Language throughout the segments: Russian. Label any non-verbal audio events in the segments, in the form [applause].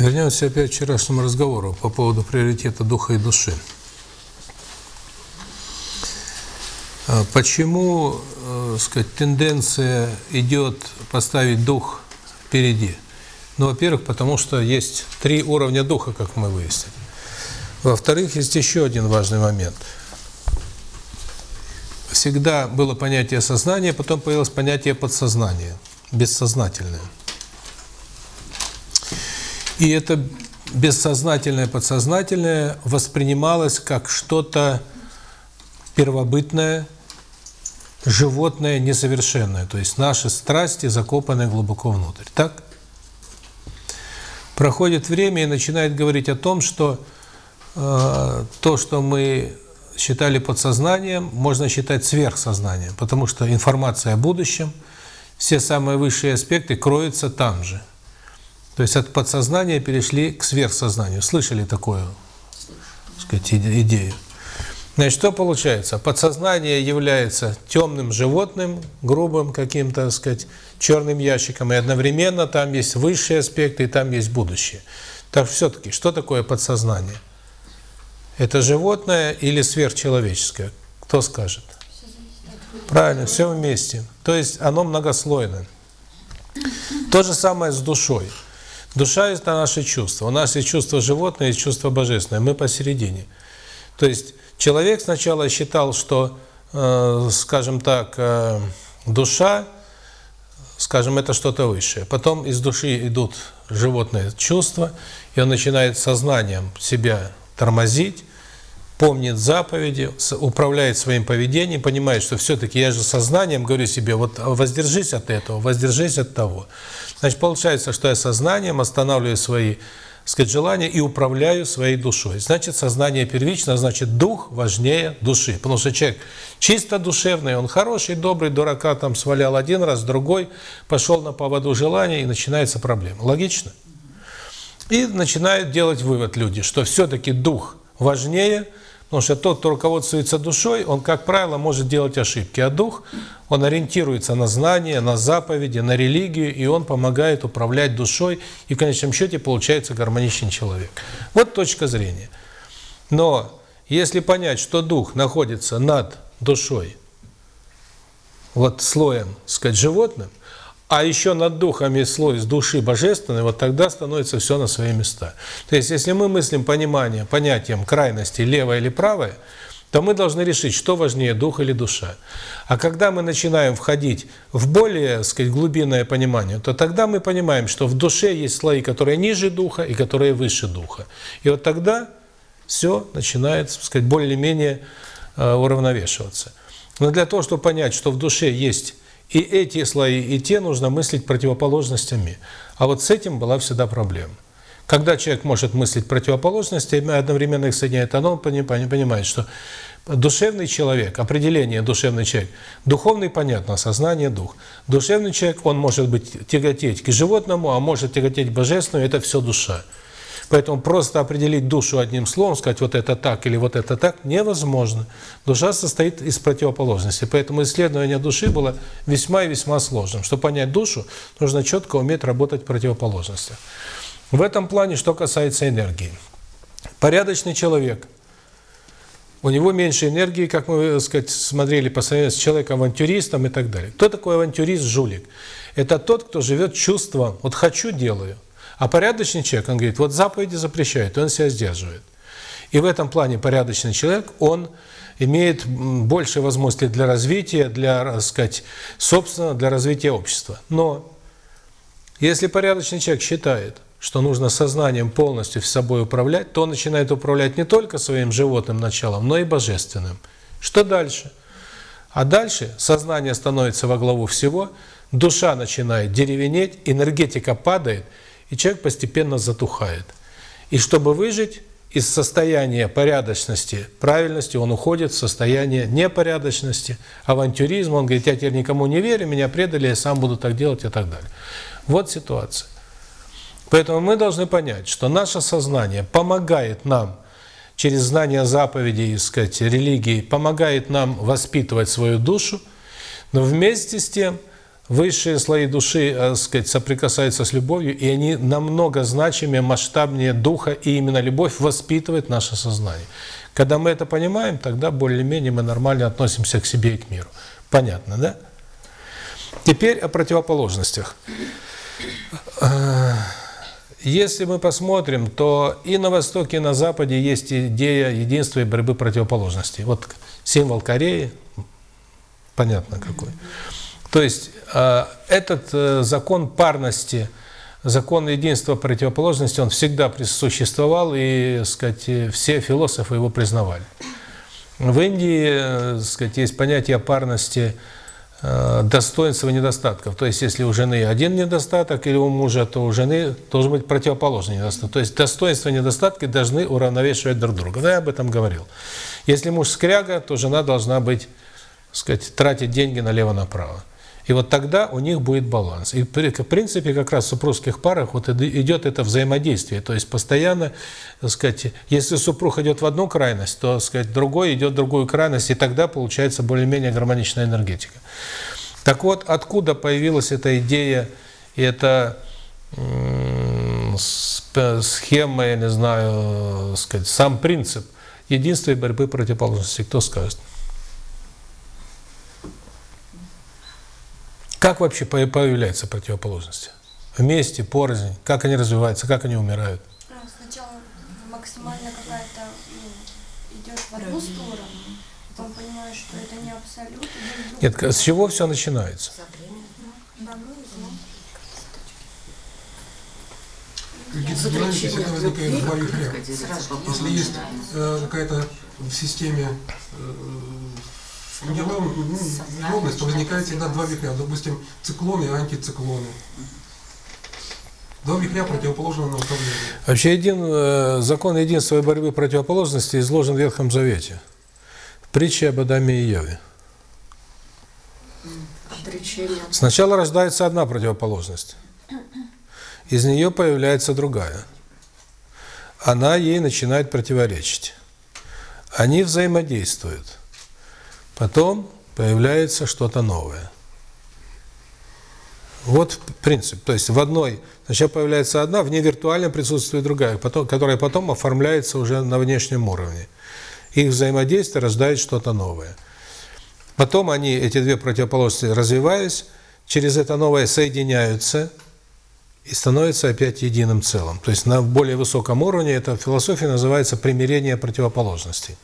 Вернемся опять к вчерашнему разговору по поводу приоритета духа и души. А почему, э, сказать, тенденция идет поставить дух впереди? Ну, во-первых, потому что есть три уровня духа, как мы выяснили. Во-вторых, есть еще один важный момент. Всегда было понятие сознания, потом появилось понятие подсознания, бессознательное. И это бессознательное, подсознательное воспринималось как что-то первобытное, животное, несовершенное. То есть наши страсти закопаны глубоко внутрь. Так? Проходит время и начинает говорить о том, что э, то, что мы считали подсознанием, можно считать сверхсознанием, потому что информация о будущем, все самые высшие аспекты кроются там же. То есть от подсознания перешли к сверхсознанию. Слышали такую сказать, идею? Значит, что получается? Подсознание является темным животным, грубым каким-то, так сказать, черным ящиком, и одновременно там есть высшие аспекты, и там есть будущее. Так все-таки, что такое подсознание? Это животное или сверхчеловеческое? Кто скажет? Правильно, все вместе. То есть оно многослойное. То же самое с душой. Душа – это наши чувства. У нас есть чувство животное, есть чувство божественное. Мы посередине. То есть человек сначала считал, что, э, скажем так, э, душа, скажем, это что-то высшее. Потом из души идут животные чувства, и он начинает сознанием себя тормозить, помнит заповеди, управляет своим поведением, понимает, что все-таки я же сознанием говорю себе, вот воздержись от этого, воздержись от того. Значит, получается, что я сознанием останавливаю свои сказать, желания и управляю своей душой. Значит, сознание первично, значит, дух важнее души. Потому что человек чисто душевный, он хороший, добрый, дурака там свалял один раз, другой, пошел на поводу желания, и начинается проблема. Логично? И начинают делать вывод люди, что все-таки дух важнее – Потому что тот, кто руководствуется душой, он, как правило, может делать ошибки. А дух, он ориентируется на знания, на заповеди, на религию, и он помогает управлять душой, и в конечном счете получается гармоничный человек. Вот точка зрения. Но если понять, что дух находится над душой, вот слоем, сказать, животным, а еще над духом есть слой из души божественной, вот тогда становится все на свои места. То есть, если мы мыслим понимание, понятием крайности левое или правое, то мы должны решить, что важнее, дух или душа. А когда мы начинаем входить в более, сказать, глубинное понимание, то тогда мы понимаем, что в душе есть слои, которые ниже духа и которые выше духа. И вот тогда все начинает, сказать, более-менее э, уравновешиваться. Но для того, чтобы понять, что в душе есть и эти слои, и те нужно мыслить противоположностями. А вот с этим была всегда проблема. Когда человек может мыслить противоположностями, одновременно их соединяет, он понимает, что душевный человек, определение душевный человек, духовный, понятно, сознание, дух. Душевный человек, он может быть тяготеть к животному, а может тяготеть к божественному, это все душа. Поэтому просто определить душу одним словом, сказать вот это так или вот это так, невозможно. Душа состоит из противоположностей. Поэтому исследование души было весьма и весьма сложным. Чтобы понять душу, нужно четко уметь работать в противоположностях. В этом плане, что касается энергии. Порядочный человек, у него меньше энергии, как мы так сказать, смотрели по сравнению с человеком-авантюристом и так далее. Кто такой авантюрист, жулик? Это тот, кто живет чувством, вот хочу – делаю – а порядочный человек, он говорит, вот заповеди запрещают, он себя сдерживает. И в этом плане порядочный человек, он имеет больше возможностей для развития, для, так сказать, собственно, для развития общества. Но если порядочный человек считает, что нужно сознанием полностью собой управлять, то начинает управлять не только своим животным началом, но и божественным. Что дальше? А дальше сознание становится во главу всего, душа начинает деревенеть, энергетика падает – и человек постепенно затухает. И чтобы выжить из состояния порядочности, правильности, он уходит в состояние непорядочности, авантюризма. Он говорит, я теперь никому не верю, меня предали, я сам буду так делать и так далее. Вот ситуация. Поэтому мы должны понять, что наше сознание помогает нам через знание заповедей, сказать, религии, помогает нам воспитывать свою душу, но вместе с тем высшие слои души, так сказать, соприкасаются с любовью, и они намного значимее, масштабнее духа, и именно любовь воспитывает наше сознание. Когда мы это понимаем, тогда более-менее мы нормально относимся к себе и к миру. Понятно, да? Теперь о противоположностях. Если мы посмотрим, то и на Востоке, и на Западе есть идея единства и борьбы противоположностей. Вот символ Кореи, понятно какой. То есть э, этот э, закон парности, закон единства противоположности, он всегда существовал, и, сказать, все философы его признавали. В Индии, э, сказать, есть понятие парности – Э, достоинств и недостатков. То есть, если у жены один недостаток или у мужа, то у жены должен быть противоположный недостаток. То есть, достоинства и недостатки должны уравновешивать друг друга. Да, я об этом говорил. Если муж скряга, то жена должна быть, сказать, тратить деньги налево-направо. И вот тогда у них будет баланс. И в принципе как раз в супружеских парах вот идет это взаимодействие. То есть постоянно, так сказать, если супруг идет в одну крайность, то, так сказать, другой идет в другую крайность, и тогда получается более-менее гармоничная энергетика. Так вот, откуда появилась эта идея эта схема, я не знаю, сказать, сам принцип единства и борьбы противоположностей, кто скажет? Как вообще появляются противоположности? Вместе, порознь, как они развиваются, как они умирают? Сначала максимально какая-то ну, идет в одну сторону, потом понимаешь, что это не абсолют. Нет, с чего все начинается? Если возникает два вихря, если есть э, какая-то в системе э, неровность, то возникает всегда два вихря. Допустим, циклоны и антициклоны. Два вихря противоположного направления. Вообще один э, закон единства и борьбы противоположностей изложен в Ветхом Завете. В притче об Адаме и Еве. Сначала рождается одна противоположность. Из нее появляется другая. Она ей начинает противоречить. Они взаимодействуют. Потом появляется что-то новое. Вот принцип. То есть в одной сначала появляется одна, в ней виртуально присутствует другая, потом, которая потом оформляется уже на внешнем уровне. Их взаимодействие рождает что-то новое. Потом они, эти две противоположности, развиваясь, через это новое соединяются и становятся опять единым целым. То есть на более высоком уровне эта философия называется примирение противоположностей.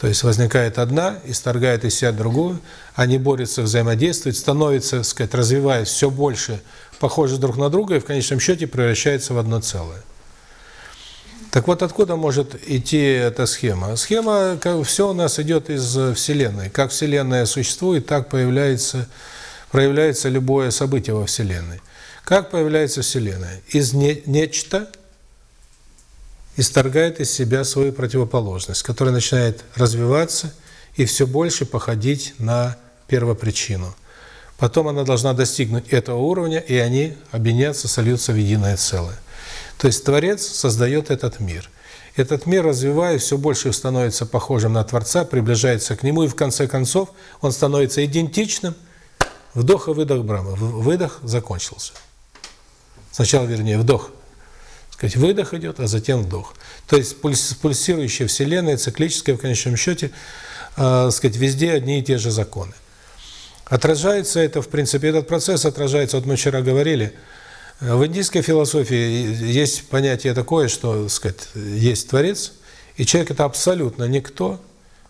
То есть возникает одна, исторгает из себя другую, они борются, взаимодействуют, становятся, так сказать, развиваясь все больше, похожи друг на друга, и в конечном счете превращаются в одно целое. Так вот, откуда может идти эта схема? Схема, как все у нас идет из Вселенной. Как Вселенная существует, так появляется, проявляется любое событие во Вселенной. Как появляется Вселенная? Из не, нечто исторгает из себя свою противоположность, которая начинает развиваться и все больше походить на первопричину. Потом она должна достигнуть этого уровня, и они объединятся, сольются в единое целое. То есть Творец создает этот мир. Этот мир, развиваясь, все больше становится похожим на Творца, приближается к Нему, и в конце концов он становится идентичным. Вдох и выдох Брахмы. Выдох закончился. Сначала, вернее, вдох сказать, выдох идет, а затем вдох. То есть пульсирующая Вселенная, циклическая, в конечном счете, э, сказать, везде одни и те же законы. Отражается это, в принципе, этот процесс отражается, вот мы вчера говорили, э, в индийской философии есть понятие такое, что, сказать, есть Творец, и человек – это абсолютно никто,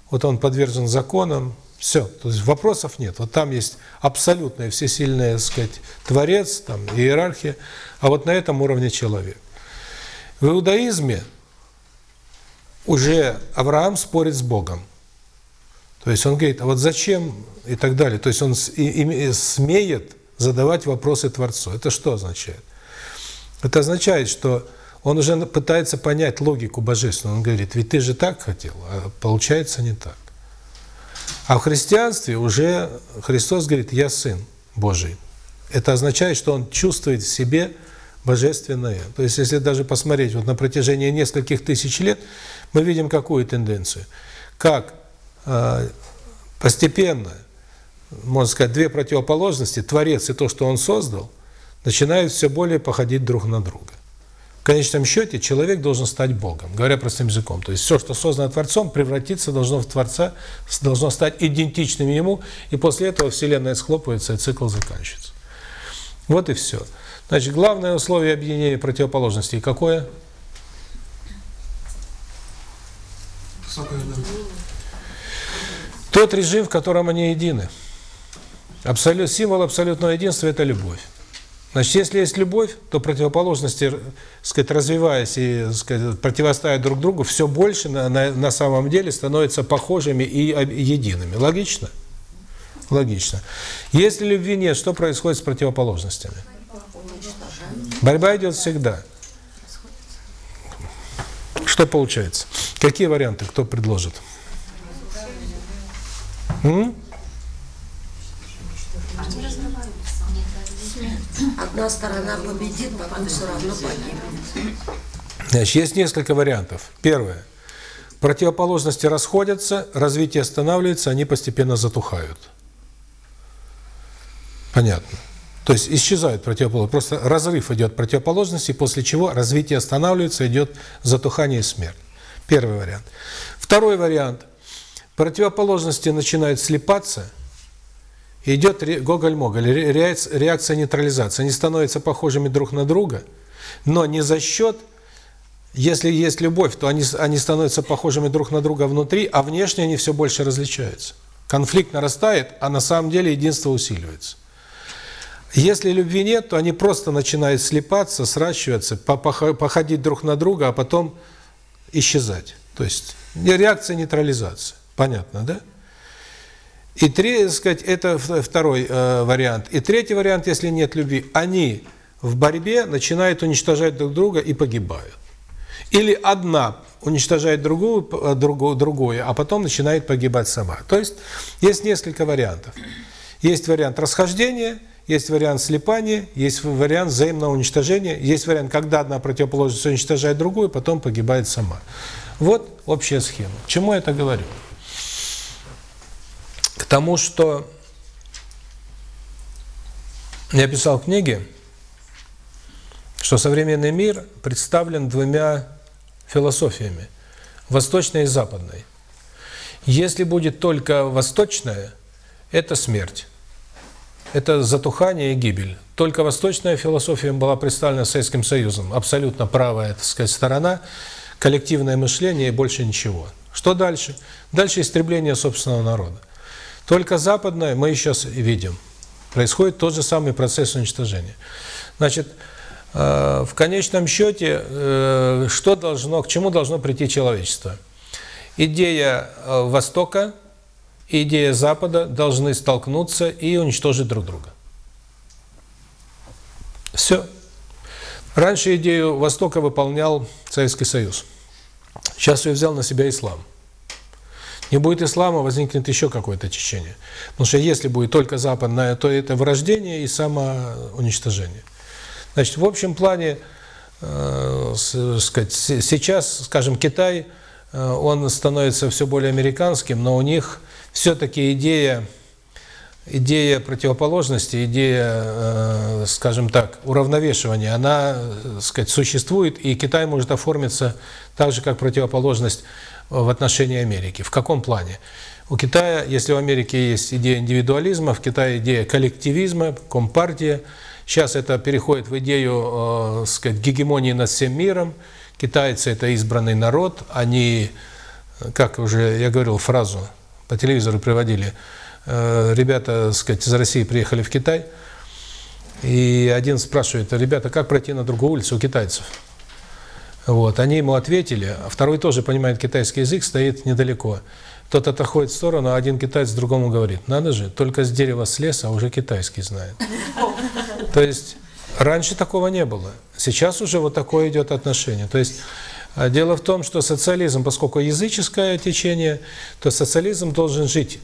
вот он подвержен законам, все, то есть вопросов нет. Вот там есть абсолютное, всесильное, сказать, Творец, там иерархия, а вот на этом уровне человек. В иудаизме уже Авраам спорит с Богом. То есть он говорит, а вот зачем и так далее. То есть он смеет задавать вопросы Творцу. Это что означает? Это означает, что он уже пытается понять логику божественную. Он говорит, ведь ты же так хотел, а получается не так. А в христианстве уже Христос говорит, я Сын Божий. Это означает, что он чувствует в себе божественное. То есть, если даже посмотреть вот на протяжении нескольких тысяч лет, мы видим какую тенденцию. Как э, постепенно можно сказать, две противоположности, Творец и то, что Он создал, начинают все более походить друг на друга. В конечном счете человек должен стать Богом, говоря простым языком. То есть все, что создано Творцом, превратиться должно в Творца, должно стать идентичным Ему, и после этого Вселенная схлопывается, и цикл заканчивается. Вот и все. Значит, главное условие объединения противоположностей какое? Тот режим, в котором они едины. Абсолют, символ абсолютного единства – это любовь. Значит, если есть любовь, то противоположности, сказать, развиваясь и сказать, противостоя друг другу, все больше на, на, на самом деле становятся похожими и едиными. Логично? Логично. Если любви нет, что происходит с противоположностями? Борьба идет всегда. Что получается? Какие варианты кто предложит? М? Одна сторона победит, потом все равно погибнет. Значит, есть несколько вариантов. Первое. Противоположности расходятся, развитие останавливается, они постепенно затухают. Понятно. То есть исчезают противоположности. Просто разрыв идет противоположности, после чего развитие останавливается, идет затухание и смерть. Первый вариант. Второй вариант. Противоположности начинают слипаться, идет гоголь-моголь, реакция нейтрализации. Они становятся похожими друг на друга, но не за счет, если есть любовь, то они, они становятся похожими друг на друга внутри, а внешне они все больше различаются. Конфликт нарастает, а на самом деле единство усиливается. Если любви нет, то они просто начинают слипаться, сращиваться, походить друг на друга, а потом исчезать. То есть реакция нейтрализации. Понятно, да? И третий, сказать, это второй э, вариант. И третий вариант, если нет любви, они в борьбе начинают уничтожать друг друга и погибают. Или одна уничтожает другую, э, другую, а потом начинает погибать сама. То есть есть несколько вариантов. Есть вариант расхождения, есть вариант слепания, есть вариант взаимного уничтожения, есть вариант, когда одна противоположность уничтожает другую, потом погибает сама. Вот общая схема. К чему я это говорю? К тому, что я писал в книге, что современный мир представлен двумя философиями – восточной и западной. Если будет только восточная, это смерть. Это затухание и гибель. Только восточная философия была представлена Советским Союзом. Абсолютно правая, так сказать, сторона, коллективное мышление и больше ничего. Что дальше? Дальше истребление собственного народа. Только западная мы сейчас видим. Происходит тот же самый процесс уничтожения. Значит, э, в конечном счете, э, что должно, к чему должно прийти человечество? Идея э, Востока – идея Запада должны столкнуться и уничтожить друг друга. Все. Раньше идею Востока выполнял Советский Союз. Сейчас ее взял на себя ислам. Не будет ислама, возникнет еще какое-то течение. Потому что если будет только западное, то это вырождение и самоуничтожение. Значит, в общем плане, э, сказать, сейчас, скажем, Китай, э, он становится все более американским, но у них все-таки идея идея противоположности, идея, э, скажем так, уравновешивания, она, э, сказать, существует, и Китай может оформиться так же, как противоположность в отношении Америки. В каком плане? У Китая, если в Америке есть идея индивидуализма, в Китае идея коллективизма, компартия. Сейчас это переходит в идею, э, сказать, гегемонии над всем миром. Китайцы – это избранный народ, они, как уже я говорил фразу, по телевизору приводили. Э, ребята, сказать, из России приехали в Китай, и один спрашивает, ребята, как пройти на другую улицу у китайцев? Вот, они ему ответили, а второй тоже понимает китайский язык, стоит недалеко. Тот отходит в сторону, а один китаец другому говорит, надо же, только с дерева слез, а уже китайский знает. То есть, раньше такого не было. Сейчас уже вот такое идет отношение. То есть, дело в том, что социализм, поскольку языческое течение, то социализм должен жить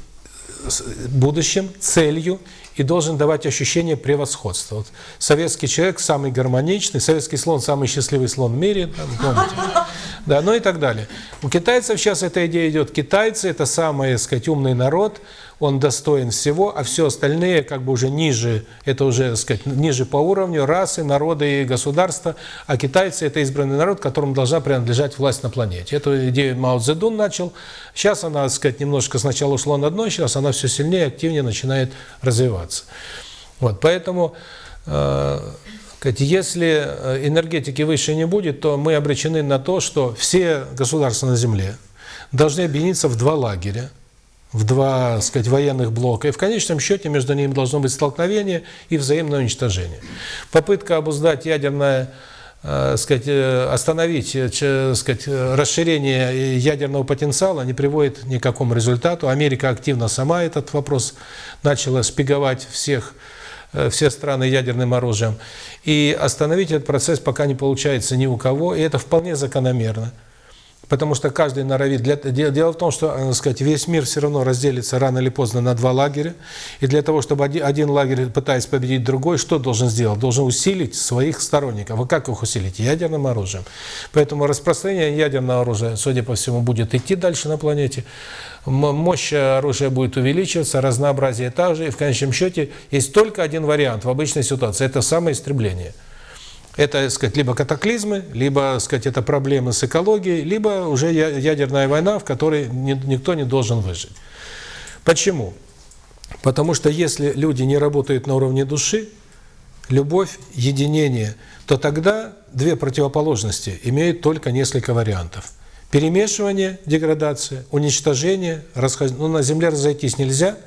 будущим, целью и должен давать ощущение превосходства. Вот советский человек самый гармоничный, советский слон самый счастливый слон в мире, там, помните? [laughs] Да, ну и так далее. У китайцев сейчас эта идея идет. Китайцы – это самый, так сказать, умный народ, он достоин всего, а все остальные как бы уже ниже, это уже, так сказать, ниже по уровню, расы, народы и государства, а китайцы – это избранный народ, которому должна принадлежать власть на планете. Эту идею Мао Цзэдун начал. Сейчас она, так сказать, немножко сначала ушла на дно, сейчас она все сильнее, активнее начинает развиваться. Вот, поэтому э, если э, энергетики выше не будет, то мы обречены на то, что все государства на Земле должны объединиться в два лагеря, в два, сказать, военных блока, и в конечном счете между ними должно быть столкновение и взаимное уничтожение. Попытка обуздать ядерное э, сказать, э, остановить сказать, расширение ядерного потенциала не приводит ни к какому результату. Америка активно сама этот вопрос начала спиговать всех Э, все страны ядерным оружием. И остановить этот процесс пока не получается ни у кого, и это вполне закономерно. Потому что каждый норовит. Для, дело в том, что э, сказать, весь мир все равно разделится рано или поздно на два лагеря. И для того, чтобы один, один лагерь, пытаясь победить другой, что должен сделать? Должен усилить своих сторонников. А как их усилить? Ядерным оружием. Поэтому распространение ядерного оружия, судя по всему, будет идти дальше на планете. Мощь оружия будет увеличиваться, разнообразие также. И в конечном счете есть только один вариант в обычной ситуации. Это самоистребление. Это, так сказать, либо катаклизмы, либо, так сказать, это проблемы с экологией, либо уже ядерная война, в которой никто не должен выжить. Почему? Потому что если люди не работают на уровне души, любовь, единение, то тогда две противоположности имеют только несколько вариантов. Перемешивание, деградация, уничтожение, расход... ну, на Земле разойтись нельзя –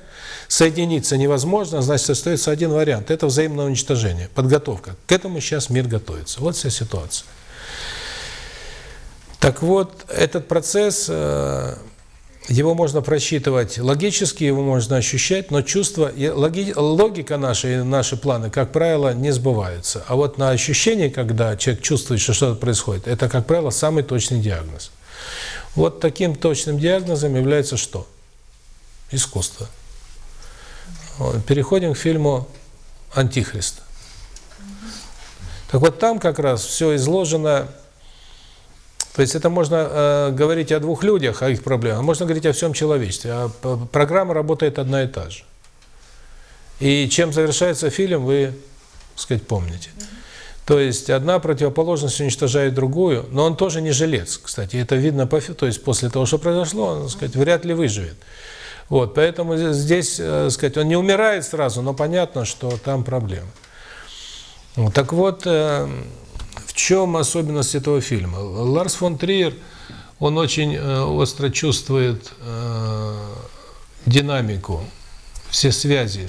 Соединиться невозможно, значит, остается один вариант. Это взаимное уничтожение, подготовка. К этому сейчас мир готовится. Вот вся ситуация. Так вот, этот процесс, э, его можно просчитывать логически, его можно ощущать, но чувство, логика наша наши планы, как правило, не сбываются. А вот на ощущение, когда человек чувствует, что что-то происходит, это, как правило, самый точный диагноз. Вот таким точным диагнозом является что? Искусство. Переходим к фильму «Антихрист». Так вот там как раз все изложено, то есть это можно э, говорить о двух людях, о их проблемах, а можно говорить о всем человечестве, а программа работает одна и та же. И чем завершается фильм, вы, так сказать, помните. То есть одна противоположность уничтожает другую, но он тоже не жилец, кстати, это видно по то есть после того, что произошло, он, так сказать, вряд ли выживет. Вот, поэтому здесь, э, сказать, он не умирает сразу, но понятно, что там проблемы. Так вот, э, в чем особенность этого фильма? Ларс фон Триер, он очень э, остро чувствует динамику, все связи,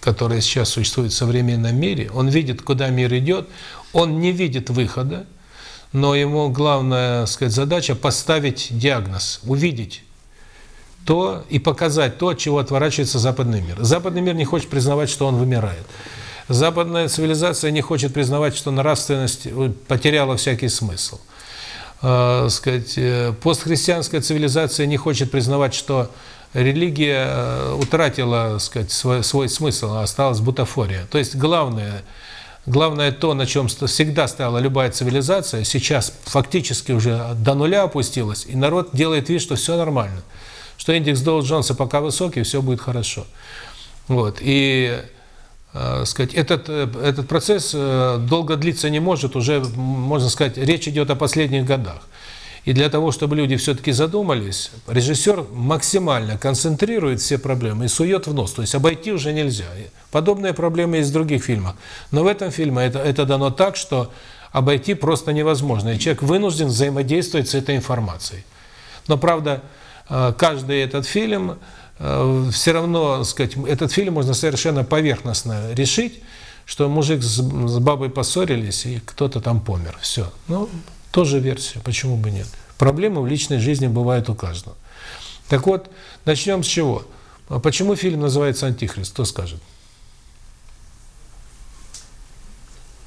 которые сейчас существуют в современном мире. Он видит, куда мир идет, он не видит выхода, но ему главная, сказать, задача поставить диагноз, увидеть то и показать то, от чего отворачивается западный мир. Западный мир не хочет признавать, что он вымирает. Западная цивилизация не хочет признавать, что нравственность э, потеряла всякий смысл. Э, сказать, э, постхристианская цивилизация не хочет признавать, что религия э, утратила сказать, свой, свой смысл, а осталась бутафория. То есть главное, главное то, на чем всегда стояла любая цивилизация, сейчас фактически уже до нуля опустилась, и народ делает вид, что все нормально что индекс Доу-Джонса пока высокий, все будет хорошо. Вот. И э, сказать, этот, э, этот процесс э, долго длиться не может, уже, можно сказать, речь идет о последних годах. И для того, чтобы люди все-таки задумались, режиссер максимально концентрирует все проблемы и сует в нос. То есть обойти уже нельзя. Подобные проблемы есть в других фильмах. Но в этом фильме это, это дано так, что обойти просто невозможно. И человек вынужден взаимодействовать с этой информацией. Но, правда, каждый этот фильм, э, все равно, сказать, этот фильм можно совершенно поверхностно решить, что мужик с, бабой поссорились, и кто-то там помер. Все. Ну, тоже версия, почему бы нет. Проблемы в личной жизни бывают у каждого. Так вот, начнем с чего? А почему фильм называется «Антихрист»? Кто скажет?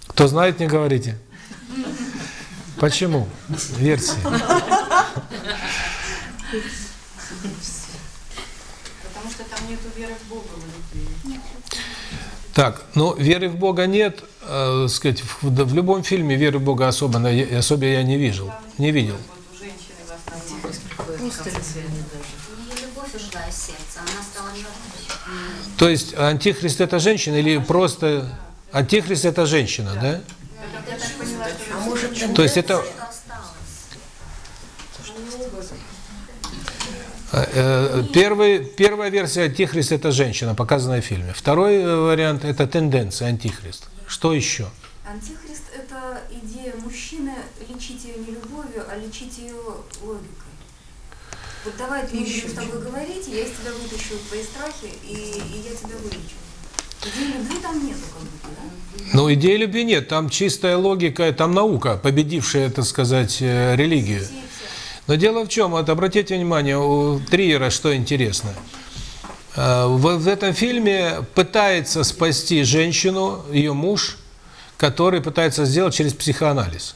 Кто знает, не говорите. Почему? Версии. Потому что там нету веры в Бога у людей. Так, ну веры в Бога нет, э, сказать, в, в любом фильме веры в Бога особо, на- особо я не видел, не видел. Вот у женщины в основном. Просто любви даже. Не любовь ушла из сердца, она стала жертвой. То есть антихрист это женщина или просто антихрист это женщина, да? Я так поняла, что А может, То есть это Что осталось? э, э, первый, первая версия антихрист это женщина, показанная в фильме. Второй э, вариант это тенденция антихрист. Что еще? Антихрист – это идея мужчины лечить ее не любовью, а лечить ее логикой. Вот давай мы будем с тобой говорить, и я из тебя вытащу твои страхи, и, и я тебя вылечу. Идеи любви там нету как будто, да? Ну, идеи любви нет, там чистая логика, там наука, победившая, так сказать, э, религию. Все Но дело в чем, вот обратите внимание, у Триера что интересно. Э, В, этом фильме пытается спасти женщину, ее муж, который пытается сделать через психоанализ.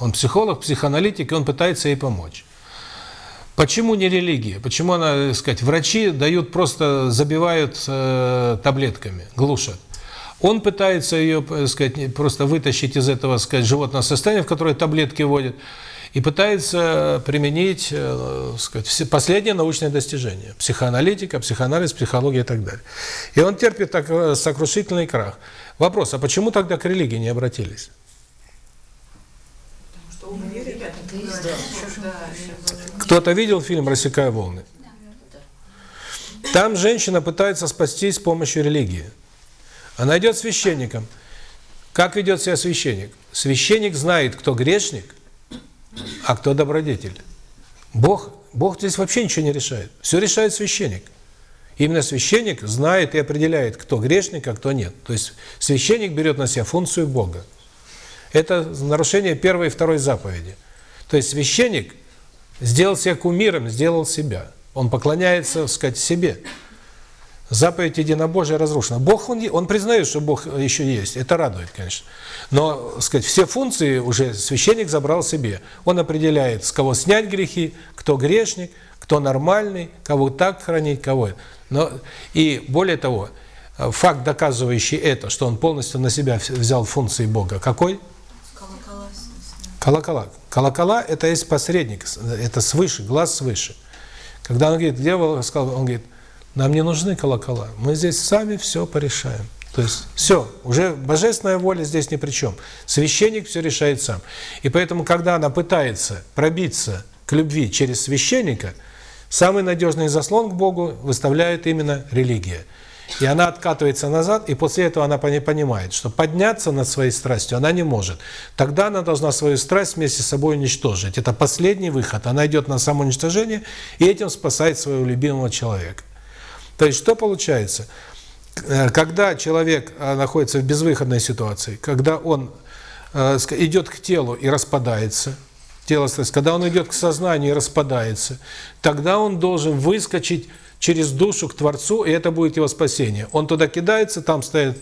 Он психолог, психоаналитик, и он пытается ей помочь. Почему не религия? Почему она, сказать, врачи дают просто, забивают э, таблетками, глушат. Он пытается ее, сказать, просто вытащить из этого, сказать, животного состояния, в которое таблетки вводят, и пытается применить, э, сказать, все последние научные достижения. Психоаналитика, психоанализ, психология и так далее. И он терпит так э, сокрушительный крах. Вопрос, а почему тогда к религии не обратились? Кто-то видел фильм «Рассекая волны»? Там женщина пытается спастись с помощью религии. Она идет священником. Как ведет себя священник? Священник знает, кто грешник, а кто добродетель. Бог, Бог здесь вообще ничего не решает. Все решает священник. Именно священник знает и определяет, кто грешник, а кто нет. То есть священник берет на себя функцию Бога. Это нарушение первой и второй заповеди. То есть священник сделал себя кумиром, сделал себя. Он поклоняется, так сказать, себе. Заповедь единобожия разрушена. Бог, он, он признает, что Бог еще есть. Это радует, конечно. Но, сказать, все функции уже священник забрал себе. Он определяет, с кого снять грехи, кто грешник, кто нормальный, кого так хранить, кого... Но, и более того, э, факт, доказывающий это, что он полностью на себя вз- взял функции Бога, какой? Колокола. Колокола – это есть посредник, это свыше, глаз свыше. Когда он говорит, дьявол сказал, он говорит, нам не нужны колокола, мы здесь сами все порешаем. То есть все, уже божественная воля здесь ни при чем. Священник все решает сам. И поэтому, когда она пытается пробиться к любви через священника, самый надежный заслон к Богу выставляет именно религия. И она откатывается назад, и после этого она пони- понимает, что подняться над своей страстью она не может. Тогда она должна свою страсть вместе с собой уничтожить. Это последний выход. Она идет на самоуничтожение и этим спасает своего любимого человека. То есть что получается? Э, Когда человек э, находится в безвыходной ситуации, когда он э, идет к телу и распадается, тело страсть, когда он идет к сознанию и распадается, тогда он должен выскочить через душу к Творцу, и это будет его спасение. Он туда кидается, там стоят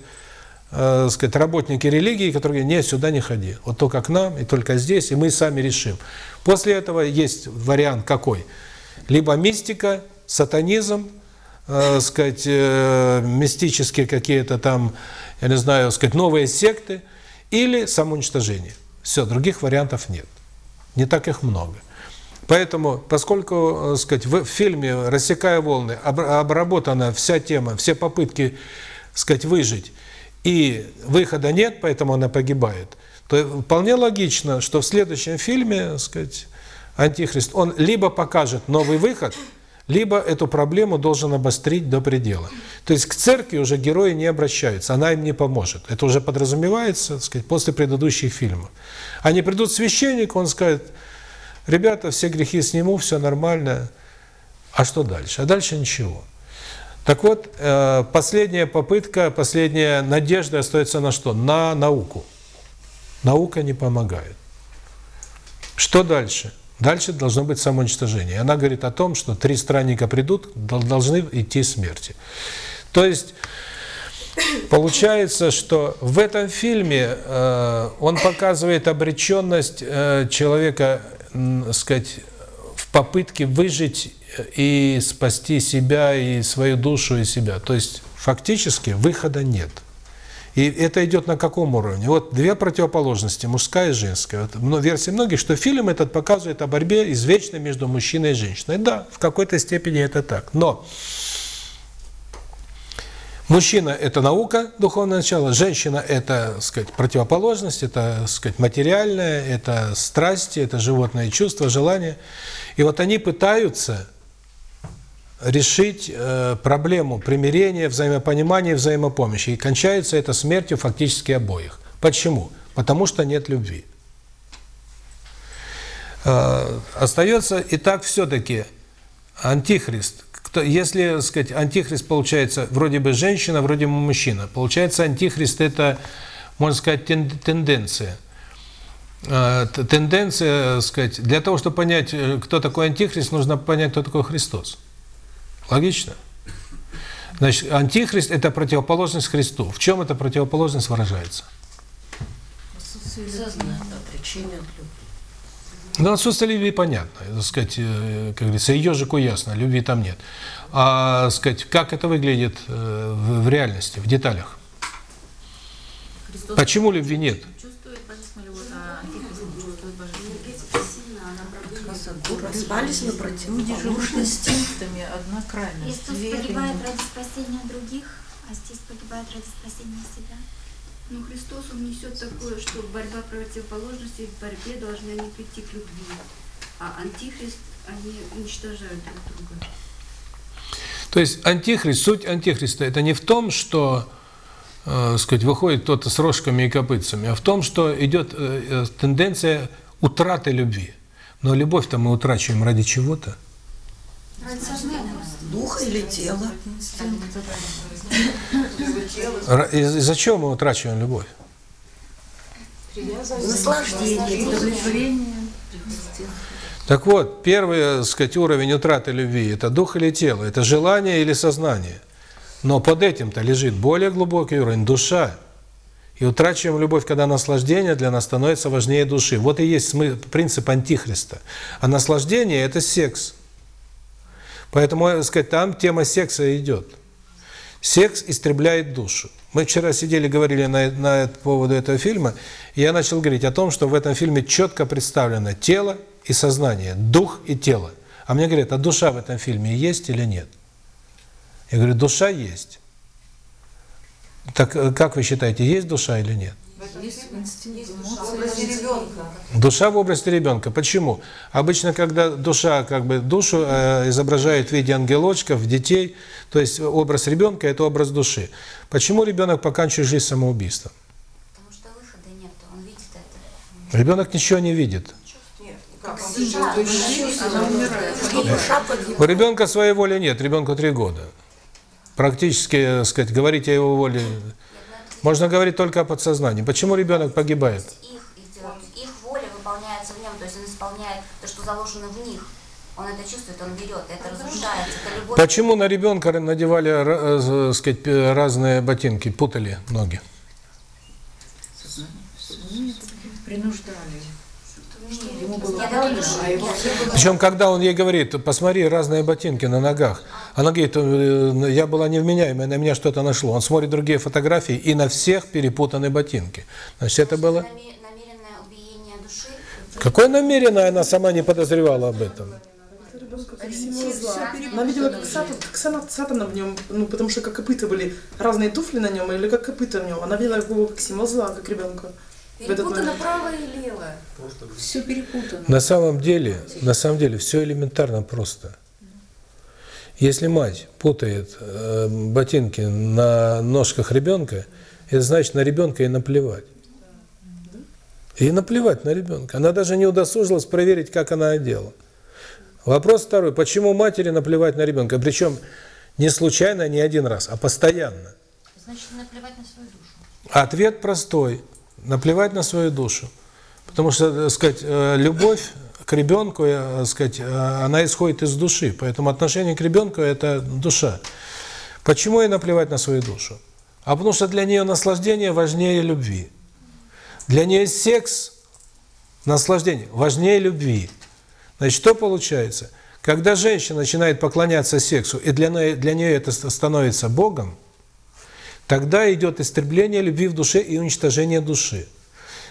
сказать, работники религии, которые говорят, нет, сюда не ходи, вот только к нам, и только здесь, и мы сами решим. После этого есть вариант какой? Либо мистика, сатанизм, э, сказать, э, мистические какие-то там, я не знаю, сказать, новые секты, или самоуничтожение. Все, других вариантов нет. Не так их много. Поэтому, поскольку, э, сказать, в фильме «Рассекая волны» обра- обработана вся тема, все попытки, сказать, выжить, и выхода нет, поэтому она погибает, то вполне логично, что в следующем фильме, сказать, Антихрист, он либо покажет новый выход, либо эту проблему должен обострить до предела. То есть к церкви уже герои не обращаются, она им не поможет. Это уже подразумевается, так сказать, после предыдущих фильмов. Они придут священник, он скажет, ребята, все грехи сниму, все нормально. А что дальше? А дальше ничего. Так вот, э, последняя попытка, последняя надежда остается на что? На науку. Наука не помогает. Что дальше? Дальше должно быть самоуничтожение. Она говорит о том, что три странника придут, дол- должны идти смерти. То есть получается, что в этом фильме э, он показывает обреченность э, человека, м, сказать, в попытке выжить и спасти себя, и свою душу, и себя. То есть фактически выхода нет. И это идет на каком уровне? Вот две противоположности, мужская и женская. Вот, но версия многих, что фильм этот показывает о борьбе извечной между мужчиной и женщиной. Да, в какой-то степени это так. Но мужчина – это наука, духовное начало, женщина – это, сказать, противоположность, это, сказать, материальное, это страсти, это животное чувство, желание. И вот они пытаются решить э, проблему примирения, взаимопонимания, взаимопомощи. И кончается это смертью фактически обоих. Почему? Потому что нет любви. Э, остается и так все-таки антихрист. Кто, если, сказать, антихрист получается вроде бы женщина, вроде бы мужчина, получается антихрист это, можно сказать, тен, тенденция. Э, тенденция, сказать, для того, чтобы понять, э, кто такой антихрист, нужно понять, кто такой Христос. Логично? Значит, антихрист – это противоположность Христу. В чем эта противоположность выражается? Сознание, отречение от любви. Ну, отсутствие любви понятно. Так сказать, э, как говорится, ежику ясно, любви там нет. А, сказать, как это выглядит э, в, в реальности, в деталях? Христос Почему любви нет? чувствует божественную любовь, а антихрист не чувствует божественную любовь. Энергетика сильна, она проблема. Распались на противоположности. инстинктами, одна крайность. Христос вере погибает ради спасения других, а здесь погибает ради спасения себя. Но Христос, Он несет такое, что борьба противоположностей в борьбе должны они прийти к любви. А антихрист, они уничтожают друг друга. То есть антихрист, суть антихриста – это не в том, что э, сказать, выходит кто-то с рожками и копытцами, а в том, что идет э, э, тенденция утраты любви. Но любовь-то мы утрачиваем ради чего-то. Ради сознания. Духа или тела. Ра- И и зачем мы утрачиваем любовь? Наслаждение. Удовлетворение. Так вот, первый, так сказать, уровень утраты любви – это дух или тело, это желание или сознание. Но под этим-то лежит более глубокий уровень – душа. И утрачиваем любовь, когда наслаждение для нас становится важнее души. Вот и есть смы- принцип антихриста. А наслаждение – это секс. Поэтому, так сказать, там тема секса идет. Секс истребляет душу. Мы вчера сидели, говорили на, на поводу этого фильма, и я начал говорить о том, что в этом фильме четко представлено тело и сознание, дух и тело. А мне говорят, а душа в этом фильме есть или нет? Я говорю, душа есть. Так э, как вы считаете, есть душа или нет? Есть инстинкт, Душа в области ребенка. Почему? Обычно, когда душа, как бы душу э, изображает в виде ангелочков, детей, то есть образ ребенка – это образ души. Почему ребенок поканчивает жизнь самоубийством? Потому что выхода нет, он видит это. Ребенок ничего не видит. она умирает. Что душа погибла. У ребенка своей воли нет, ребенку три года. Практически, так сказать, говорить о его воле... Можно говорить только о подсознании. Почему ребенок погибает? Их их воля выполняется в нем, то есть он исполняет то, что заложено в них. Он это чувствует, он берет, это разрушается, это любовь. Почему на ребенка надевали, э, сказать, э, разные ботинки, путали ноги? Принуждали. А Причем, когда он ей говорит, посмотри, разные ботинки на ногах, она говорит, «Э, я была невменяемая, на меня что-то нашло. Он смотрит другие фотографии, и на всех перепутаны ботинки. Значит, это было... Наме- намеренное убиение души. Какое намеренное, она сама не подозревала об этом. Она видела, как сатан, как сана- сатана в нем, ну, потому что как копыта были разные туфли на нем, или как копыта в нем. Она видела его как символ зла, как ребенка. Перепутано право и лево. все перепутано. На самом деле, на самом деле, все элементарно просто. Если мать путает э, ботинки на ножках ребенка, это значит, на ребенка и наплевать. И наплевать на ребенка. Она даже не удосужилась проверить, как она одела. Вопрос второй. Почему матери наплевать на ребенка? Причем не случайно, не один раз, а постоянно. Значит, наплевать на свою душу. Ответ простой. Наплевать на свою душу. Потому что, так сказать, э, любовь к ребенку, э, так сказать, э, она исходит из души. Поэтому отношение к ребенку – это душа. Почему ей наплевать на свою душу? А потому что для нее наслаждение важнее любви. Для нее секс, наслаждение, важнее любви. Значит, что получается? Когда женщина начинает поклоняться сексу, и для для нее это становится Богом, тогда идет истребление любви в душе и уничтожение души.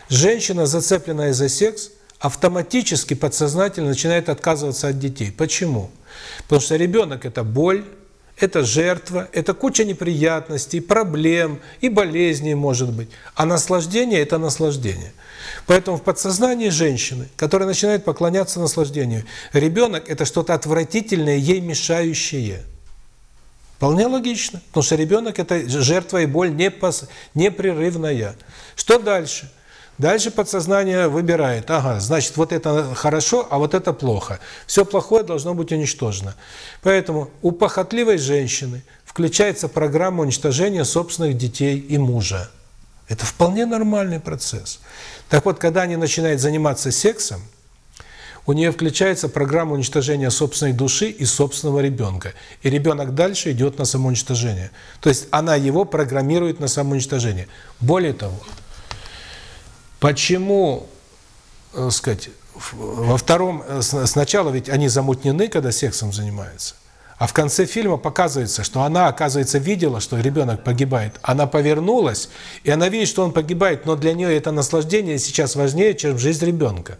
Женщина, зацепленная за секс, автоматически, подсознательно начинает отказываться от детей. Почему? Потому что ребенок – это боль, это жертва, это куча неприятностей, проблем и болезней, может быть. А наслаждение – это наслаждение. Поэтому в подсознании женщины, которая начинает поклоняться наслаждению, ребенок – это что-то отвратительное, ей мешающее. Вполне логично, потому что ребенок – это жертва и боль непрерывная. Что дальше? Дальше подсознание выбирает, ага, значит, вот это хорошо, а вот это плохо. Все плохое должно быть уничтожено. Поэтому у похотливой женщины включается программа уничтожения собственных детей и мужа. Это вполне нормальный процесс. Так вот, когда они начинают заниматься сексом, у нее включается программа уничтожения собственной души и собственного ребенка. И ребенок дальше идет на самоуничтожение. То есть она его программирует на самоуничтожение. Более того, Почему, так сказать, во втором, э, сначала ведь они замутнены, когда сексом занимаются, а в конце фильма показывается, что она, оказывается, видела, что ребенок погибает. Она повернулась, и она видит, что он погибает, но для нее это наслаждение сейчас важнее, чем жизнь ребенка.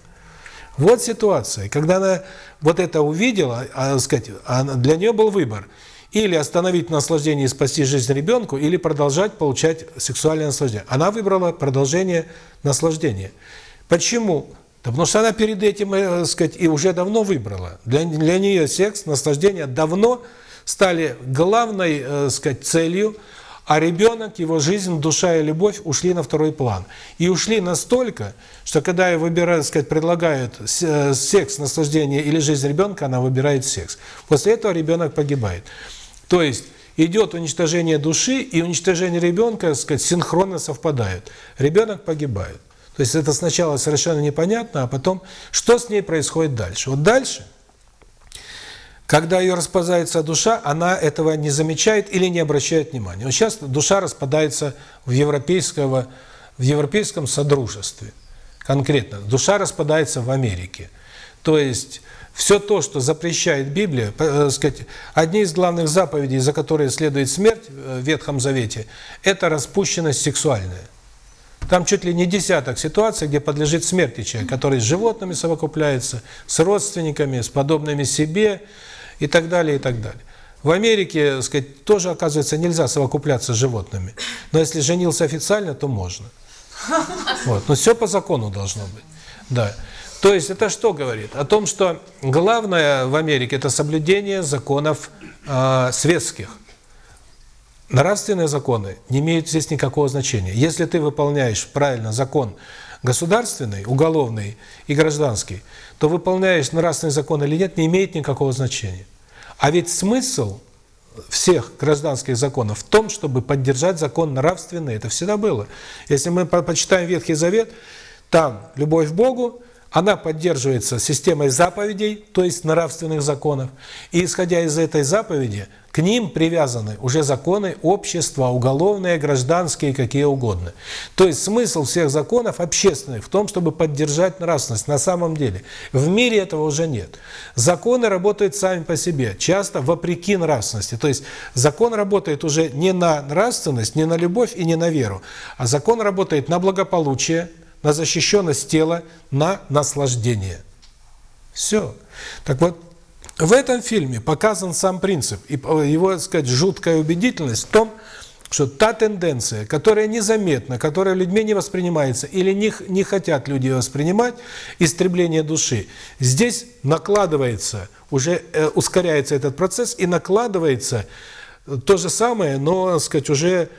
Вот ситуация. Когда она вот это увидела, а, сказать, для нее был выбор – или остановить наслаждение и спасти жизнь ребенку, или продолжать получать сексуальное наслаждение. Она выбрала продолжение наслаждения. Почему? Да потому что она перед этим, э, сказать, и уже давно выбрала. Для, для нее секс, наслаждение давно стали главной, э, сказать, целью, а ребенок, его жизнь, душа и любовь ушли на второй план. И ушли настолько, что когда я выбираю, сказать, предлагают э, секс, наслаждение или жизнь ребенка, она выбирает секс. После этого ребенок погибает. То есть идет уничтожение души и уничтожение ребенка, так сказать, синхронно совпадают. Ребенок погибает. То есть это сначала совершенно непонятно, а потом что с ней происходит дальше? Вот дальше, когда ее распадается душа, она этого не замечает или не обращает внимания. Вот сейчас душа распадается в европейского в европейском содружестве. Конкретно душа распадается в Америке. То есть все то, что запрещает Библия, э, сказать, одни из главных заповедей, за которые следует смерть э, в Ветхом Завете, это распущенность сексуальная. Там чуть ли не десяток ситуаций, где подлежит смерти человек, который с животными совокупляется, с родственниками, с подобными себе и так далее, и так далее. В Америке, сказать, тоже, оказывается, нельзя совокупляться с животными. Но если женился официально, то можно. Вот. Но все по закону должно быть. Да. То есть это что говорит? О том, что главное в Америке – это соблюдение законов э, светских. Нравственные законы не имеют здесь никакого значения. Если ты выполняешь правильно закон государственный, уголовный и гражданский, то выполняешь нравственный закон или нет, не имеет никакого значения. А ведь смысл всех гражданских законов в том, чтобы поддержать закон нравственный. Это всегда было. Если мы почитаем Ветхий Завет, там любовь к Богу, она поддерживается системой заповедей, то есть нравственных законов. И исходя из этой заповеди, к ним привязаны уже законы общества, уголовные, гражданские, какие угодно. То есть смысл всех законов общественных в том, чтобы поддержать нравственность. На самом деле в мире этого уже нет. Законы работают сами по себе, часто вопреки нравственности. То есть закон работает уже не на нравственность, не на любовь и не на веру, а закон работает на благополучие, на защищенность тела, на наслаждение. Все. Так вот, в этом фильме показан сам принцип, и его, так сказать, жуткая убедительность в том, что та тенденция, которая незаметна, которая людьми не воспринимается, или не, не хотят люди воспринимать, истребление души, здесь накладывается, уже э, ускоряется этот процесс, и накладывается то же самое, но, так сказать, уже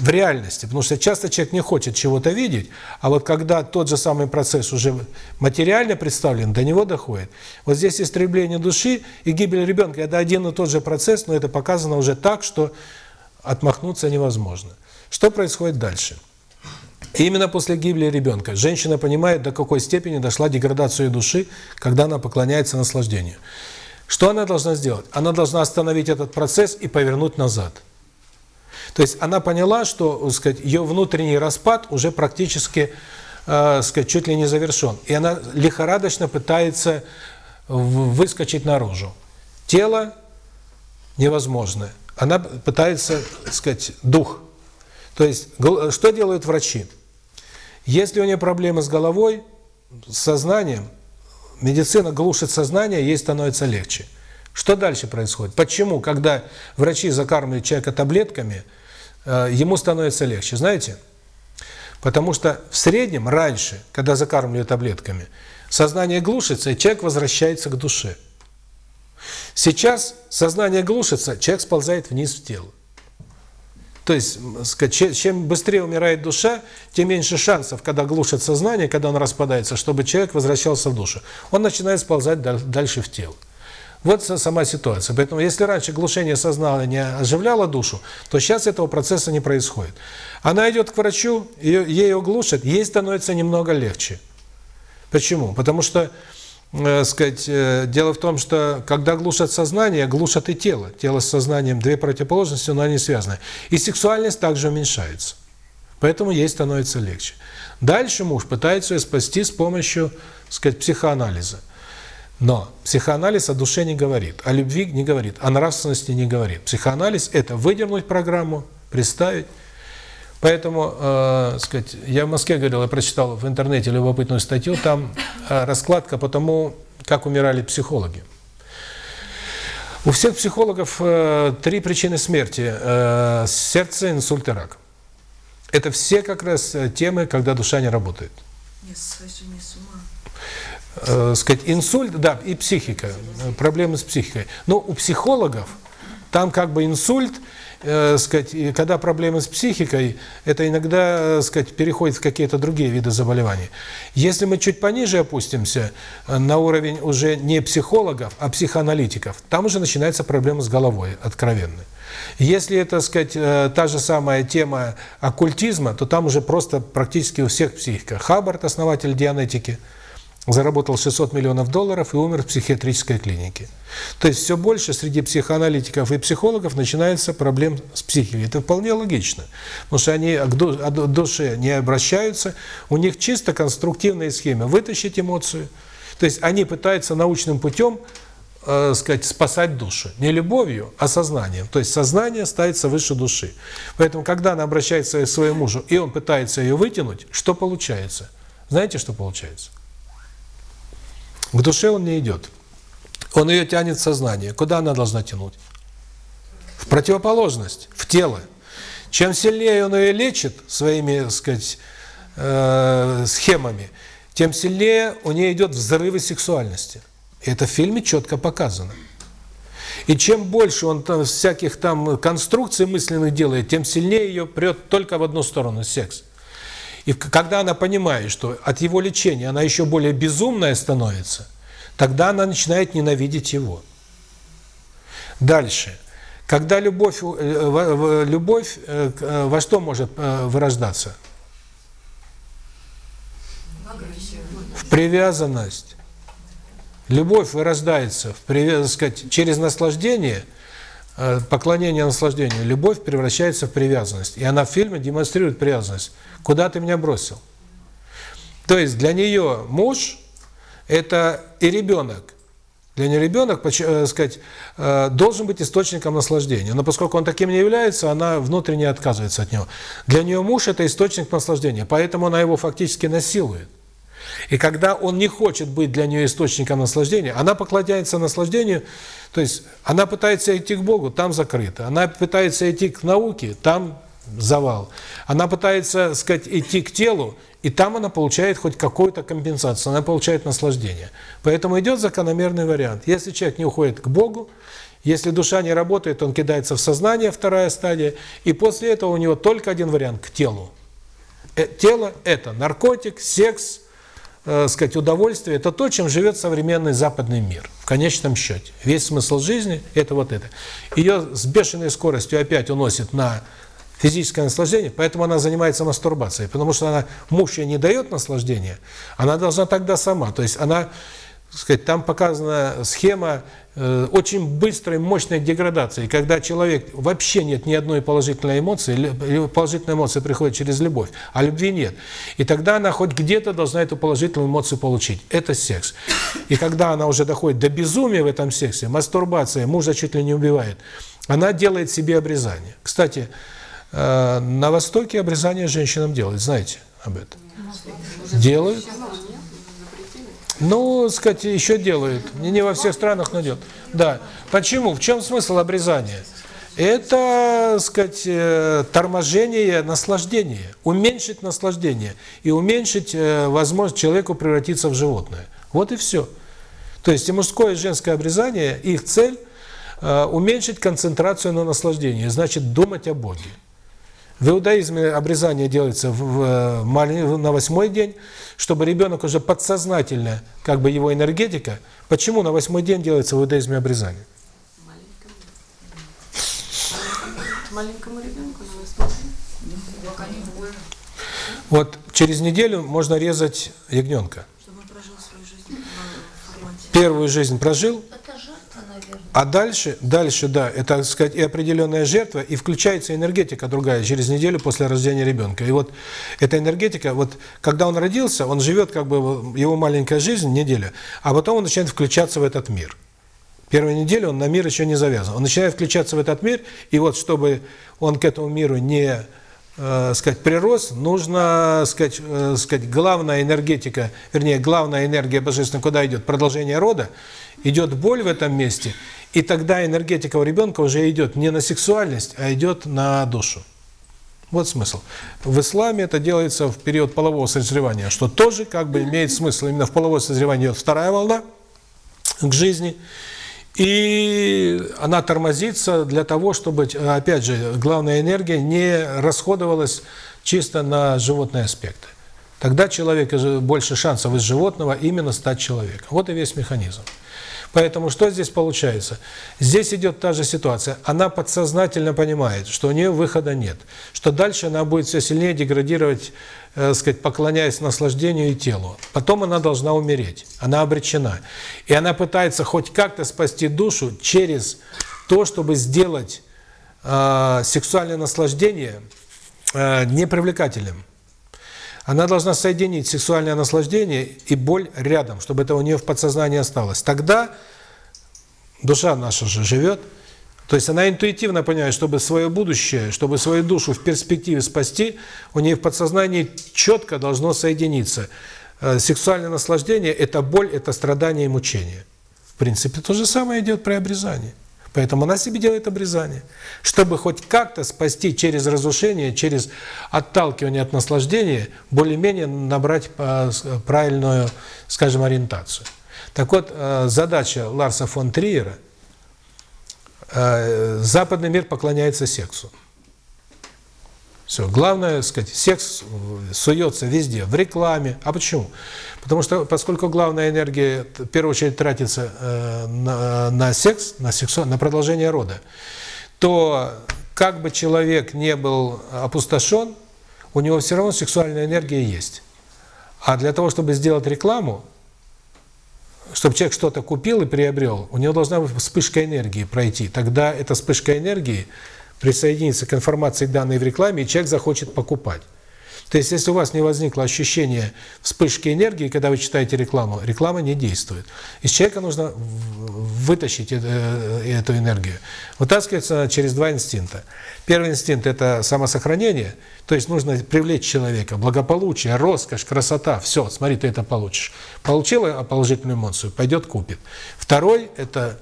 в реальности, потому что часто человек не хочет чего-то видеть, а вот когда тот же самый процесс уже материально представлен, до него доходит. Вот здесь истребление души и гибель ребенка – это один и тот же процесс, но это показано уже так, что отмахнуться невозможно. Что происходит дальше? именно после гибели ребенка женщина понимает, до какой степени дошла деградация души, когда она поклоняется наслаждению. Что она должна сделать? Она должна остановить этот процесс и повернуть назад – то есть она поняла, что, сказать, ее внутренний распад уже практически, э, сказать, чуть ли не завершен. И она лихорадочно пытается выскочить наружу. Тело невозможно. Она пытается, так сказать, дух. То есть, что делают врачи? Если у нее проблемы с головой, с сознанием, медицина глушит сознание, ей становится легче. Что дальше происходит? Почему, когда врачи закармливают человека таблетками, ему становится легче? Знаете? Потому что в среднем, раньше, когда закармливают таблетками, сознание глушится, и человек возвращается к душе. Сейчас сознание глушится, человек сползает вниз в тело. То есть, чем быстрее умирает душа, тем меньше шансов, когда глушит сознание, когда он распадается, чтобы человек возвращался в душу. Он начинает сползать даль- дальше в тело. Вот са- сама ситуация. Поэтому, если раньше глушение сознания оживляло душу, то сейчас этого процесса не происходит. Она идет к врачу, ее, ее глушат, ей становится немного легче. Почему? Потому что, э, сказать, э, дело в том, что когда глушат сознание, глушат и тело. Тело с сознанием две противоположности, но они связаны. И сексуальность также уменьшается. Поэтому ей становится легче. Дальше муж пытается ее спасти с помощью, сказать, психоанализа. Но психоанализ о душе не говорит, о любви не говорит, о нравственности не говорит. Психоанализ – это выдернуть программу, представить. Поэтому, э, сказать, я в Москве говорил, я прочитал в интернете любопытную статью, там э, раскладка по тому, как умирали психологи. У всех психологов э, три причины смерти э, – сердце, инсульт и рак. Это все как раз э, темы, когда душа не работает. Не с ума. Э, сказать, инсульт, да, и психика, э, проблемы с психикой. Но у психологов там как бы инсульт, э, сказать, когда проблемы с психикой, это иногда, э, сказать, переходит в какие-то другие виды заболеваний. Если мы чуть пониже опустимся э, на уровень уже не психологов, а психоаналитиков, там уже начинается проблема с головой откровенная. Если это, сказать, та же самая тема оккультизма, то там уже просто практически у всех психика. Хаббард, основатель дианетики, заработал 600 миллионов долларов и умер в психиатрической клинике. То есть все больше среди психоаналитиков и психологов начинается проблем с психикой. Это вполне логично, потому что они к ду- душе не обращаются, у них чисто конструктивные схемы. Вытащить эмоцию. То есть они пытаются научным путем э, сказать, спасать душу. Не любовью, а сознанием. То есть сознание ставится выше души. Поэтому, когда она обращается к своему мужу, и он пытается ее вытянуть, что получается? Знаете, что получается? К душе он не идет. Он ее тянет в сознание. Куда она должна тянуть? В противоположность, в тело. Чем сильнее он ее лечит своими, так сказать, э, схемами, тем сильнее у нее идет взрывы сексуальности. И это в фильме четко показано. И чем больше он там всяких там конструкций мысленных делает, тем сильнее ее прет только в одну сторону – секс. И когда она понимает, что от его лечения она еще более безумная становится, тогда она начинает ненавидеть его. Дальше. Когда любовь, э, во- любовь э, э, во что может э, вырождаться? В привязанность. Любовь вырождается в привя- так сказать, через наслаждение, э, поклонение наслаждению. Любовь превращается в привязанность. И она в фильме демонстрирует привязанность. Куда ты меня бросил? То есть для нее муж – это и ребенок. Для нее ребенок, э, сказать, э, должен быть источником наслаждения. Но поскольку он таким не является, она внутренне отказывается от него. Для нее муж – это источник наслаждения, поэтому она его фактически насилует. И когда он не хочет быть для нее источником наслаждения, она поклоняется наслаждению, то есть она пытается идти к Богу, там закрыто. Она пытается идти к науке, там завал. Она пытается, сказать, идти к телу, и там она получает хоть какую-то компенсацию, она получает наслаждение. Поэтому идет закономерный вариант. Если человек не уходит к Богу, если душа не работает, он кидается в сознание, вторая стадия, и после этого у него только один вариант – к телу. Э, Тело – это наркотик, секс, э, сказать, удовольствие, это то, чем живет современный западный мир, в конечном счете. Весь смысл жизни – это вот это. Ее с бешеной скоростью опять уносит на физическое наслаждение, поэтому она занимается мастурбацией, потому что она, муж ей не дает наслаждения, она должна тогда сама, то есть она сказать, там показана схема очень быстрой, мощной деградации, когда человек вообще нет ни одной положительной эмоции, положительная эмоция приходит через любовь, а любви нет. И тогда она хоть где-то должна эту положительную эмоцию получить. Это секс. И когда она уже доходит до безумия в этом сексе, мастурбация, мужа чуть ли не убивает, она делает себе обрезание. Кстати, э, на Востоке обрезание женщинам делают, знаете об этом? Делают. Ну, сказать, еще делают. Не, не во всех странах, но делают. Да. Почему? В чем смысл обрезания? Это, сказать, э, торможение наслаждения, уменьшить наслаждение и уменьшить э, возможность человеку превратиться в животное. Вот и все. То есть и мужское, и женское обрезание, их цель э, уменьшить концентрацию на наслаждении, значит думать о Боге. В иудаизме обрезание делается в, в, на восьмой день, чтобы ребенок уже подсознательно, как бы его энергетика. Почему на восьмой день делается в иудаизме обрезание? Маленькому ребенку на восьмой Вот через неделю можно резать ягненка. Чтобы он прожил свою жизнь в формате. Первую жизнь прожил. А дальше, дальше, да, это, так сказать, и определенная жертва, и включается энергетика другая через неделю после рождения ребенка. И вот эта энергетика, вот когда он родился, он живет как бы его маленькая жизнь, неделя, а потом он начинает включаться в этот мир. Первую неделю он на мир еще не завязан. Он начинает включаться в этот мир, и вот чтобы он к этому миру не э, сказать, прирос, нужно, сказать, э, сказать, главная энергетика, вернее, главная энергия божественная, куда идет? Продолжение рода, идет боль в этом месте, и тогда энергетика у ребенка уже идет не на сексуальность, а идет на душу. Вот смысл. В исламе это делается в период полового созревания, что тоже как бы имеет смысл. Именно в половое созревание идет вторая волна к жизни, и она тормозится для того, чтобы, опять же, главная энергия не расходовалась чисто на животные аспекты. Тогда человек больше шансов из животного именно стать человеком. Вот и весь механизм. Поэтому что здесь получается? Здесь идет та же ситуация. Она подсознательно понимает, что у нее выхода нет, что дальше она будет все сильнее деградировать, э, сказать, поклоняясь наслаждению и телу. Потом она должна умереть. Она обречена. И она пытается хоть как-то спасти душу через то, чтобы сделать э, сексуальное наслаждение э, непривлекательным. Она должна соединить сексуальное наслаждение и боль рядом, чтобы это у нее в подсознании осталось. Тогда душа наша же живет. То есть она интуитивно понимает, чтобы свое будущее, чтобы свою душу в перспективе спасти, у нее в подсознании четко должно соединиться. Э, сексуальное наслаждение – это боль, это страдание и мучение. В принципе, то же самое идет при обрезании. Поэтому она себе делает обрезание, чтобы хоть как-то спасти через разрушение, через отталкивание от наслаждения, более-менее набрать правильную, скажем, ориентацию. Так вот, э, задача Ларса фон Триера э, – западный мир поклоняется сексу. Все. Главное, сказать, секс суется везде, в рекламе. А почему? Потому что, поскольку главная энергия, в первую очередь, тратится э, на, на секс, на, сексу, на продолжение рода, то как бы человек не был опустошен, у него все равно сексуальная энергия есть. А для того, чтобы сделать рекламу, чтобы человек что-то купил и приобрел, у него должна быть вспышка энергии пройти. Тогда эта вспышка энергии присоединится к информации, данной в рекламе, и человек захочет покупать. То есть, если у вас не возникло ощущение вспышки энергии, когда вы читаете рекламу, реклама не действует. Из человека нужно вытащить эту энергию. Вытаскивается она через два инстинкта. Первый инстинкт – это самосохранение, то есть нужно привлечь человека, благополучие, роскошь, красота, все, смотри, ты это получишь. Получила положительную эмоцию, пойдет купит. Второй – это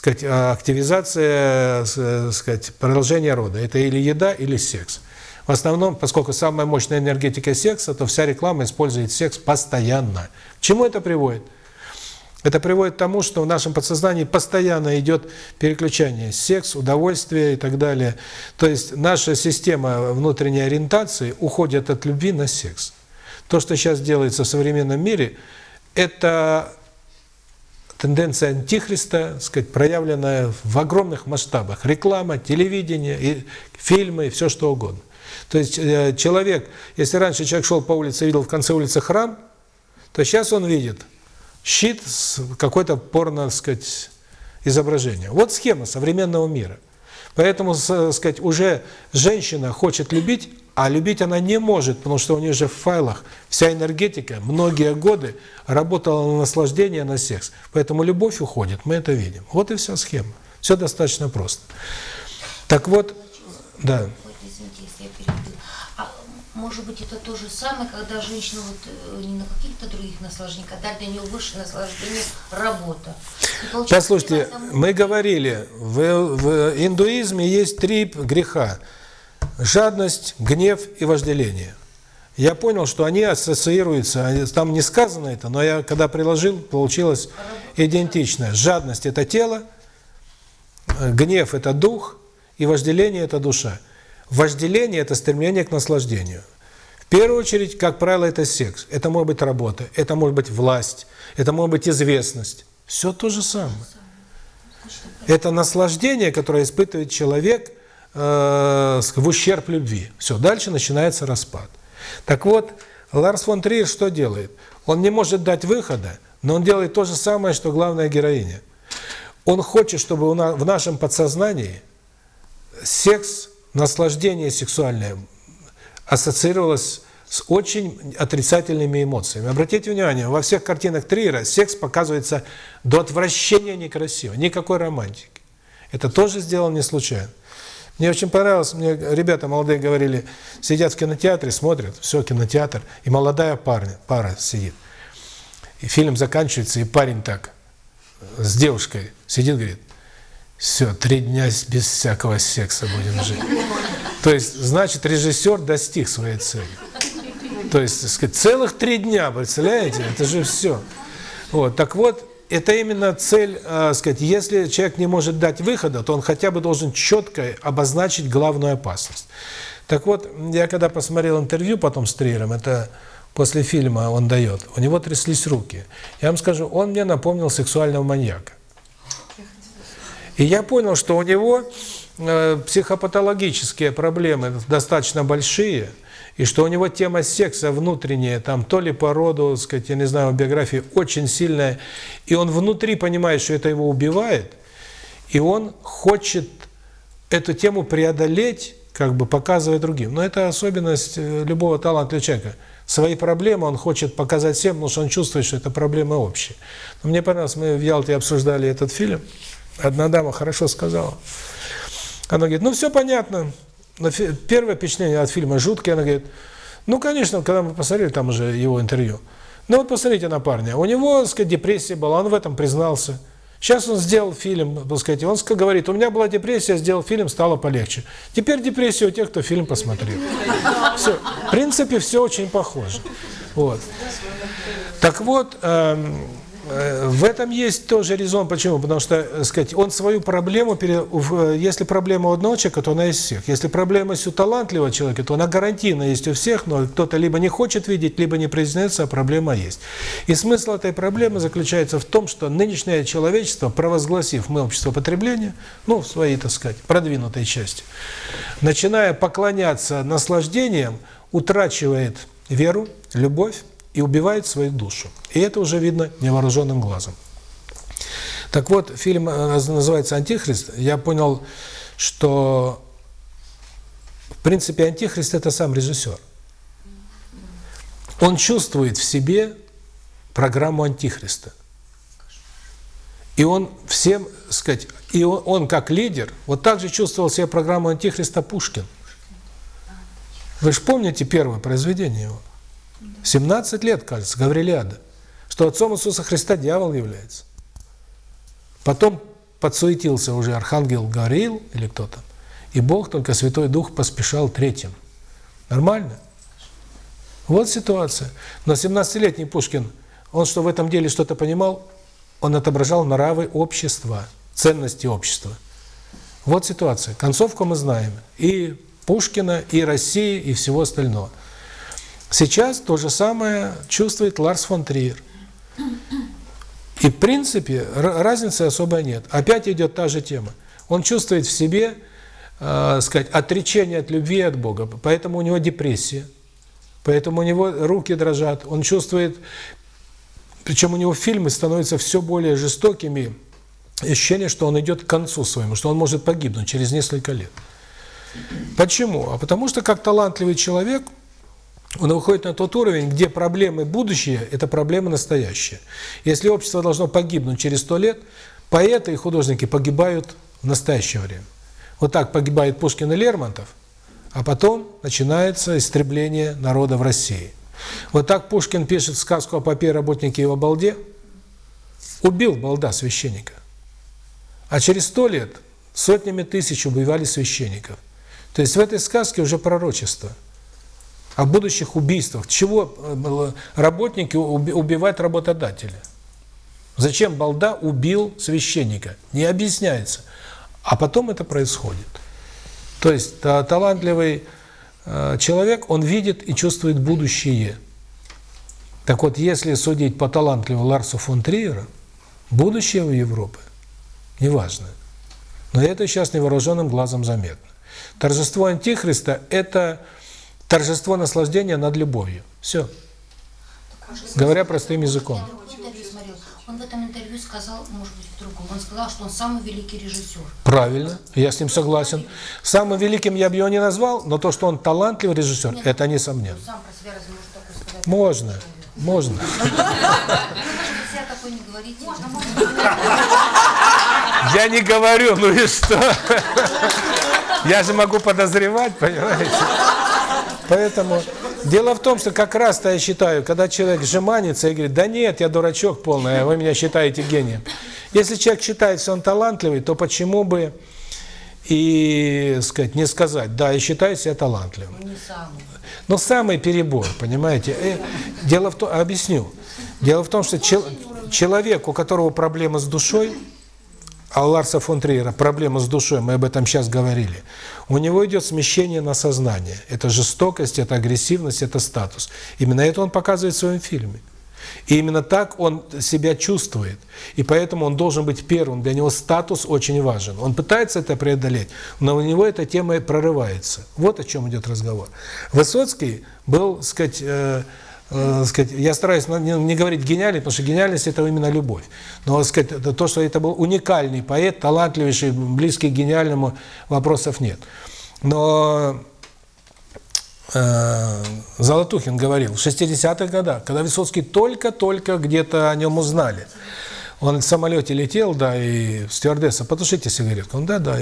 сказать, активизация, сказать, продолжение рода. Это или еда, или секс. В основном, поскольку самая мощная энергетика секса, то вся реклама использует секс постоянно. К чему это приводит? Это приводит к тому, что в нашем подсознании постоянно идет переключение секс, удовольствие и так далее. То есть наша система внутренней ориентации уходит от любви на секс. То, что сейчас делается в современном мире, это тенденция антихриста, сказать, проявленная в огромных масштабах. Реклама, телевидение, и фильмы, все что угодно. То есть э, человек, если раньше человек шел по улице и видел в конце улицы храм, то сейчас он видит щит с какой-то порно, так сказать, изображение. Вот схема современного мира. Поэтому, так сказать, уже женщина хочет любить, а любить она не может, потому что у нее же в файлах вся энергетика многие годы работала на наслаждение, на секс. Поэтому любовь уходит, мы это видим. Вот и вся схема. Все достаточно просто. Так вот, да. Вот, извините, если я перебью. А может быть это то же самое, когда женщина вот э, не на каких-то других наслаждениях, а для нее выше наслаждение работа. Послушайте, мы говорили, в, в индуизме есть три греха. Жадность, гнев и вожделение. Я понял, что они ассоциируются, там не сказано это, но я когда приложил, получилось идентично. Жадность – это тело, гнев – это дух, и вожделение – это душа. Вожделение – это стремление к наслаждению. В первую очередь, как правило, это секс. Это может быть работа, это может быть власть, это может быть известность. Все то же самое. Это наслаждение, которое испытывает человек э, в ущерб любви. Все, дальше начинается распад. Так вот, Ларс фон Триер что делает? Он не может дать выхода, но он делает то же самое, что главная героиня. Он хочет, чтобы в нашем подсознании секс, наслаждение сексуальное ассоциировалось с очень отрицательными эмоциями. Обратите внимание, во всех картинах Триера секс показывается до отвращения некрасиво, никакой романтики. Это тоже сделано не случайно. Мне очень понравилось, мне ребята молодые говорили, сидят в кинотеатре, смотрят, все, кинотеатр, и молодая парня, пара сидит. И фильм заканчивается, и парень так с девушкой сидит, говорит, все, три дня без всякого секса будем жить. То есть, значит, режиссер достиг своей цели. То есть, так сказать, целых три дня, представляете? Это же все. Вот, так вот, это именно цель, э, сказать, если человек не может дать выхода, то он хотя бы должен четко обозначить главную опасность. Так вот, я когда посмотрел интервью потом с Триером, это после фильма он дает, у него тряслись руки. Я вам скажу, он мне напомнил сексуального маньяка. И я понял, что у него э, психопатологические проблемы достаточно большие, и что у него тема секса внутренняя, там то ли по роду, сказать, я не знаю, биографии, очень сильная, и он внутри понимает, что это его убивает, и он хочет эту тему преодолеть, как бы показывая другим. Но это особенность э, любого талантливого человека. Свои проблемы он хочет показать всем, потому что он чувствует, что это проблемы общие. Но мне понравилось, мы в Ялте обсуждали этот фильм, одна дама хорошо сказала. Она говорит, ну все понятно. Но Первое впечатление от фильма жуткое, она говорит, ну конечно, когда мы посмотрели там уже его интервью, ну вот посмотрите на парня, у него, так сказать, депрессия была, он в этом признался. Сейчас он сделал фильм, так сказать, он говорит, у меня была депрессия, сделал фильм, стало полегче. Теперь депрессия у тех, кто фильм посмотрел. Все. В принципе, все очень похоже. Вот. Так вот, эм, в этом есть тоже резон. Почему? Потому что, э, сказать, он свою проблему, э, если проблема у одного человека, то она есть у всех. Если проблема есть у талантливого человека, то она гарантийно есть у всех, но кто-то либо не хочет видеть, либо не признается, а проблема есть. И смысл этой проблемы заключается в том, что нынешнее человечество, провозгласив мы общество потребления, ну, в своей, так сказать, продвинутой части, начиная поклоняться наслаждениям, утрачивает веру, любовь и убивает свою душу. И это уже видно невооруженным глазом. Так вот, фильм э, называется «Антихрист». Я понял, что, в принципе, Антихрист – это сам режиссер. Он чувствует в себе программу Антихриста. И он всем, сказать, и он, он как лидер, вот так же чувствовал себе программу Антихриста Пушкин. Вы же помните первое произведение его? 17 лет, кажется, Гаврилиада. Что отцом Иисуса Христа дьявол является. Потом подсуетился уже архангел Гавриил или кто там. И Бог, только Святой Дух, поспешал третьим. Нормально? Вот ситуация. Но 17-летний Пушкин, он что в этом деле что-то понимал, он отображал нравы общества, ценности общества. Вот ситуация. Концовку мы знаем. И Пушкина, и России, и всего остального. Сейчас то же самое чувствует Ларс фон Триер. И в принципе ра- разницы особой нет. Опять идет та же тема. Он чувствует в себе, э, сказать, отречение от любви от Бога. Поэтому у него депрессия. Поэтому у него руки дрожат. Он чувствует Причем у него фильмы становятся все более жестокими. Ощущение, что он идет к концу своему, что он может погибнуть через несколько лет. Почему? А потому что как талантливый человек, он выходит на тот уровень, где проблемы будущее – это проблемы настоящие. Если общество должно погибнуть через сто лет, поэты и художники погибают в настоящее время. Вот так погибает Пушкин и Лермонтов, а потом начинается истребление народа в России. Вот так Пушкин пишет сказку о попе работнике и его балде, убил балда священника. А через сто лет сотнями тысяч убивали священников. То есть в этой сказке уже пророчество о будущих убийствах. Чего э, работники убивают работодателя? Зачем балда убил священника? Не объясняется. А потом это происходит. То есть талантливый э, человек, он видит и чувствует будущее. Так вот, если судить по талантливому Ларсу фон Триера, будущее у Европы неважно. Но это сейчас невооруженным глазом заметно. Торжество Антихриста – это торжество наслаждения над любовью. Все. Говоря простым языком. Он в этом интервью сказал, может быть, в другом, он сказал, что он самый великий режиссер. Правильно, я с ним согласен. Самым великим я бы его не назвал, но то, что он талантливый режиссер, Нет, это несомненно. Сам про себя разве может такое сказать? Можно, можно. Можно, можно. Я не говорю, ну и что? Я же могу подозревать, понимаете? Поэтому дело в том, что как раз-то я считаю, когда человек жеманится и говорит, да нет, я дурачок полный, а вы меня считаете гением. Если человек считает, что он талантливый, то почему бы и, сказать, не сказать, да, я считаю себя талантливым. Не самый. Но самый перебор, понимаете? Э, дело в том, объясню. Дело в том, что чел, человек, у которого проблемы с душой, а у Ларса фон Триера проблема с душой, мы об этом сейчас говорили, у него идет смещение на сознание. Это жестокость, это агрессивность, это статус. Именно это он показывает в своем фильме. И именно так он себя чувствует. И поэтому он должен быть первым. Для него статус очень важен. Он пытается это преодолеть, но у него эта тема прорывается. Вот о чем идет разговор. Высоцкий был, сказать, э, сказать, я стараюсь не, не говорить гениальный, потому что гениальность это именно любовь. Но сказать, то, что это был уникальный поэт, талантливейший, близкий к гениальному, вопросов нет. Но э, Золотухин говорил, в 60-х годах, когда Высоцкий только-только где-то о нем узнали, он в самолете летел, да, и стюардесса, потушите сигаретку. Он, да, да,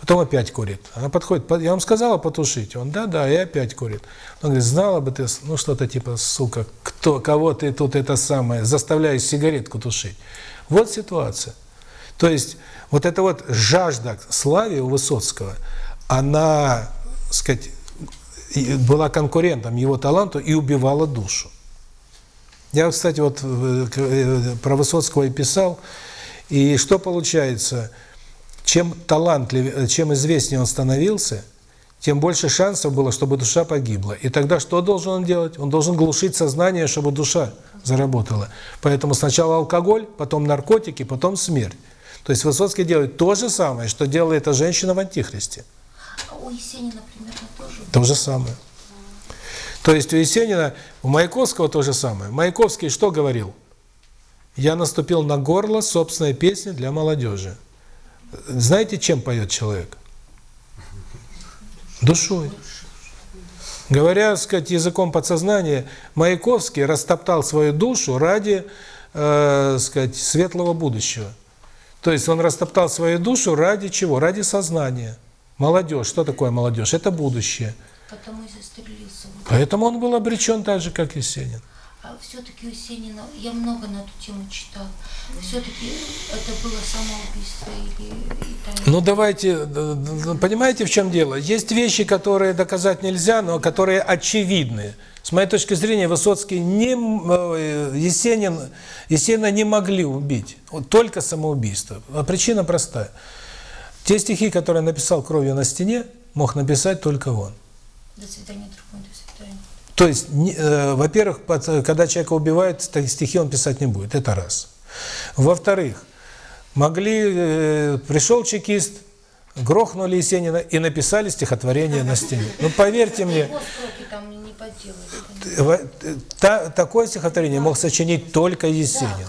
потом опять курит. Она подходит, я вам сказала потушить? Он, да, да, и опять курит. Он говорит, знала бы ты, ну что-то типа, сука, кто, кого ты тут это самое, заставляешь сигаретку тушить. Вот ситуация. То есть, вот эта вот жажда славы у Высоцкого, она, сказать, была конкурентом его таланту и убивала душу. Я, кстати, вот э, э, про Высоцкого и писал, и что получается, чем талантливее, э, чем известнее он становился, тем больше шансов было, чтобы душа погибла. И тогда что должен он делать? Он должен глушить сознание, чтобы душа заработала. Поэтому сначала алкоголь, потом наркотики, потом смерть. То есть Высоцкий делает то же самое, что делает эта женщина в «Антихристе». А у Есенина примерно тоже? То же самое. То есть у Есенина, у Маяковского то же самое. Маяковский что говорил? Я наступил на горло собственной песни для молодежи. Знаете, чем поет человек? Душой. Говоря, сказать, языком подсознания, Маяковский растоптал свою душу ради, э, сказать, светлого будущего. То есть он растоптал свою душу ради чего? Ради сознания. Молодежь. Что такое молодежь? Это будущее. Потому и застрелился. Поэтому он был обречен так же, как Есенин. А все-таки у Есенина, я много на эту тему читал, все-таки это было самоубийство или... ну давайте, понимаете, в чем дело? Есть вещи, которые доказать нельзя, но которые очевидны. С моей точки зрения, Высоцкий не... Э, Есенин, Есенина не могли убить. Только самоубийство. А причина простая. Те стихи, которые написал кровью на стене, мог написать только он. До свидания, друг мой, до свидания. То есть, э, во-первых, когда человека убивают, стихи он писать не будет, это раз. Во-вторых, могли, э, пришел чекист, грохнули Есенина и написали стихотворение на стене. Ну, поверьте мне, та- такое стихотворение мог сочинить только Есенин.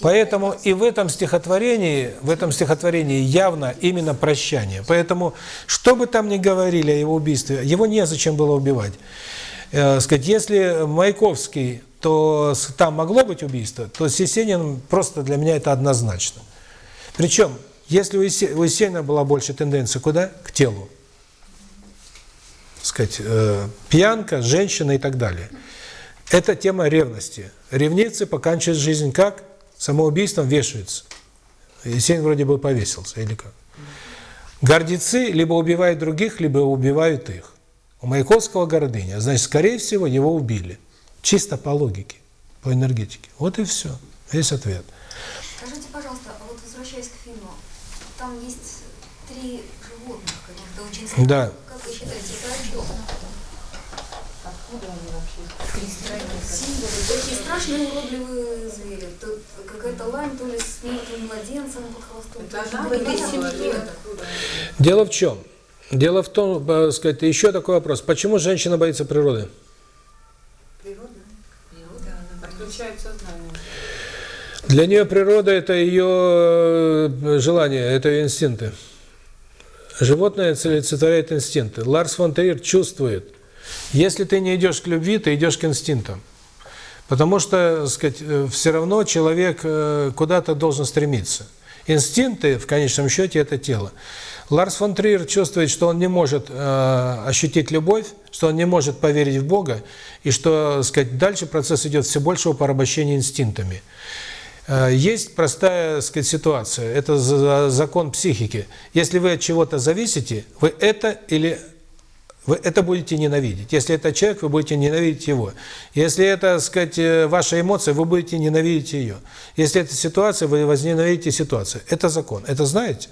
Поэтому и в этом стихотворении, в этом стихотворении явно именно прощание. Поэтому, что бы там ни говорили о его убийстве, его незачем было убивать. Э, сказать, если Маяковский, то там могло быть убийство, то с Есениным просто для меня это однозначно. Причем, если у Есенина была больше тенденция куда? К телу. сказать, э, пьянка, женщина и так далее. Это тема ревности. Ревницы поканчивают жизнь как? Самоубийством вешаются. Есенин вроде бы повесился, или как? Гордецы либо убивают других, либо убивают их. У Маяковского гордыня. Значит, скорее всего, его убили. Чисто по логике, по энергетике. Вот и все. Весь ответ. Скажите, пожалуйста, а вот возвращаясь к фильму, там есть три животных, как-то очень. Да. Как вы считаете, это о чем? Символы, такие страшные уродливые звери. Тут какая-то лань, то ли с мертвым младенцем под хвостом. Это то ли она что придумала, это? нет? Дело в чем? Дело в том, э, сказать, еще такой вопрос. Почему женщина боится природы? Отключает сознание. Для нее природа – это ее э, желание, это ее инстинкты. Животное олицетворяет инстинкты. Ларс фон Триер чувствует, если ты не идешь к любви, ты идешь к инстинктам. Потому что, так сказать, э, все равно человек куда-то должен стремиться. Инстинкты, в конечном счете, это тело. Ларс фон Триер чувствует, что он не может э, ощутить любовь, что он не может поверить в Бога, и что, сказать, дальше процесс идет все большего порабощения инстинктами. Э, Есть простая, сказать, ситуация. Это за- закон психики. Если вы от чего-то зависите, вы это или вы это будете ненавидеть. Если это человек, вы будете ненавидеть его. Если это, сказать, э, ваша эмоция, вы будете ненавидеть ее. Если это ситуация, вы возненавидите ситуацию. Это закон. Это знаете?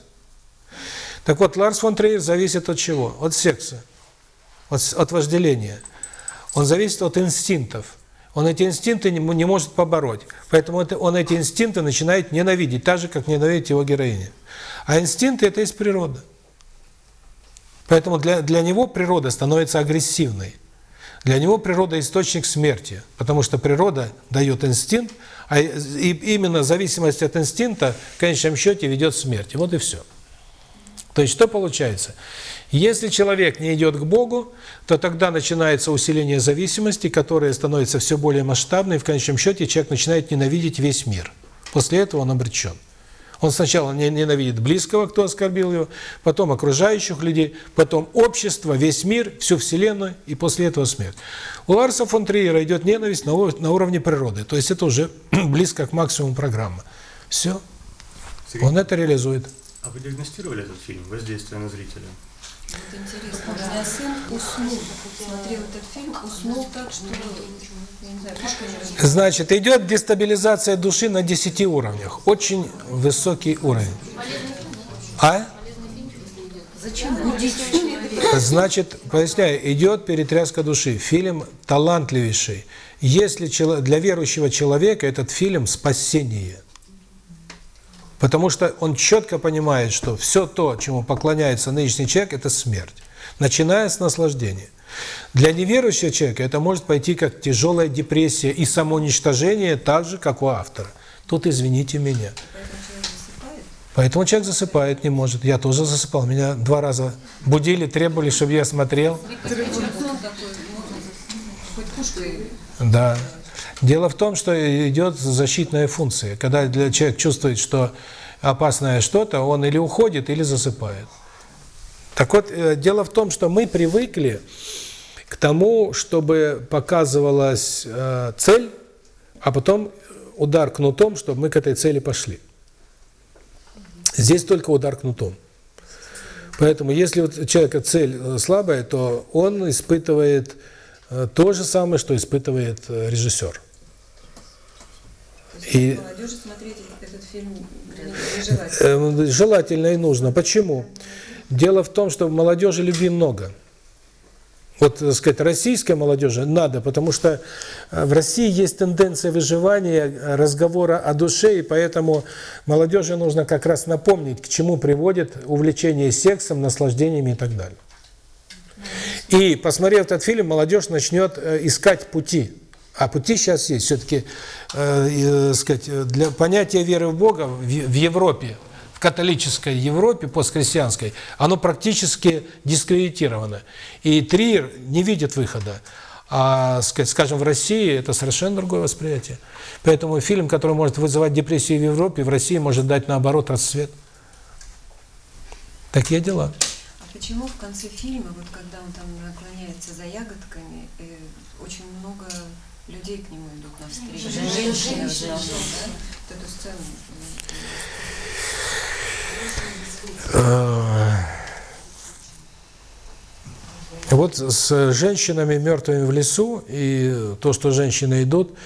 Так вот, Ларс фон Триер зависит от чего? От секса, от, от вожделения. Он зависит от инстинктов. Он эти инстинкты не, не может побороть. Поэтому это, он эти инстинкты начинает ненавидеть, так же, как ненавидит его героиня. А инстинкты – это есть природа. Поэтому для, для него природа становится агрессивной. Для него природа – источник смерти, потому что природа дает инстинкт, а и именно зависимость от инстинкта в конечном счете ведет к смерти. Вот и все. То есть что получается? Если человек не идет к Богу, то тогда начинается усиление зависимости, которая становится все более масштабной, и в конечном счете человек начинает ненавидеть весь мир. После этого он обречен. Он сначала не- ненавидит близкого, кто оскорбил его, потом окружающих людей, потом общество, весь мир, всю Вселенную, и после этого смерть. У Ларса фон Триера идет ненависть на, на уровне природы, то есть это уже [clears throat] близко к максимуму программы. Все. Он это реализует. А вы диагностировали этот фильм «Воздействие на зрителя»? Вот интересно. У меня сын уснул, смотрел этот фильм, уснул так, что, я не знаю. Значит, идет дестабилизация души на 10 уровнях. Очень высокий уровень. А? Зачем будить? Значит, поясняю, идет перетряска души. Фильм талантливейший. Если для верующего человека этот фильм спасение. Потому что он четко понимает, что все то, чему поклоняется нынешний человек, это смерть. Начиная с наслаждения. Для неверующего человека это может пойти как тяжелая депрессия и самоуничтожение, так же, как у автора. Тут извините меня. Поэтому человек засыпает не может. Я тоже засыпал. Меня два раза будили, требовали, чтобы я смотрел. Да. Дело в том, что идет защитная функция. Когда человек чувствует, что опасное что-то, он или уходит, или засыпает. Так вот, э, дело в том, что мы привыкли к тому, чтобы показывалась э, цель, а потом удар кнутом, чтобы мы к этой цели пошли. Здесь только удар кнутом. Поэтому, если у человека цель э, слабая, то он испытывает то же самое, что испытывает э, режиссер. И молодежи смотреть этот фильм нежелательно. э, желательно и нужно. Почему? Дело в том, что молодежи любви много. Вот, так сказать, российской молодежи надо, потому что э, в России есть тенденция выживания, э, разговора о душе, и поэтому молодежи нужно как раз напомнить, к чему приводит увлечение сексом, наслаждениями и так далее. И, посмотрев этот фильм, молодежь начнет э, искать пути. А пути сейчас есть. Все-таки, э, э, сказать, для понятия веры в Бога в, в Европе, в католической Европе, постхристианской, оно практически дискредитировано. И Триер не видит выхода. А, скажем, в России это совершенно другое восприятие. Поэтому фильм, который может вызывать депрессию в Европе, в России может дать, наоборот, расцвет. Такие дела. Почему в конце фильма, вот когда он там наклоняется за ягодками, э, очень много людей к нему идут навстречу? Женщины основном, да? Вот эту сцену. Э, Вот с женщинами мертвыми в лесу и то, что женщины идут,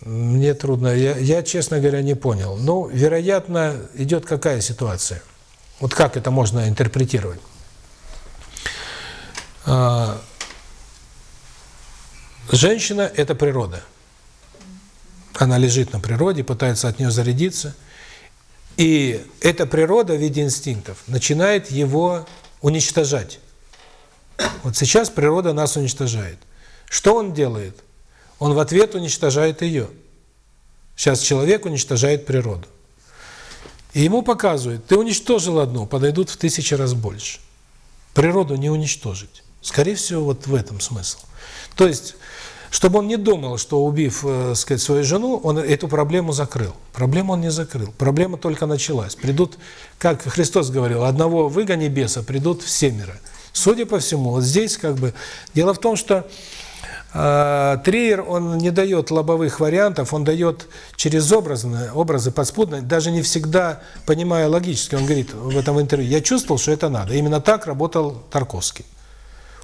мне трудно. Я, я, честно говоря, не понял. Ну, вероятно, идет какая ситуация? Вот как это можно интерпретировать? А, Женщина – это природа. Она лежит на природе, пытается от нее зарядиться. И эта природа в виде инстинктов начинает его уничтожать. Вот сейчас природа нас уничтожает. Что он делает? Он в ответ уничтожает ее. Сейчас человек уничтожает природу. И ему показывают, ты уничтожил одну, подойдут в тысячи раз больше. Природу не уничтожить. Скорее всего, вот в этом смысл. То есть, чтобы он не думал, что убив, э, сказать, свою жену, он эту проблему закрыл. Проблему он не закрыл. Проблема только началась. Придут, как Христос говорил, одного выгони беса, придут все мира. Судя по всему, вот здесь как бы... Дело в том, что э, Триер, он не дает лобовых вариантов, он дает через образы, образы подспудно, даже не всегда понимая логически. Он говорит в этом интервью, я чувствовал, что это надо. Именно так работал Тарковский.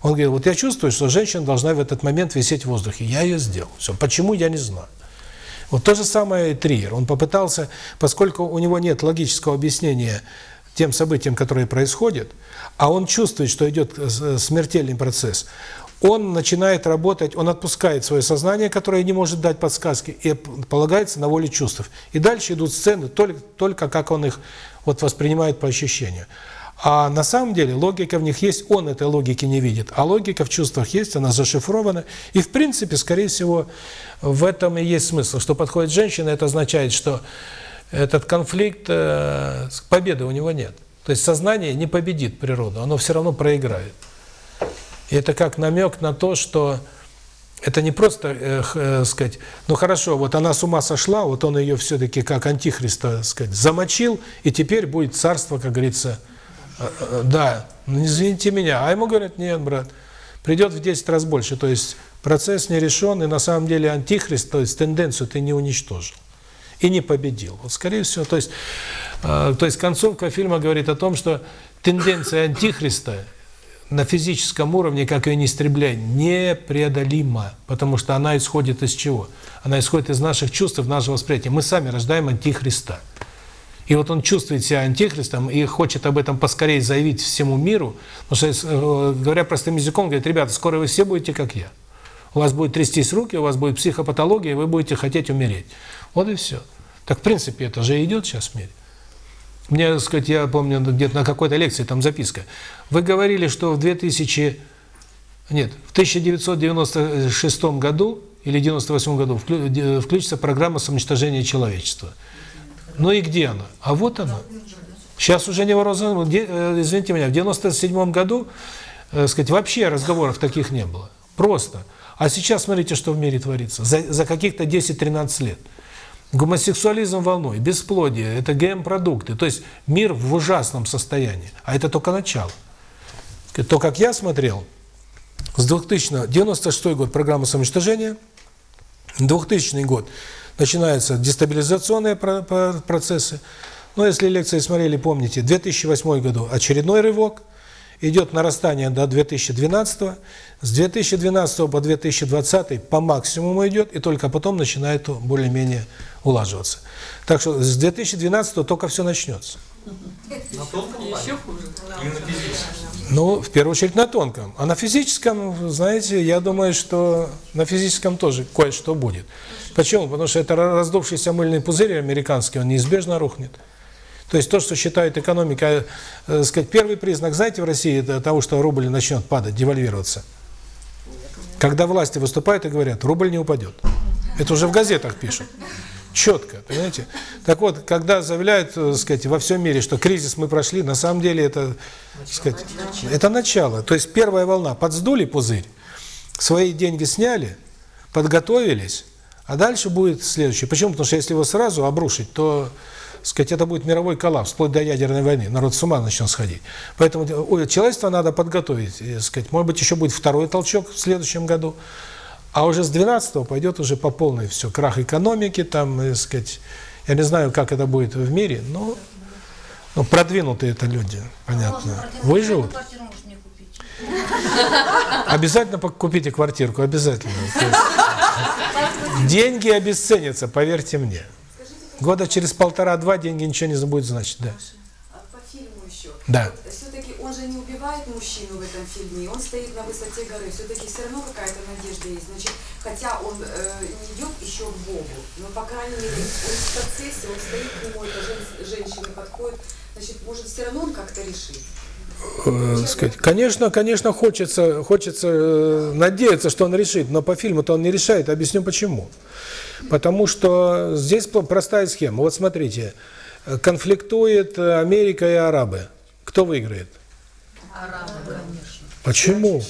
Он говорит, вот я чувствую, что женщина должна в этот момент висеть в воздухе. Я ее сделал. Все. Почему, я не знаю. Вот то же самое и Триер. Он попытался, поскольку у него нет логического объяснения тем событиям, которые происходят, а он чувствует, что идет смертельный процесс, он начинает работать, он отпускает свое сознание, которое не может дать подсказки, и полагается на волю чувств. И дальше идут сцены только, только как он их вот воспринимает по ощущению. А на самом деле логика в них есть, он этой логики не видит. А логика в чувствах есть, она зашифрована. И в принципе, скорее всего, в этом и есть смысл. Что подходит женщина, это означает, что этот конфликт, э, победы у него нет. То есть сознание не победит природу, оно все равно проиграет. И это как намек на то, что это не просто, э, э, сказать, ну хорошо, вот она с ума сошла, вот он ее все-таки как антихриста, сказать, замочил, и теперь будет царство, как говорится, да, ну извините меня. А ему говорят, нет, брат, придет в 10 раз больше. То есть процесс не решен, и на самом деле антихрист, то есть тенденцию ты не уничтожил и не победил. Вот скорее всего, то есть, э, то есть концовка фильма говорит о том, что тенденция антихриста на физическом уровне, как ее не истребляй, непреодолима, потому что она исходит из чего? Она исходит из наших чувств, нашего восприятия. Мы сами рождаем антихриста. И вот он чувствует себя антихристом и хочет об этом поскорее заявить всему миру, потому что, э, говоря простым языком, говорит, ребята, скоро вы все будете как я. У вас будет трястись руки, у вас будет психопатология, и вы будете хотеть умереть. Вот и все. Так, в принципе, это же идет сейчас в мире. Мне, так сказать, я помню, где-то на какой-то лекции там записка. Вы говорили, что в 2000... Нет, в 1996 году или 98 году включится программа самоуничтожения человечества. Ну и где она? А вот она. Сейчас уже невооруженный... Извините меня, в 97 году, так сказать, вообще разговоров таких не было. Просто. А сейчас смотрите, что в мире творится. За, за каких-то 10-13 лет. Гомосексуализм волной, бесплодие, это ГМ-продукты. То есть мир в ужасном состоянии. А это только начало. То, как я смотрел, с 2000 96 год программа самоуничтожения, 2000 год начинаются дестабилизационные процессы. Но если лекции смотрели, помните, 2008 году очередной рывок, идет нарастание до 2012, с 2012 по 2020 по максимуму идет, и только потом начинает более-менее улаживаться. Так что с 2012 только все начнется. Еще хуже. Ну, в первую очередь на тонком. А на физическом, знаете, я думаю, что на физическом тоже кое-что будет. Почему? Потому что это раздувшийся мыльный пузырь американский, он неизбежно рухнет. То есть то, что считает экономика, э, сказать, первый признак, знаете, в России это того, что рубль начнет падать, девальвироваться. Когда власти выступают и говорят, рубль не упадет. Это уже в газетах пишут. Четко, понимаете? Так вот, когда заявляют, так сказать, во всем мире, что кризис мы прошли, на самом деле это, так сказать, это начало. То есть первая волна, подсдули пузырь, свои деньги сняли, подготовились, а дальше будет следующее. Почему? Потому что если его сразу обрушить, то, так сказать, это будет мировой коллапс, вплоть до ядерной войны. Народ с ума начнет сходить. Поэтому ой, человечество надо подготовить, так сказать. Может быть, еще будет второй толчок в следующем году. А уже с 12 пойдет уже по полной все. Крах экономики, там, так сказать, я не знаю, как это будет в мире, но ну, продвинутые это люди, понятно. Выживут. Обязательно купите квартирку, обязательно. Есть деньги обесценятся, поверьте мне. Года через полтора-два деньги ничего не будет значить, да. А по фильму еще. Да. Он же не убивает мужчину в этом фильме, он стоит на высоте горы. Все-таки все равно какая-то надежда есть. Значит, хотя он э, не идет еще к Богу, но по крайней мере он в процессе, он стоит к нему, эта жен- женщина подходит. Значит, может все равно он как-то решит. Э, сказать, конечно, конечно, хочется, хочется э, надеяться, что он решит, но по фильму-то он не решает. Объясню почему. Потому что здесь простая схема. Вот смотрите, э, конфликтует Америка и арабы. Кто выиграет? Почему?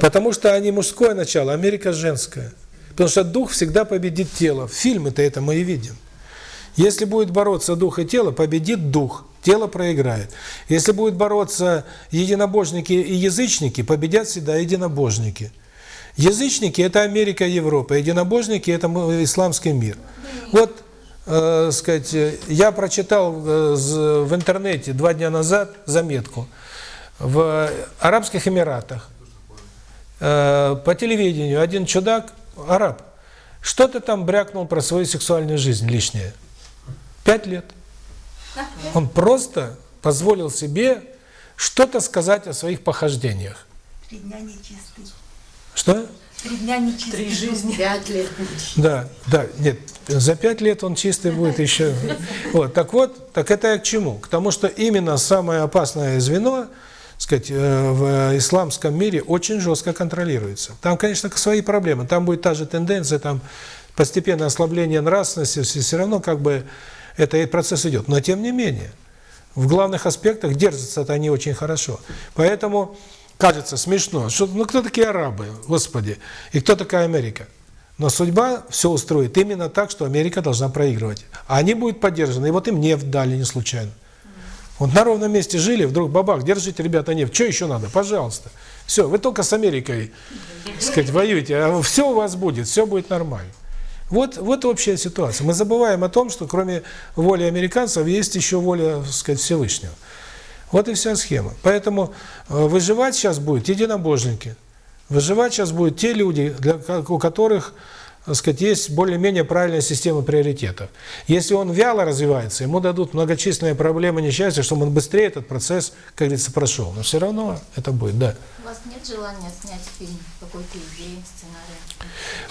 Потому что они мужское начало, Америка женское. Потому что дух всегда победит тело. В фильме-то это мы и видим. Если будет бороться дух и тело, победит дух, тело проиграет. Если будет бороться единобожники и язычники, победят всегда единобожники. Язычники – это Америка Европа, единобожники – это исламский мир. Вот, э, сказать, э, я прочитал э, в интернете два дня назад заметку. В Арабских Эмиратах э, по телевидению один чудак, араб, что-то там брякнул про свою сексуальную жизнь лишнее. Пять лет. Он просто позволил себе что-то сказать о своих похождениях. Три дня нечистый. Что? Три дня нечистый. Три жизни. Пять лет. Да, да, нет, за пять лет он чистый будет еще. Вот, так вот, так это я к чему? К тому, что именно самое опасное звено, сказать, э, в исламском мире очень жестко контролируется. Там, конечно, свои проблемы, там будет та же тенденция, там постепенное ослабление нравственности, все, все равно как бы это процесс идет. Но тем не менее, в главных аспектах держатся-то они очень хорошо. Поэтому кажется смешно, что ну кто такие арабы, господи, и кто такая Америка? Но судьба все устроит именно так, что Америка должна проигрывать. А они будут поддержаны, и вот им нефть дали не случайно. Вот на ровном месте жили, вдруг бабах, держите, ребята, нефть. Что еще надо? Пожалуйста. Все, вы только с Америкой, сказать, воюете, а все у вас будет, все будет нормально. Вот, вот общая ситуация. Мы забываем о том, что кроме воли американцев есть еще воля, сказать, Всевышнего. Вот и вся схема. Поэтому э, выживать сейчас будут единобожники. Выживать сейчас будут те люди, для, у которых, так сказать, есть более-менее правильная система приоритетов. Если он вяло развивается, ему дадут многочисленные проблемы, несчастья, чтобы он быстрее этот процесс, как говорится, прошел. Но все равно это будет, да. У вас нет желания снять фильм, какой-то идеи, сценария?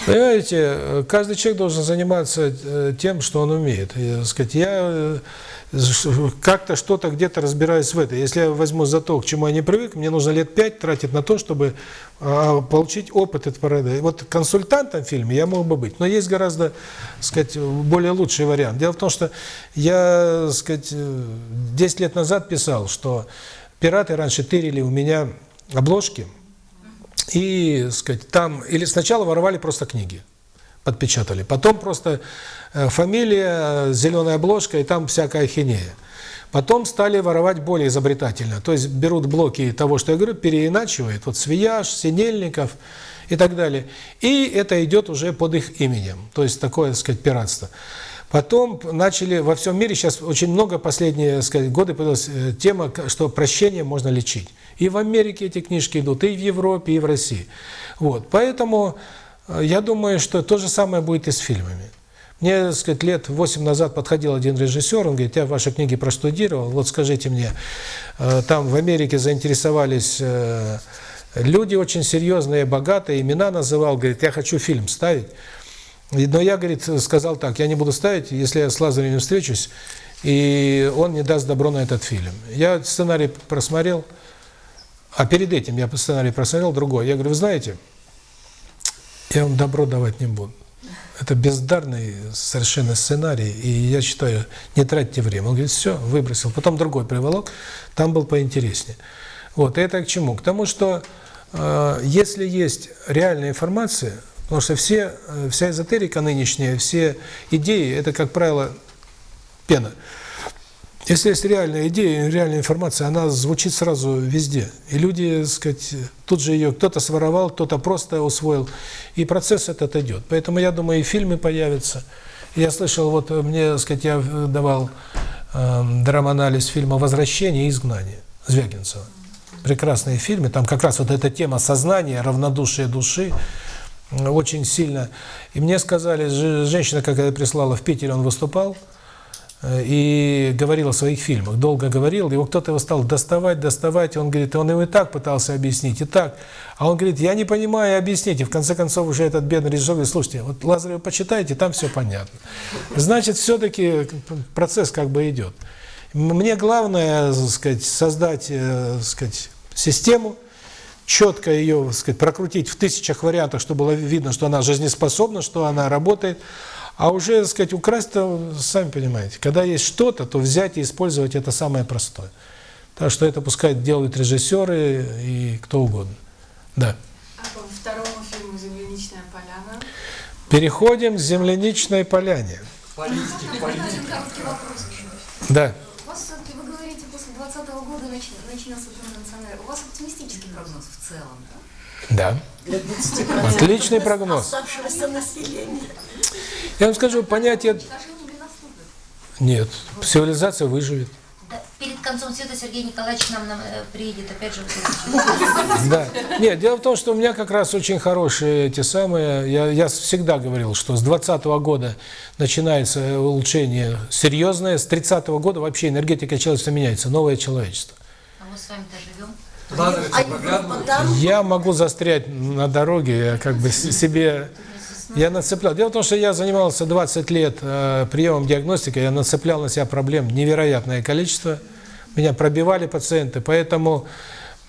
Понимаете, э, каждый человек должен заниматься э, тем, что он умеет. И, так сказать, я как-то что-то где-то разбираюсь в этом. Если я возьму за то, к чему я не привык, мне нужно лет пять тратить на то, чтобы а, получить опыт этого рода. Вот консультантом в фильме я мог бы быть, но есть гораздо, сказать, более лучший вариант. Дело в том, что я, сказать, э, 10 лет назад писал, что пираты раньше тырили у меня обложки, и, сказать, там или сначала воровали просто книги, подпечатали, потом просто фамилия, зеленая обложка, и там всякая ахинея. Потом стали воровать более изобретательно, то есть берут блоки того, что я говорю, переиначивают, вот Свияж, Синельников и так далее. И это идет уже под их именем, то есть такое, так сказать, пиратство. Потом начали во всем мире, сейчас очень много последние сказать, годы появилась э, тема, что прощение можно лечить. И в Америке эти книжки идут, и в Европе, и в России. Вот. Поэтому э, я думаю, что то же самое будет и с фильмами. Мне, так сказать, лет 8 назад подходил один режиссер, он говорит, я ваши книги проштудировал, вот скажите мне, э, там в Америке заинтересовались э, люди очень серьезные, богатые, имена называл, говорит, я хочу фильм ставить. Но я, говорит, сказал так, я не буду ставить, если я с Лазаревым встречусь, и он не даст добро на этот фильм. Я сценарий просмотрел, а перед этим я сценарий просмотрел другой. Я говорю, вы знаете, я вам добро давать не буду. Это бездарный совершенно сценарий, и я считаю, не тратьте время. Он говорит, все, выбросил. Потом другой приволок, там был поинтереснее. Вот, это к чему? К тому, что э, если есть реальная информация, потому что все, э, вся эзотерика нынешняя, все идеи, это, как правило, пена. Если есть реальная идея, реальная информация, она звучит сразу везде. И люди, так сказать, тут же ее кто-то своровал, кто-то просто усвоил. И процесс этот идет. Поэтому я думаю, и фильмы появятся. Я слышал, вот мне, так сказать, я давал э, драманализ фильма «Возвращение и изгнание» Звягинцева. Прекрасные фильмы. Там как раз вот эта тема сознания, равнодушие души очень сильно. И мне сказали, же- женщина, когда прислала в Питере, он выступал, и говорил о своих фильмах, долго говорил, его кто-то его стал доставать, доставать, он говорит, он его и так пытался объяснить, и так. А он говорит, я не понимаю, объясните. В конце концов, уже этот бедный режиссер говорит, слушайте, вот Лазарева почитайте, там все понятно. Значит, все-таки процесс как бы идет. Мне главное, так сказать, создать, э, так сказать, систему, четко ее, так сказать, прокрутить в тысячах вариантах, чтобы было видно, что она жизнеспособна, что она работает. А уже, так сказать, украсть-то, сами понимаете, когда есть что-то, то взять и использовать это самое простое. Так что это пускай делают режиссеры и кто угодно. Да. А по второму фильму «Земляничная поляна» Переходим к земляничной поляне. Политики, вопрос еще. Да. У вас все-таки, вы говорите, после 2020 года нач- начнется интернациональный. У вас оптимистический прогноз в целом, да? Да. Для 20% Отличный прогноз. Оставшегося населения. Я вам скажу, понятие... Нет, цивилизация выживет. Да, перед концом света Сергей Николаевич нам, нам, э, приедет опять же в Да. Нет, дело в том, что у меня как раз очень хорошие эти самые... Я, я всегда говорил, что с 20 года начинается улучшение серьезное, с 30 года вообще энергетика человечества меняется, новое человечество. А мы с вами-то живем. Я могу застрять на дороге, я как бы себе... Я нацеплял. Дело в том, что я занимался 20 лет э, приемом диагностики, я нацеплял на себя проблем невероятное количество. Меня пробивали пациенты, поэтому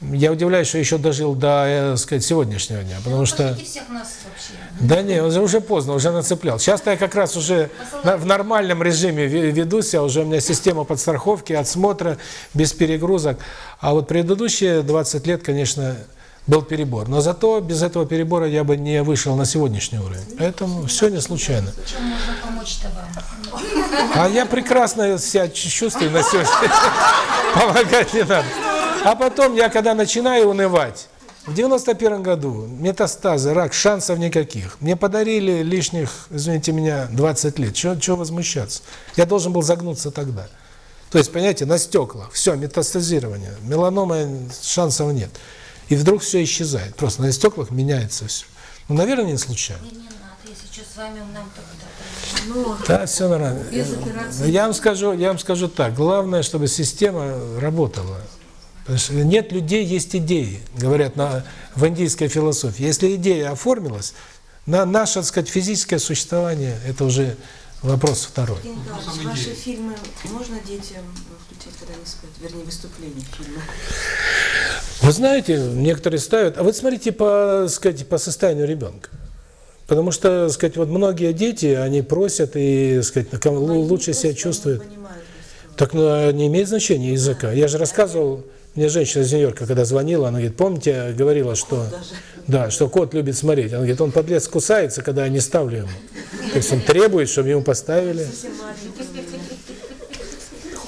я удивляюсь, что еще дожил до, э, сказать, сегодняшнего дня, потому что... Всех нас вообще. Да не, уже, уже поздно, уже нацеплял. Сейчас-то я как раз уже на- в нормальном режиме ве- веду себя, уже у меня система подстраховки, отсмотра, без перегрузок. А вот предыдущие 20 лет, конечно, был перебор. Но зато без этого перебора я бы не вышел на сегодняшний уровень. Поэтому все не случайно. Чем можно помочь-то вам? А я прекрасно себя чувствую на сегодня. [laughs] Помогать не надо. А потом я, когда начинаю унывать, в 91 году метастазы, рак, шансов никаких. Мне подарили лишних, извините меня, 20 лет. Чего возмущаться? Я должен был загнуться тогда. То есть, понимаете, на стеклах. Все, метастазирование. Меланома шансов нет. И вдруг все исчезает. Просто на стеклах меняется все. Ну, наверное, не случайно. Не, не надо, если что, с вами нам тогда. Ну, Да, все нормально. Я вам скажу, я вам скажу так. Главное, чтобы система работала. Потому что нет людей, есть идеи, говорят на, в индийской философии. Если идея оформилась, на наше, так сказать, физическое существование – это уже вопрос второй. Евгений Николаевич, ваши фильмы можно детям включать, когда они спят? Вернее, выступления фильма. Вы знаете, некоторые ставят, а вот смотрите по, сказать, по состоянию ребенка. Потому что, сказать, вот многие дети, они просят и, сказать, ком- лучше себя чувствуют. Так ну, не имеет значения языка. Я же рассказывал, мне женщина из Нью-Йорка, когда звонила, она говорит, помните, я говорила, что да, что кот любит смотреть. Она говорит, он подлец кусается, когда я не ставлю ему. То есть он требует, чтобы ему поставили.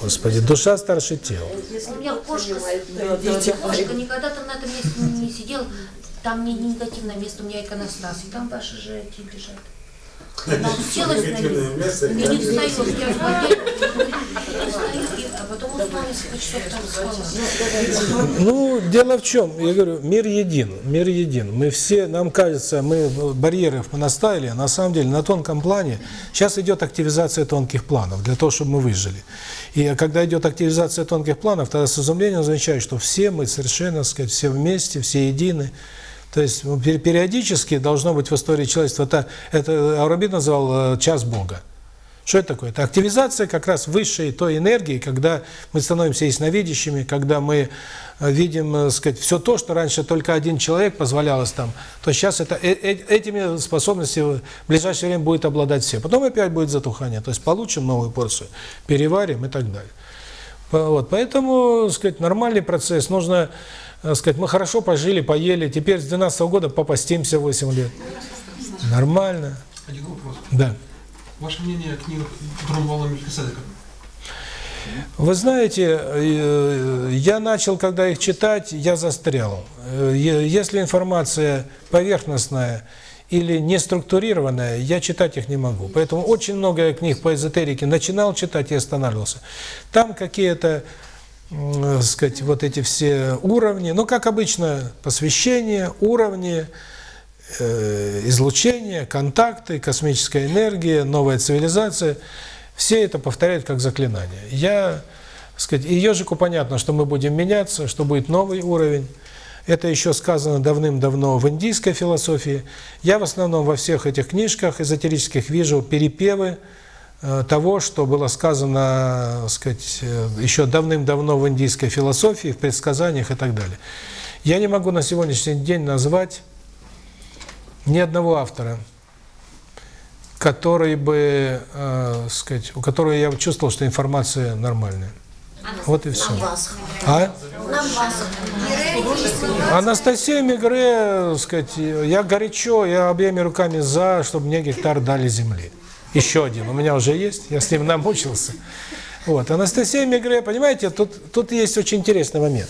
Господи, душа старше тела. У меня кошка, кошка никогда там на этом месте не, не сидела. Там не негативное место, у меня иконостас. И там ваши же эти лежат. Она уселась на нее и не встает. Я а. Ну, дело в чем, я говорю, мир един, мир един. Мы все, нам кажется, мы барьеры наставили, а на самом деле на тонком плане сейчас идет активизация тонких планов для того, чтобы мы выжили. И когда идет активизация тонких планов, тогда с изумлением замечаю, что все мы совершенно, так сказать, все вместе, все едины. То есть ну, пер- периодически должно быть в истории человечества, это, это Аурабин назвал э, час Бога. Что это такое? Это активизация как раз высшей той энергии, когда мы становимся ясновидящими, когда мы э, видим, э, сказать, все то, что раньше только один человек позволялось там, то сейчас это э- этими способностями в ближайшее время будет обладать все. Потом опять будет затухание, то есть получим новую порцию, переварим и так далее. Вот, поэтому, так сказать, нормальный процесс. Нужно, так сказать, мы хорошо пожили, поели, теперь с 12 года попастимся 8 лет. Нормально. Один вопрос. Да. Ваше мнение о книгах Громвала Мельхиседека? Вы знаете, э, я начал, когда их читать, я застрял. Э, Если информация поверхностная или не структурированная, я читать их не могу. Поэтому очень много книг по эзотерике начинал читать и останавливался. Там какие-то, м, сказать, вот эти все уровни, ну, как обычно, посвящение, уровни, э, излучение, контакты, космическая энергия, новая цивилизация. Все это повторяют как заклинание. Я, сказать, и ежику понятно, что мы будем меняться, что будет новый уровень. Это еще сказано давным-давно в индийской философии. Я в основном во всех этих книжках эзотерических вижу перепевы э, того, что было сказано, так сказать, э, еще давным-давно в индийской философии, в предсказаниях и так далее. Я не могу на сегодняшний день назвать ни одного автора, который бы, э, сказать, у которого я чувствовал, что информация нормальная. Вот и все. А? Анастасия Мигре, сказать, я горячо, я обеими руками за, чтобы мне гектар дали земли. Еще один, у меня уже есть, я с ним намучился. Вот, Анастасия Мигре, понимаете, тут, тут есть очень интересный момент.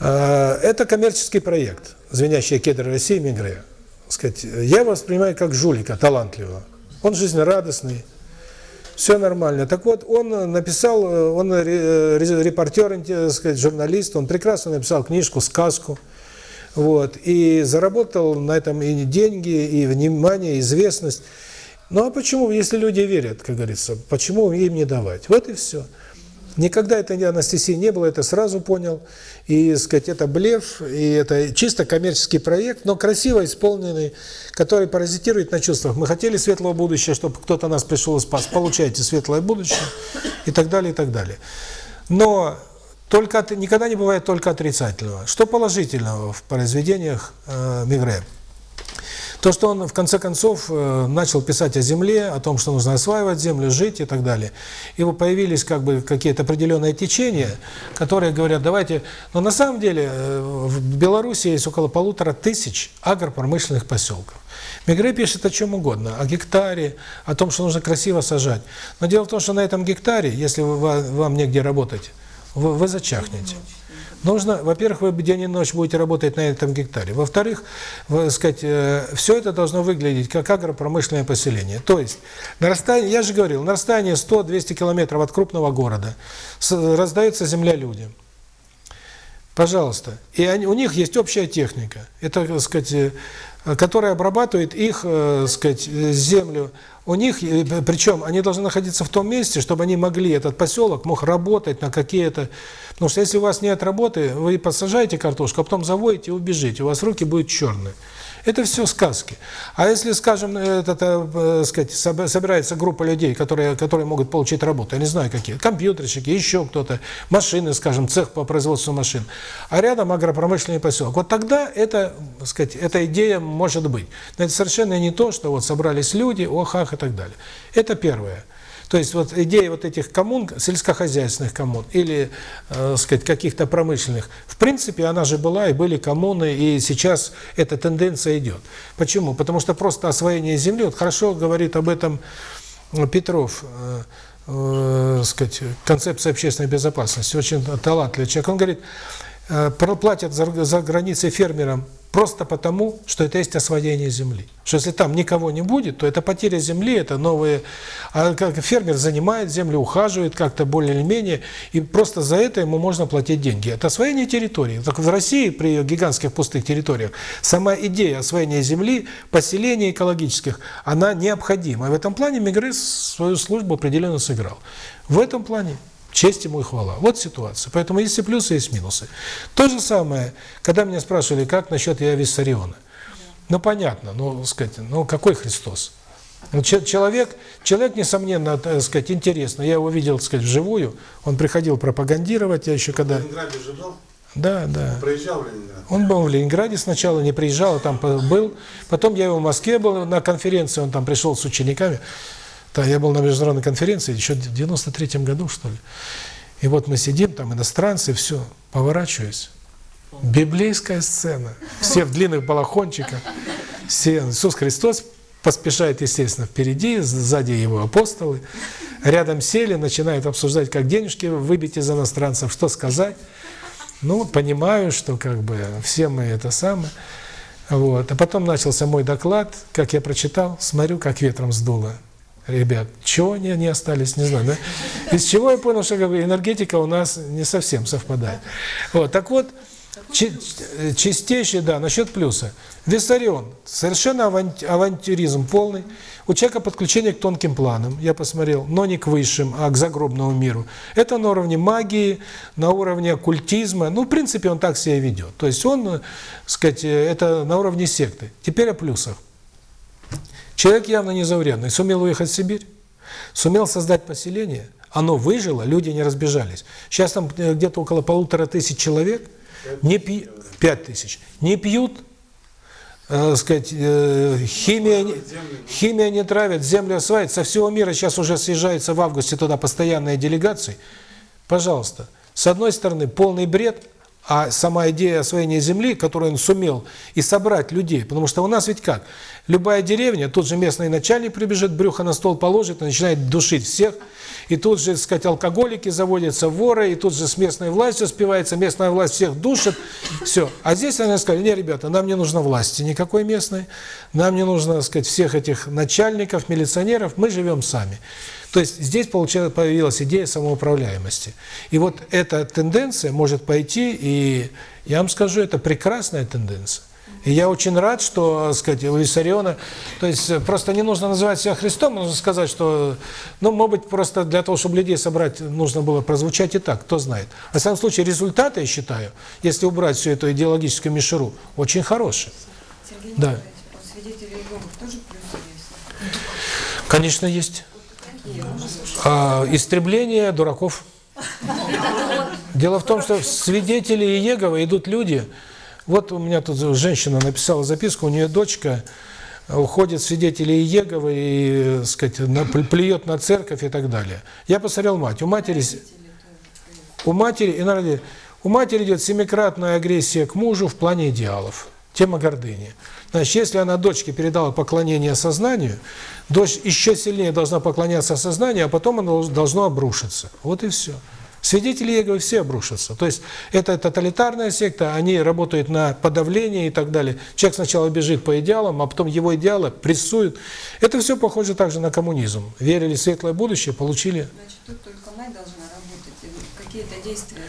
Э, Это коммерческий проект, звенящие кедры России Мигре. Сказать, я воспринимаю как жулика, талантливого. Он жизнерадостный, все нормально. Так вот, он написал, он ре- ре- репортер, так сказать, журналист, он прекрасно написал книжку, сказку. Вот, и заработал на этом и деньги, и внимание, и известность. Ну а почему, если люди верят, как говорится, почему им не давать? Вот и все. Никогда это не Анастасии не было, это сразу понял. И, сказать, это блеф, и это чисто коммерческий проект, но красиво исполненный, который паразитирует на чувствах. Мы хотели светлого будущего, чтобы кто-то нас пришел и спас. Получайте светлое будущее и так далее, и так далее. Но только никогда не бывает только отрицательного. Что положительного в произведениях э, Мигре? То, что он в конце концов э, начал писать о земле, о том, что нужно осваивать землю, жить и так далее. И появились как бы какие-то определенные течения, которые говорят, давайте... Но на самом деле э, в Беларуси есть около полутора тысяч агропромышленных поселков. Мигре пишет о чем угодно, о гектаре, о том, что нужно красиво сажать. Но дело в том, что на этом гектаре, если вам негде работать, вы, вы зачахнете. Нужно, во-первых, вы день и ночь будете работать на этом гектаре. Во-вторых, сказать, все это должно выглядеть как агропромышленное поселение. То есть, на расстоянии, я же говорил, на расстоянии 100-200 километров от крупного города раздается земля людям. Пожалуйста. И они, у них есть общая техника, это, так сказать, э, которая обрабатывает их, э, так сказать, э, землю. У них, э, причем, они должны находиться в том месте, чтобы они могли, этот поселок мог работать на какие-то... Потому что если у вас нет работы, вы посажаете картошку, а потом заводите и убежите, у вас руки будут черные. Это все сказки. А если, скажем, это, э, сказать, соб- собирается группа людей, которые, которые могут получить работу, я не знаю какие, компьютерщики, еще кто-то, машины, скажем, цех по производству машин, а рядом агропромышленный поселок, вот тогда это, сказать, эта идея может быть. Но это совершенно не то, что вот собрались люди, ох, ах и так далее. Это первое. То есть вот идея вот этих коммун, сельскохозяйственных коммун или, э, сказать, каких-то промышленных, в принципе, она же была, и были коммуны, и сейчас эта тенденция идет. Почему? Потому что просто освоение земли, вот хорошо говорит об этом Петров, э, э, сказать, концепция общественной безопасности, очень талантливый человек. Он говорит, э, платят за, за границей фермерам просто потому, что это есть освоение земли. Что если там никого не будет, то это потеря земли, это новые... А как фермер занимает землю, ухаживает как-то более или менее, и просто за это ему можно платить деньги. Это освоение территории. Так в России при гигантских пустых территориях сама идея освоения земли, поселений экологических, она необходима. И в этом плане Мегрес свою службу определенно сыграл. В этом плане честь ему и хвала. Вот ситуация. Поэтому есть и плюсы, есть минусы. То же самое, когда меня спрашивали, как насчет я Виссариона. Ну, понятно, ну, сказать, ну, какой Христос? Ну, человек, человек, несомненно, так сказать, интересно. Я его видел, так сказать, вживую. Он приходил пропагандировать, я еще когда... В Ленинграде же был? Да, да. Он проезжал в Ленинград? Он был в Ленинграде сначала, не приезжал, а там был. Потом я его в Москве был на конференции, он там пришел с учениками. Да, я был на международной конференции еще в 93 году, что ли. И вот мы сидим, там иностранцы, все, поворачиваюсь. Библейская сцена. Все в длинных балахончиках. Все, Иисус Христос поспешает, естественно, впереди, сзади его апостолы. Рядом сели, начинают обсуждать, как денежки выбить из иностранцев, что сказать. Ну, понимаю, что как бы все мы это самое. Вот. А потом начался мой доклад, как я прочитал, смотрю, как ветром сдуло. Ребят, чего они не остались, не знаю. Да? Из чего я понял, что энергетика у нас не совсем совпадает. Вот, так вот, чистейший, да, насчет плюса. Виссарион, совершенно авантюризм полный. У человека подключение к тонким планам, я посмотрел, но не к высшим, а к загробному миру. Это на уровне магии, на уровне оккультизма. Ну, в принципе, он так себя ведет. То есть он, сказать, это на уровне секты. Теперь о плюсах. Человек явно незаурядный, сумел уехать в Сибирь, сумел создать поселение, оно выжило, люди не разбежались. Сейчас там э, где-то около полутора тысяч человек, не пи... пять тысяч, не пьют, э, сказать, э, химия, химия не травит, землю осваивает. Со всего мира сейчас уже съезжаются в августе туда постоянные делегации. Пожалуйста, с одной стороны, полный бред, а сама идея освоения земли, которую он сумел, и собрать людей. Потому что у нас ведь как? Любая деревня, тут же местный начальник прибежит, брюхо на стол положит и начинает душить всех. И тут же, так сказать, алкоголики заводятся, воры, и тут же с местной властью спивается, местная власть всех душит. Все. А здесь они сказали, не, ребята, нам не нужно власти никакой местной, нам не нужно, так сказать, всех этих начальников, милиционеров, мы живем сами. То есть здесь получилась, появилась идея самоуправляемости. И вот эта тенденция может пойти, и я вам скажу, это прекрасная тенденция. И я очень рад, что, сказать, у Виссариона, то есть просто не нужно называть себя Христом, нужно сказать, что, ну, может быть, просто для того, чтобы людей собрать, нужно было прозвучать и так, кто знает. А в самом случае результаты, я считаю, если убрать всю эту идеологическую мишуру, очень хорошие. Сергей да. свидетелей Иеговы тоже плюсы есть? Конечно, есть. А, истребление дураков. Дело в том, что свидетели Иеговы идут люди. Вот у меня тут женщина написала записку, у нее дочка уходит свидетели Иеговы и, сказать, плюет на церковь и так далее. Я посмотрел мать. У матери у матери и у матери идет семикратная агрессия к мужу в плане идеалов. Тема гордыни. Значит, если она дочке передала поклонение сознанию, дочь еще сильнее должна поклоняться сознанию, а потом оно должно обрушиться. Вот и все. Свидетели Иеговы все обрушатся. То есть это тоталитарная секта, они работают на подавление и так далее. Человек сначала бежит по идеалам, а потом его идеалы прессуют. Это все похоже также на коммунизм. Верили в светлое будущее, получили... Значит, тут только мать должна работать, какие-то действия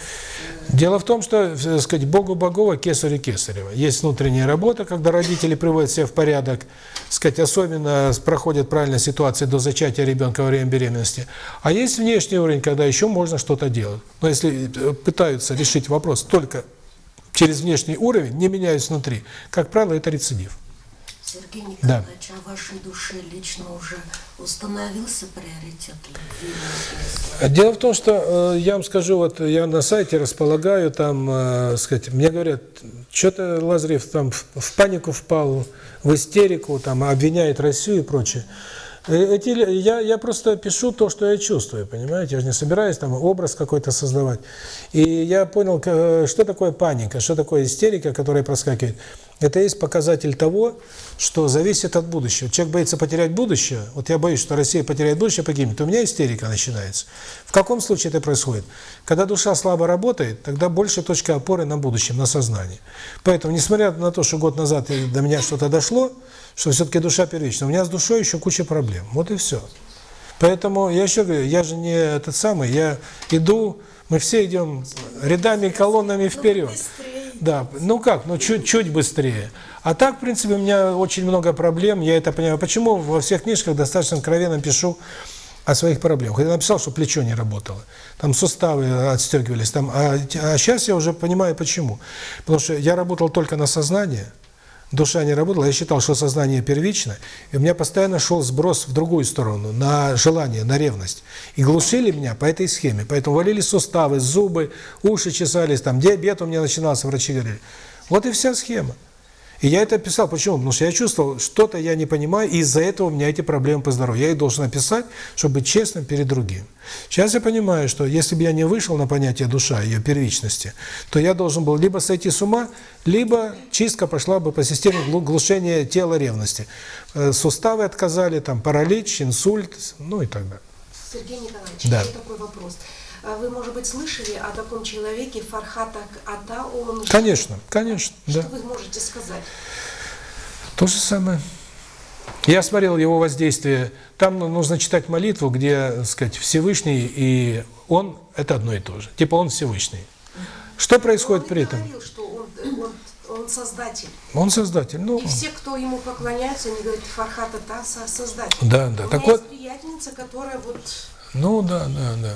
Дело в том, что, так сказать, Богу Богова, Кесарю Кесарева. Есть внутренняя работа, когда родители приводят себя в порядок, сказать, особенно проходят правильная ситуация до зачатия ребенка во время беременности. А есть внешний уровень, когда еще можно что-то делать. Но если э, пытаются решить вопрос только через внешний уровень, не меняясь внутри, как правило, это рецидив. Сергей Николаевич, да. а вашей душе лично уже установился приоритет любви? Дело в том, что э, я вам скажу, вот я на сайте располагаю, там, э, сказать, мне говорят, что-то Лазарев там в, в панику впал, в истерику, там, обвиняет Россию и прочее. Э, эти, я, я просто пишу то, что я чувствую, понимаете? Я же не собираюсь там образ какой-то создавать. И я понял, что такое паника, что такое истерика, которая проскакивает. Это есть показатель того, что зависит от будущего. Человек боится потерять будущее. Вот я боюсь, что Россия потеряет будущее, погибнет. У меня истерика начинается. В каком случае это происходит? Когда душа слабо работает, тогда больше точка опоры на будущем, на сознании. Поэтому, несмотря на то, что год назад до меня что-то дошло, что все-таки душа первична, у меня с душой еще куча проблем. Вот и все. Поэтому я еще говорю, я же не этот самый, я иду, мы все идем рядами, колоннами вперед. Да, ну как, ну чуть-чуть быстрее. А так, в принципе, у меня очень много проблем, я это понимаю. Почему во всех книжках достаточно откровенно пишу о своих проблемах. Я написал, что плечо не работало, там суставы отстегивались, там, а, а сейчас я уже понимаю, почему. Потому что я работал только на сознание, душа не работала, я считал, что сознание первично, и у меня постоянно шел сброс в другую сторону, на желание, на ревность. И глушили меня по этой схеме, поэтому валили суставы, зубы, уши чесались, там диабет у меня начинался, врачи говорили. Вот и вся схема. И я это писал. Почему? Потому что я чувствовал, что-то я не понимаю, и из-за этого у меня эти проблемы по здоровью. Я их должен написать, чтобы быть честным перед другим. Сейчас я понимаю, что если бы я не вышел на понятие душа, ее первичности, то я должен был либо сойти с ума, либо чистка пошла бы по системе глушения тела ревности. Суставы отказали, там паралич, инсульт, ну и так далее. Сергей Николаевич, да. такой вопрос. Вы, может быть, слышали о таком человеке Фархата Ата? Он конечно, конечно, что да. вы можете сказать? То же самое. Я смотрел его воздействие. Там нужно читать молитву, где, так сказать, Всевышний и он – это одно и то же. Типа он Всевышний. Что происходит он при этом? говорил, что он, он, он создатель. Он создатель. Ну, и все, кто ему поклоняются, они говорят, Фархат Ата создатель. Да, да. У так меня вот, есть приятельница, которая вот... Ну, да, да, да.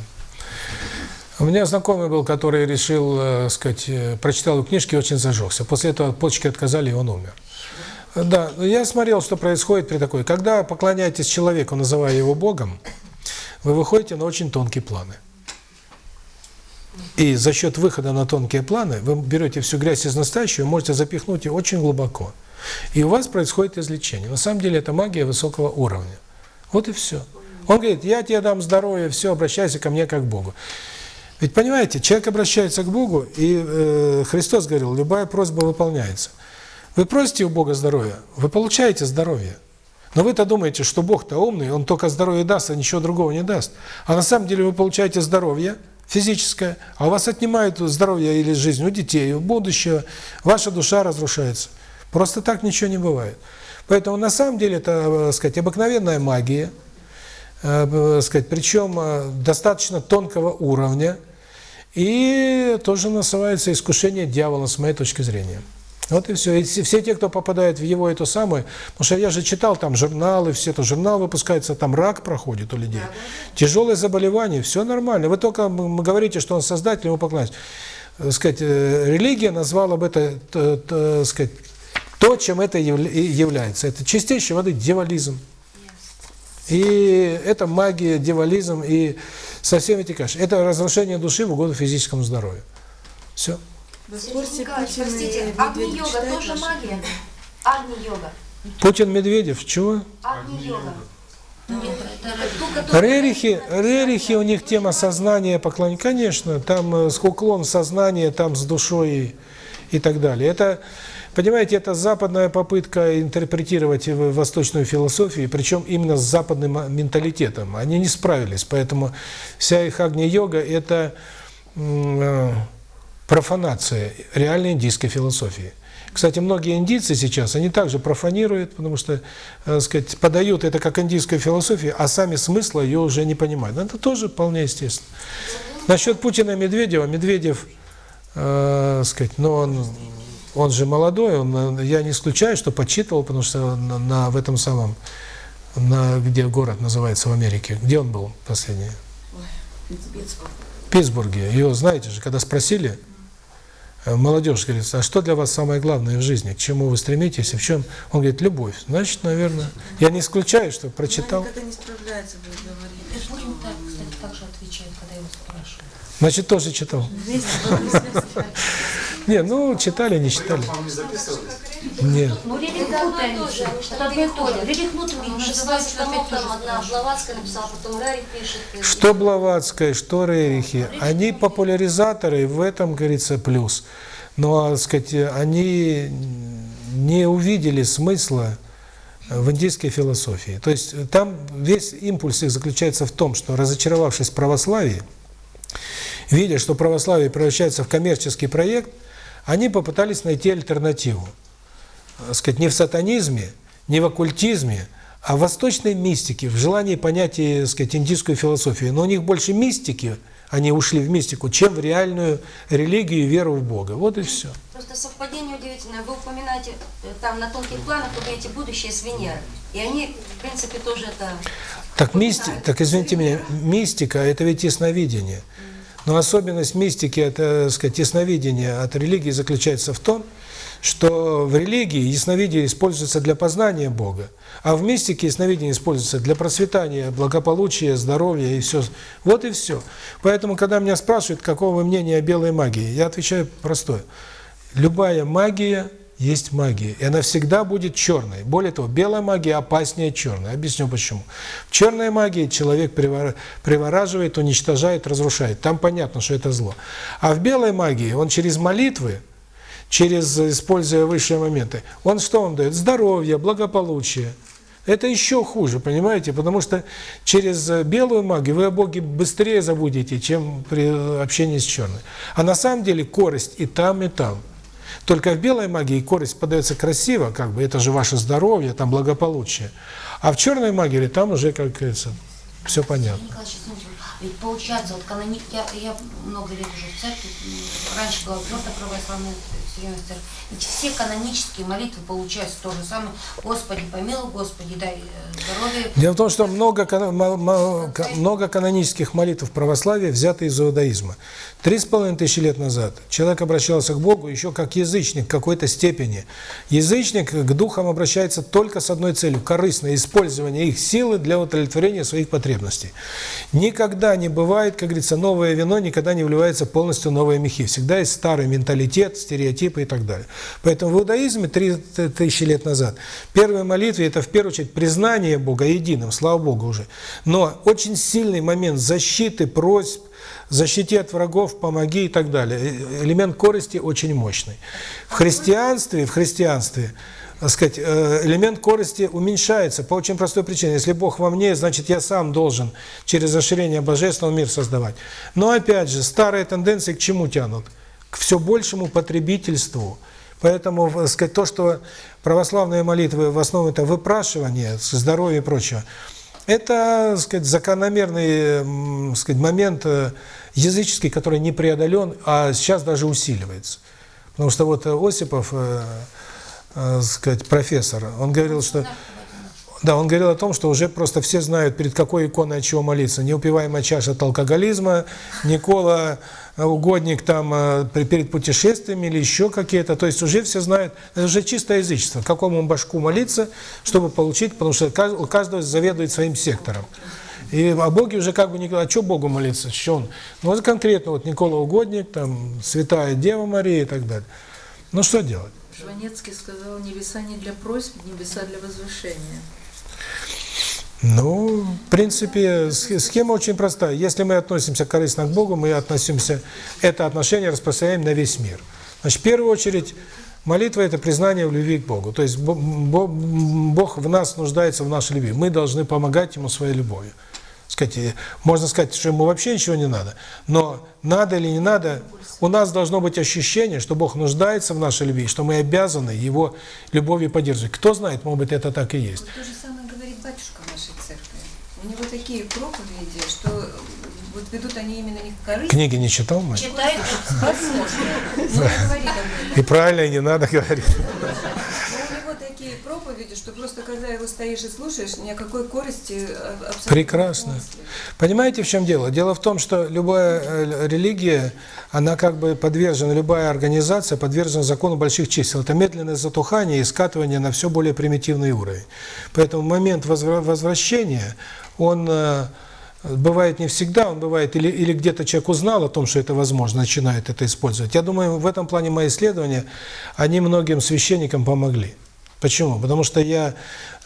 У меня знакомый был, который решил, э, сказать, э, прочитал книжки очень зажегся. После этого почки отказали, и он умер. Да, я смотрел, что происходит при такой. Когда поклоняетесь человеку, называя его Богом, вы выходите на очень тонкие планы. И за счет выхода на тонкие планы вы берете всю грязь из настоящего можете запихнуть ее очень глубоко. И у вас происходит излечение. На самом деле это магия высокого уровня. Вот и все. Он говорит, я тебе дам здоровье, все, обращайся ко мне как к Богу. Ведь понимаете, человек обращается к Богу, и э, Христос говорил, любая просьба выполняется. Вы просите у Бога здоровья, вы получаете здоровье. Но вы-то думаете, что Бог-то умный, Он только здоровье даст, а ничего другого не даст. А на самом деле вы получаете здоровье физическое, а у вас отнимают здоровье или жизнь у детей, у будущего, ваша душа разрушается. Просто так ничего не бывает. Поэтому на самом деле это, так сказать, обыкновенная магия, э, сказать, причем э, достаточно тонкого уровня, и тоже называется искушение дьявола, с моей точки зрения. Вот и все. И все те, кто попадает в его эту самую... Потому что я же читал там журналы, все это журнал выпускается, там рак проходит у людей. Тяжелые заболевания, все нормально. Вы только говорите, что он создатель, ему поклоняйтесь. Сказать, религия назвала бы это, то, то, сказать, то, чем это является. Это чистейшей воды дьяволизм. И это магия, дьяволизм и совсем эти каши. Это разрушение души в угоду физическому здоровью. Все. Простите, Агни-йога тоже магия? Агни-йога. Путин Медведев, чего? Агни-йога. Рерихи, Рерихи, у них тема сознания поклонения. Конечно, там уклон сознания, там с душой и, и так далее. Это, понимаете, это западная попытка интерпретировать восточную философию, причем именно с западным менталитетом. Они не справились, поэтому вся их агни-йога – это профанация реальной индийской философии. Кстати, многие индийцы сейчас, они также профанируют, потому что, так сказать, подают это как индийскую философию, а сами смысла ее уже не понимают. Это тоже вполне естественно. Насчет Путина и Медведева, Медведев, э, сказать, но он, он же молодой, он, я не исключаю, что подсчитывал, потому что на, на в этом самом, на, где город называется в Америке, где он был последний? В Питтсбурге. Его, знаете же, когда спросили, молодежь говорит, а что для вас самое главное в жизни, к чему вы стремитесь, и в чем? Он говорит, любовь. Значит, наверное, я не исключаю, что прочитал. Она никогда не справляется, вы говорили. Путин так, кстати, так же отвечает, когда его спрашивают. Значит, тоже читал. [laughs] Не, ну, читали, не читали. Нет. Ну, Рерих путаем тоже, это одно и то же. Называется, опять одна Блаватская написала, потом Рерих пишет. Что Блаватская, что Рерихи, они популяризаторы, в этом, говорится, плюс. Но, так сказать, они не увидели смысла в индийской философии. То есть там весь импульс их заключается в том, что разочаровавшись в православии, видя, что православие превращается в коммерческий проект, они попытались найти альтернативу. Так сказать, не в сатанизме, не в оккультизме, а в восточной мистике, в желании понять, так сказать, индийскую философию. Но у них больше мистики, они ушли в мистику, чем в реальную религию и веру в Бога. Вот и все. Просто совпадение удивительное. Вы упоминаете э, там на тонких планах, вы говорите будущее с Венеры. И они, в принципе, тоже это... Так, мисти... так извините меня, мистика – это ведь ясновидение. Но особенность мистики, это, так сказать, ясновидение от религии заключается в том, что в религии ясновидение используется для познания Бога, а в мистике ясновидение используется для процветания, благополучия, здоровья и все. Вот и все. Поэтому, когда меня спрашивают, какого вы мнения о белой магии, я отвечаю простое. Любая магия есть магия, и она всегда будет черной. Более того, белая магия опаснее черной. Объясню почему. В черной магии человек привораживает, уничтожает, разрушает. Там понятно, что это зло. А в белой магии он через молитвы, через, используя высшие моменты, он что вам дает? Здоровье, благополучие. Это еще хуже, понимаете? Потому что через белую магию вы о Боге быстрее забудете, чем при общении с черной. А на самом деле корость и там, и там. Только в белой магии корость подается красиво, как бы это же ваше здоровье, там благополучие. А в черной магии там уже, как говорится, все понятно. Ведь получается, вот канони... я, я много лет уже в церкви, раньше была твердо православная ведь все канонические молитвы получаются то же самое. Господи, помилуй, Господи, дай э, здоровье. Дело в том, что много, много канонических молитв в православии взяты из иудаизма. Три с половиной тысячи лет назад человек обращался к Богу еще как язычник в какой-то степени. Язычник к духам обращается только с одной целью – корыстное использование их силы для удовлетворения своих потребностей. Никогда не бывает, как говорится, новое вино никогда не вливается полностью новые мехи. Всегда есть старый менталитет, стереотипы и так далее. Поэтому в иудаизме три тысячи лет назад первая молитва – это в первую очередь признание Бога единым, слава Богу уже. Но очень сильный момент защиты, просьб, защити от врагов, помоги и так далее. Э, элемент корости очень мощный. В христианстве, в христианстве, так сказать, э, элемент корости уменьшается по очень простой причине. Если Бог во мне, значит, я сам должен через расширение божественного мир создавать. Но опять же, старые тенденции к чему тянут? К все большему потребительству. Поэтому, так сказать, то, что православные молитвы в основном это выпрашивание, здоровья и прочего, это, сказать, закономерный, сказать, момент э, языческий, который не преодолен, а сейчас даже усиливается. Потому что вот Осипов, э, э, сказать, профессор, он говорил, что да, он говорил о том, что уже просто все знают, перед какой иконой от чего молиться. Неупиваемая чаша от алкоголизма, Никола угодник там э, перед путешествиями или еще какие-то. То есть уже все знают, это уже чистое язычество, какому башку молиться, чтобы получить, потому что у каждого заведует своим сектором. И о Боге уже как бы не а что Богу молиться, что он? Ну вот конкретно вот Никола Угодник, там Святая Дева Мария и так далее. Ну что делать? Жванецкий сказал, небеса не для просьб, небеса для возвышения. Ну, в принципе, схема очень простая. Если мы относимся корыстно к Богу, мы относимся, это отношение распространяем на весь мир. Значит, в первую очередь, молитва – это признание в любви к Богу. То есть Бог в нас нуждается в нашей любви. Мы должны помогать Ему своей любовью. Сказать, можно сказать, что ему вообще ничего не надо. Но надо или не надо, у нас должно быть ощущение, что Бог нуждается в нашей любви, что мы обязаны Его любовью поддерживать. Кто знает, может быть, это так и есть. Вот батюшка в нашей церкви. У него такие проповеди, что вот ведут они именно не к корысти. Книги не читал, мать? Читает, возможно. [laughs] И правильно, не надо говорить такие проповеди, что просто когда его стоишь и слушаешь, ни о какой корости абсолютно Прекрасно. Понимаете, в чем дело? Дело в том, что любая э, религия, она как бы подвержена, любая организация подвержена закону больших чисел. Это медленное затухание и скатывание на все более примитивный уровень. Поэтому момент возвращения, он э, бывает не всегда, он бывает или, или где-то человек узнал о том, что это возможно, начинает это использовать. Я думаю, в этом плане мои исследования, они многим священникам помогли. Почему? Потому что я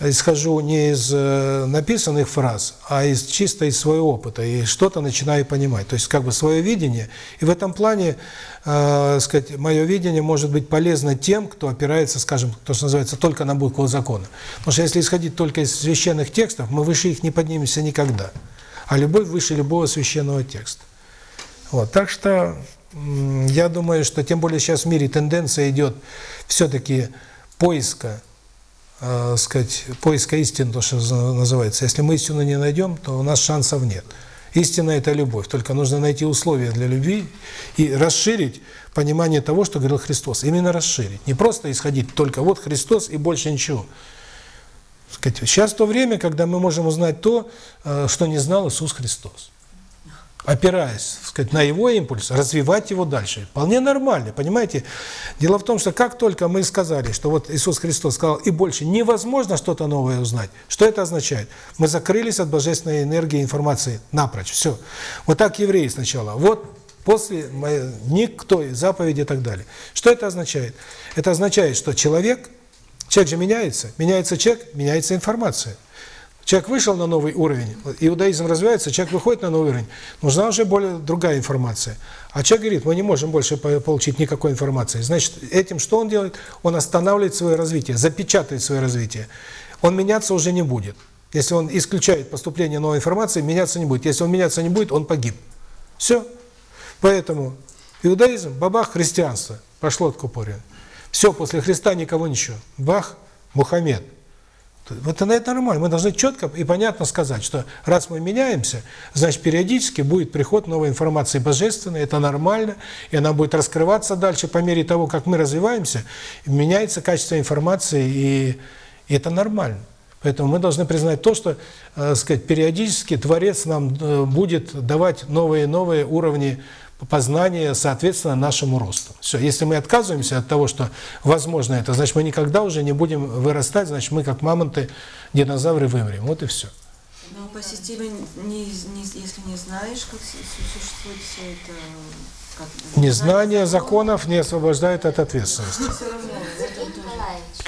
исхожу не из э, написанных фраз, а из чисто из своего опыта и что-то начинаю понимать. То есть как бы свое видение. И в этом плане, э, сказать, мое видение может быть полезно тем, кто опирается, скажем, то, что называется, только на букву закона. Потому что если исходить только из священных текстов, мы выше их не поднимемся никогда. А любовь выше любого священного текста. Вот, так что я думаю, что тем более сейчас в мире тенденция идет все-таки поиска, э, сказать, поиска истины, то, что называется. Если мы истину не найдем, то у нас шансов нет. Истина – это любовь, только нужно найти условия для любви и расширить понимание того, что говорил Христос. Именно расширить. Не просто исходить только вот Христос и больше ничего. Сейчас то время, когда мы можем узнать то, э, что не знал Иисус Христос опираясь сказать, на его импульс, развивать его дальше. Вполне нормально, понимаете? Дело в том, что как только мы сказали, что вот Иисус Христос сказал, и больше невозможно что-то новое узнать, что это означает? Мы закрылись от божественной энергии информации напрочь, все. Вот так евреи сначала, вот после никто, заповеди и так далее. Что это означает? Это означает, что человек, человек же меняется, меняется человек, меняется информация. Человек вышел на новый уровень, иудаизм развивается, человек выходит на новый уровень, нужна уже более другая информация. А человек говорит, мы не можем больше получить никакой информации. Значит, этим что он делает? Он останавливает свое развитие, запечатывает свое развитие. Он меняться уже не будет. Если он исключает поступление новой информации, меняться не будет. Если он меняться не будет, он погиб. Все. Поэтому иудаизм, бабах, христианство. Пошло от. Все, после Христа никого ничего. Бах, Мухаммед. Вот это нормально. Мы должны четко и понятно сказать, что раз мы меняемся, значит, периодически будет приход новой информации божественной, это нормально, и она будет раскрываться дальше по мере того, как мы развиваемся, меняется качество информации, и, и это нормально. Поэтому мы должны признать то, что, э, сказать, периодически Творец нам э, будет давать новые и новые уровни познание соответственно нашему росту. Все. Если мы отказываемся от того, что возможно это, значит, мы никогда уже не будем вырастать, значит, мы как мамонты, динозавры вымрем. Вот и все. Но по системе, не, не, если не знаешь, как существует все это... Как, Незнание законов не освобождает от ответственности.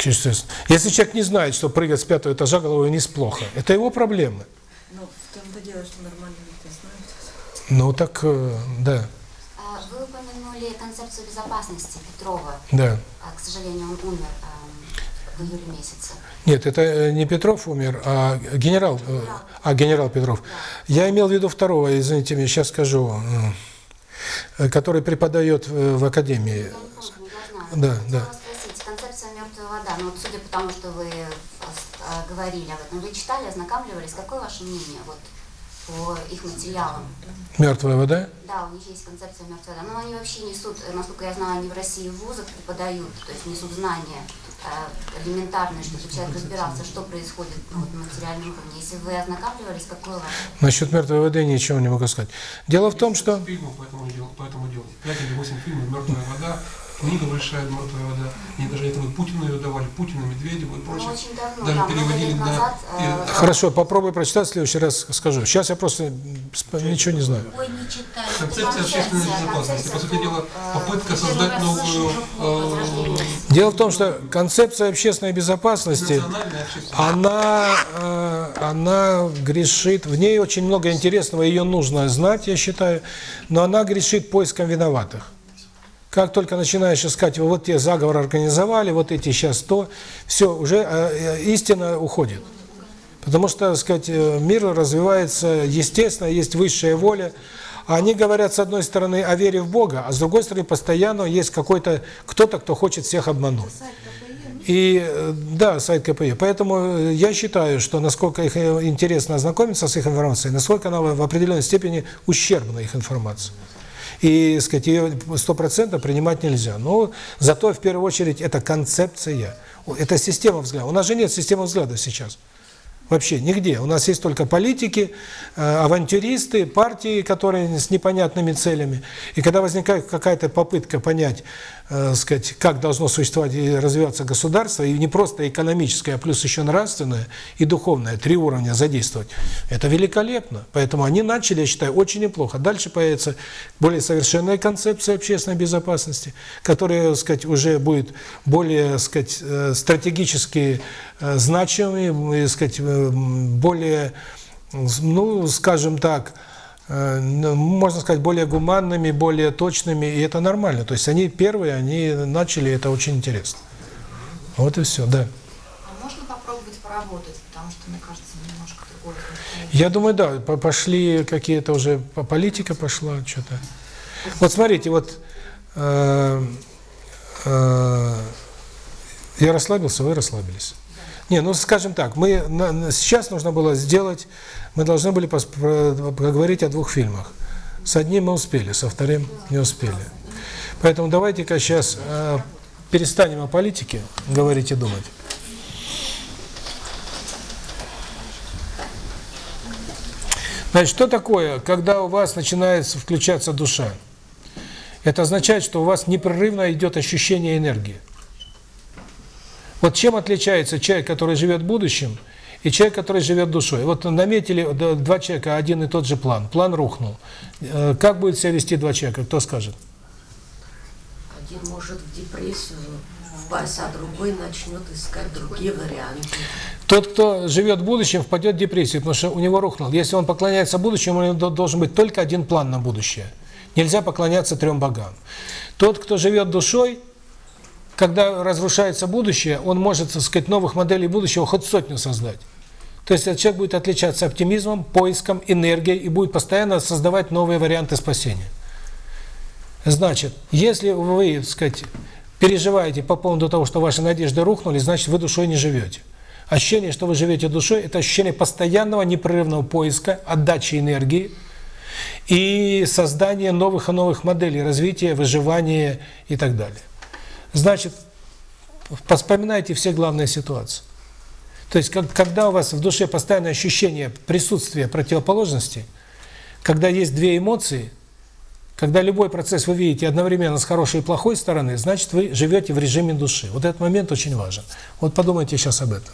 Естественно. Если человек не знает, что прыгать с пятого этажа головой вниз плохо, это его проблемы. Но в том-то дело, что нормально это знает. Ну так, э, да. Вы упомянули концепцию безопасности Петрова. Да. А, К сожалению, он умер в июле месяце. Нет, это э, не Петров умер, а генерал, э, а генерал Петров. Я имел в виду второго, извините меня, сейчас скажу, который преподает в академии. Да, да. Спросить, концепция мертвая вода, ну вот судя по тому, что вы говорили об этом, вы читали, ознакомливались, какое ваше мнение вот по их материалам? Мертвая вода? Да, у них есть концепция мертвая вода. Но они вообще несут, насколько я знаю, они в России в вузах преподают, то есть несут знания э, элементарные, чтобы человек разбирался, что происходит ну, вот, на материальном уровне. Если вы ознакомливались, какое ваше? Насчет мертвой воды ничего не могу сказать. Дело в том, что... Фильмов по этому делу, по этому делу. 5 или 8 фильмов «Мертвая вода», книга большая «Мертвая вода». Они даже это вот Путину ее давали, Путину, Медведеву и прочее. Ну, очень давно, даже да, переводили на... назад, и- э, Хорошо, попробуй прочитать, в следующий раз скажу. Сейчас я просто ничего не знаю. Ой, не читали. Концепция общественной безопасности. По сути дела, попытка создать новую... э, Дело в том, что концепция общественной безопасности, она, э, она грешит, в ней очень много интересного, ее нужно знать, я считаю, но она грешит поиском виноватых. Как только начинаешь искать, вот те заговор организовали, вот эти сейчас то, все, уже э, истина уходит. Потому что, так сказать, э, мир развивается естественно, есть высшая воля. А они говорят, с одной стороны, о вере в Бога, а с другой стороны, постоянно есть какой-то кто-то, кто хочет всех обмануть. И э, да, сайт КПЕ. Поэтому э, я считаю, что насколько их э, интересно ознакомиться с их информацией, насколько она в определенной степени ущербна их информация. И, сказать, ее 100% принимать нельзя. Но зато, в первую очередь, это концепция. Это система взгляда. У нас же нет системы взгляда сейчас. Вообще нигде. У нас есть только политики, э, авантюристы, партии, которые с непонятными целями. И когда возникает какая-то попытка понять, э, сказать, как должно существовать и развиваться государство, и не просто экономическое, а плюс еще нравственное и духовное, три уровня задействовать, это великолепно. Поэтому они начали, я считаю, очень неплохо. Дальше появится более совершенная концепция общественной безопасности, которая, сказать, уже будет более, сказать, э, стратегически э, значимыми, так сказать, э, более, ну, скажем так, можно сказать, более гуманными, более точными, и это нормально. То есть они первые, они начали, это очень интересно. Вот и все, да. А можно попробовать поработать, потому что, мне кажется, немножко другое. Я думаю, да, по- пошли какие-то уже, по- политика пошла, что-то. Вот смотрите, вот э, э, я расслабился, вы расслабились. Не, ну скажем так, мы на- сейчас нужно было сделать, мы должны были поговорить о двух фильмах. С одним мы успели, со вторым не успели. Поэтому давайте-ка сейчас э, перестанем о политике говорить и думать. Значит, что такое, когда у вас начинает включаться душа? Это означает, что у вас непрерывно идет ощущение энергии. Вот чем отличается человек, который живет будущим, и человек, который живет душой? Вот наметили д- два человека, один и тот же план. План рухнул. Э, Как будет себя вести два человека? Кто скажет? Один может в депрессию впасть, а другой начнет искать другие варианты. Тот, кто живет в будущем, впадет в депрессию, потому что у него рухнул. Если он поклоняется будущему, у него до- должен быть только один план на будущее. Нельзя поклоняться трем богам. Тот, кто живет душой, когда разрушается будущее, он может, так сказать, новых моделей будущего хоть сотню создать. То есть этот человек будет отличаться оптимизмом, поиском, энергией и будет постоянно создавать новые варианты спасения. Значит, если вы, так сказать, переживаете по поводу того, что ваши надежды рухнули, значит, вы душой не живете. Ощущение, что вы живете душой, это ощущение постоянного непрерывного поиска, отдачи энергии и создания новых и новых моделей развития, выживания и так далее. Значит, вспоминайте все главные ситуации. То есть, как, когда у вас в душе постоянное ощущение присутствия противоположности, когда есть две эмоции, когда любой процесс вы видите одновременно с хорошей и плохой стороны, значит, вы живете в режиме души. Вот этот момент очень важен. Вот подумайте сейчас об этом.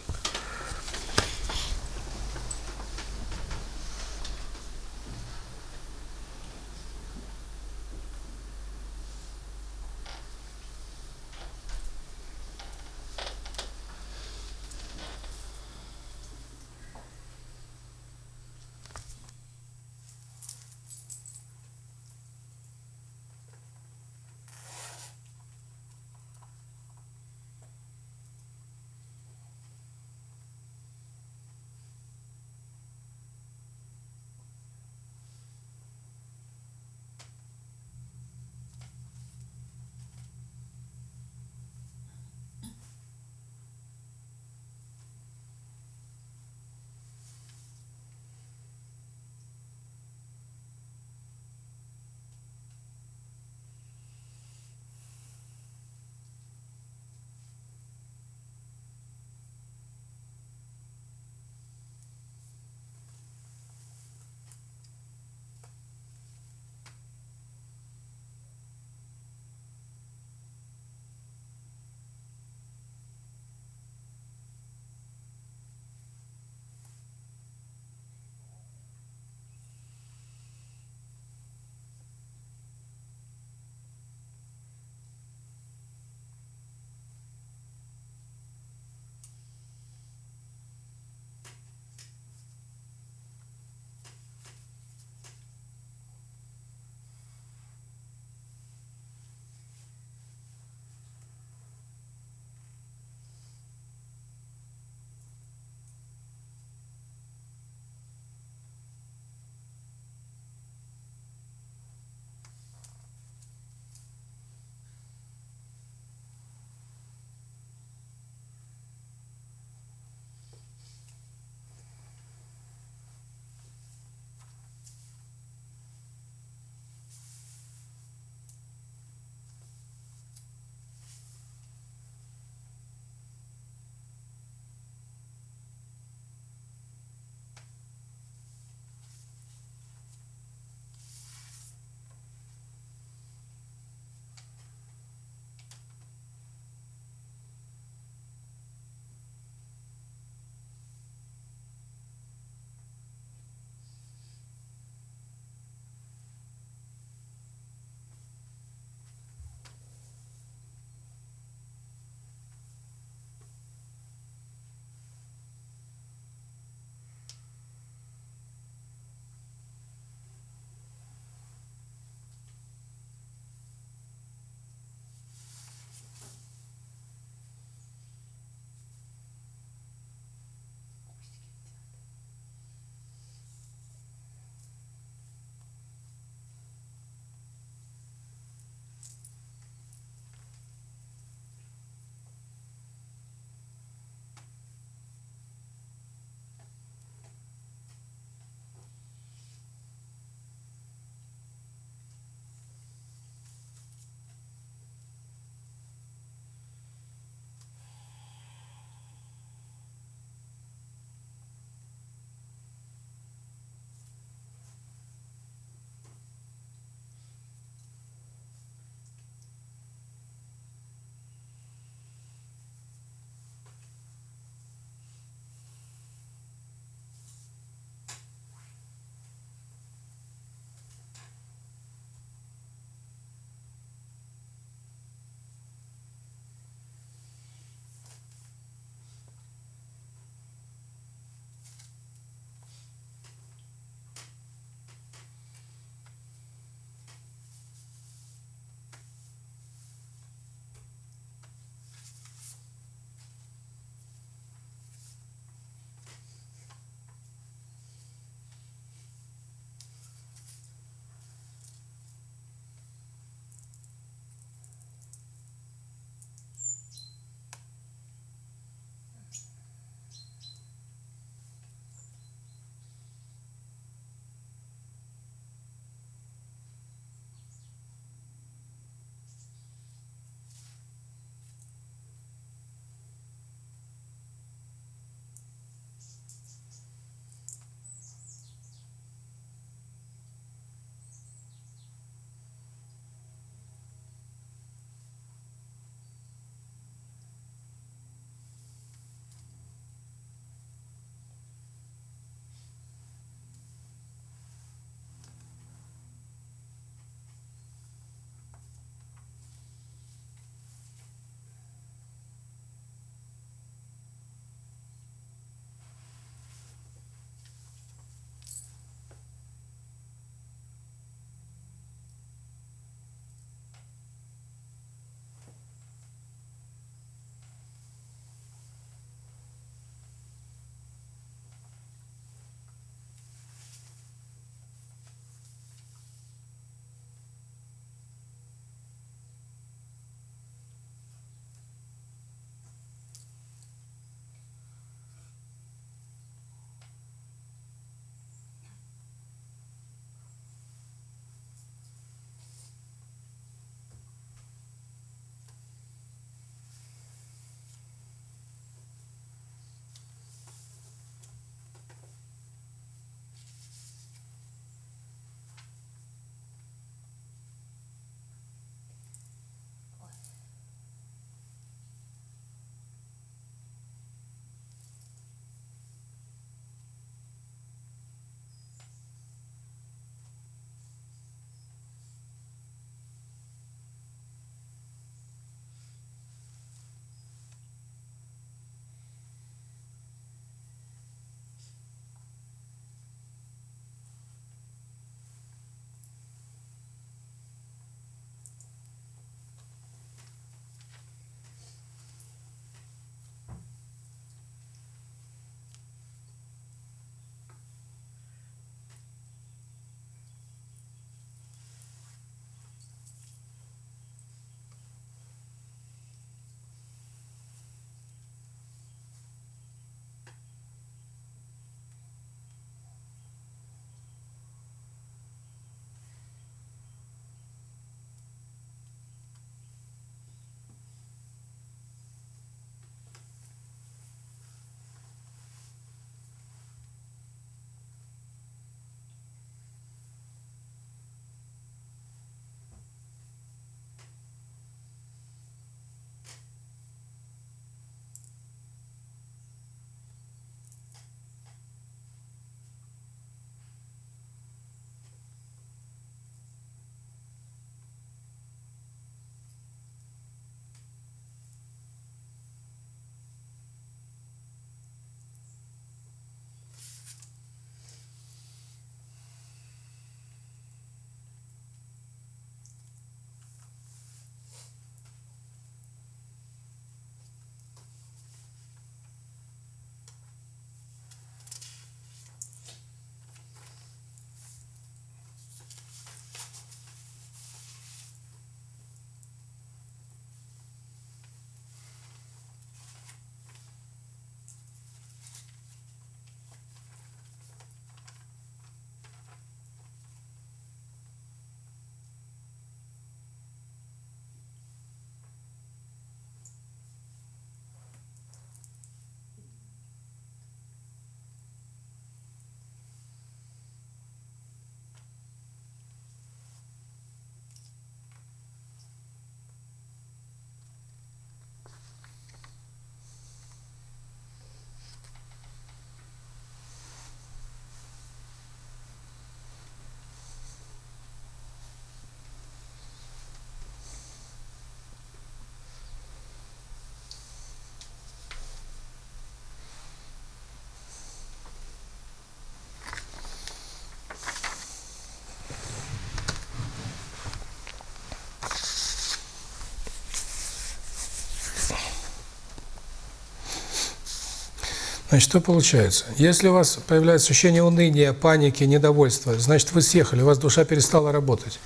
Значит, что получается? Если у вас появляется ощущение уныния, паники, недовольства, значит, вы съехали, у вас душа перестала работать.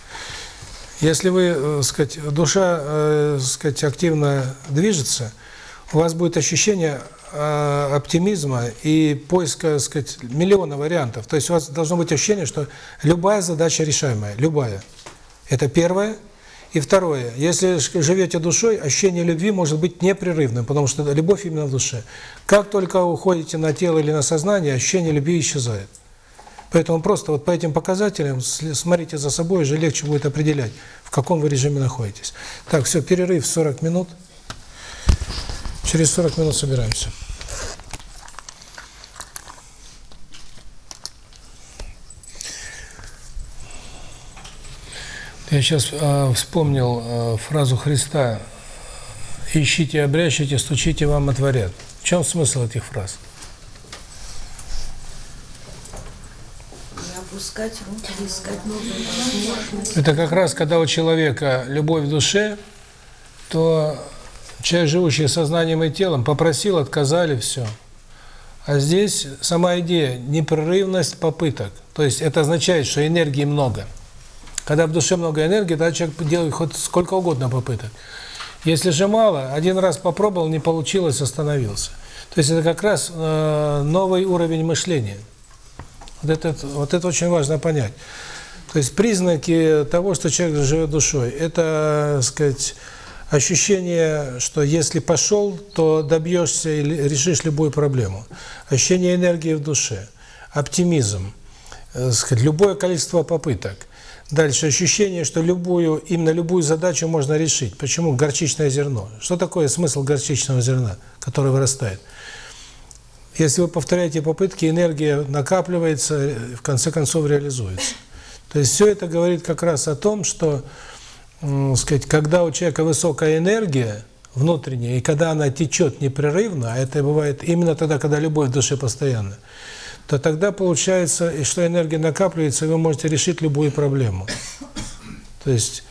Если вы, э, сказать, душа, э, сказать, активно движется, у вас будет ощущение э, оптимизма и поиска, сказать, миллиона вариантов. То есть у вас должно быть ощущение, что любая задача решаемая, любая. Это первое. И второе, если живете душой, ощущение любви может быть непрерывным, потому что любовь именно в душе. Как только уходите на тело или на сознание, ощущение любви исчезает. Поэтому просто вот по этим показателям смотрите за собой, уже легче будет определять, в каком вы режиме находитесь. Так, все, перерыв 40 минут. Через 40 минут собираемся. Я сейчас э, вспомнил э, фразу Христа «Ищите, обрящите, стучите, вам отворят». В чем смысл этих фраз? Не опускать руки, искать новые возможности. Это как раз, когда у человека любовь в душе, то человек, живущий сознанием и телом, попросил, отказали, все. А здесь сама идея – непрерывность попыток. То есть это означает, что энергии много. Когда в душе много энергии, тогда человек делает хоть сколько угодно попыток. Если же мало, один раз попробовал, не получилось, остановился. То есть это как раз э, новый уровень мышления. Вот это, вот это очень важно понять. То есть признаки того, что человек живет душой, это, сказать, ощущение, что если пошел, то добьешься или решишь любую проблему. Ощущение энергии в душе, оптимизм, э, сказать, любое количество попыток. Дальше ощущение, что любую, именно любую задачу можно решить. Почему горчичное зерно? Что такое смысл горчичного зерна, которое вырастает? Если вы повторяете попытки, энергия накапливается, в конце концов реализуется. То есть все это говорит как раз о том, что, сказать, когда у человека высокая энергия внутренняя, и когда она течет непрерывно, а это бывает именно тогда, когда любовь в душе постоянна, то тогда получается, что энергия накапливается, и вы можете решить любую проблему. То есть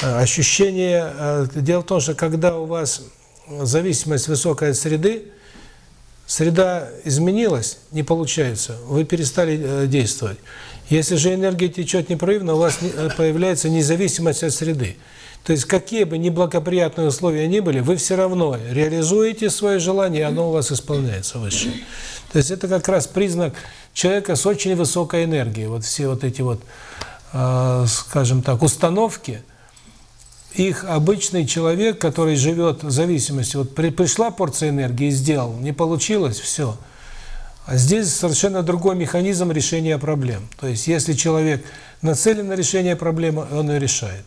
э, ощущение... Э, дело в том, что когда у вас зависимость высокая от среды, среда изменилась, не получается, вы перестали э, действовать. Если же энергия течет непрерывно, у вас появляется независимость от среды. То есть какие бы неблагоприятные условия ни были, вы все равно реализуете свое желание, и оно у вас исполняется высшее. То есть это как раз признак человека с очень высокой энергией. Вот все вот эти вот, э, скажем так, установки, их обычный человек, который живет в зависимости, вот при, пришла порция энергии, сделал, не получилось, все. А здесь совершенно другой механизм решения проблем. То есть если человек нацелен на решение проблемы, он ее решает.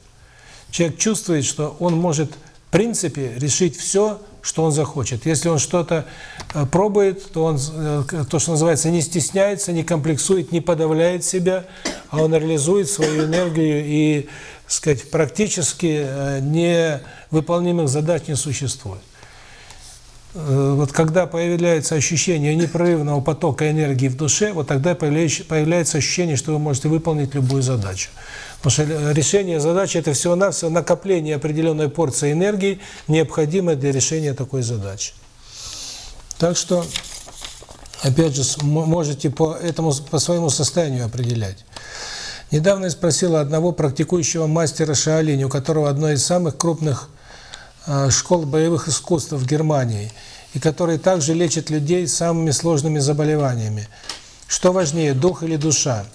Человек чувствует, что он может в принципе решить все, что он захочет. Если он что-то э, пробует, то он, э, то, что называется, не стесняется, не комплексует, не подавляет себя, а он реализует свою энергию и, сказать, практически э, невыполнимых задач не существует. Вот когда появляется ощущение непрерывного потока энергии в душе, вот тогда появляется ощущение, что вы можете выполнить любую задачу. Потому что решение задачи – это всего-навсего накопление определенной порции энергии, необходимой для решения такой задачи. Так что, опять же, можете по этому по своему состоянию определять. Недавно я спросил одного практикующего мастера Шаолинь, у которого одно из самых крупных э, школ боевых искусств в Германии, и который также лечит людей самыми сложными заболеваниями. Что важнее, дух или душа?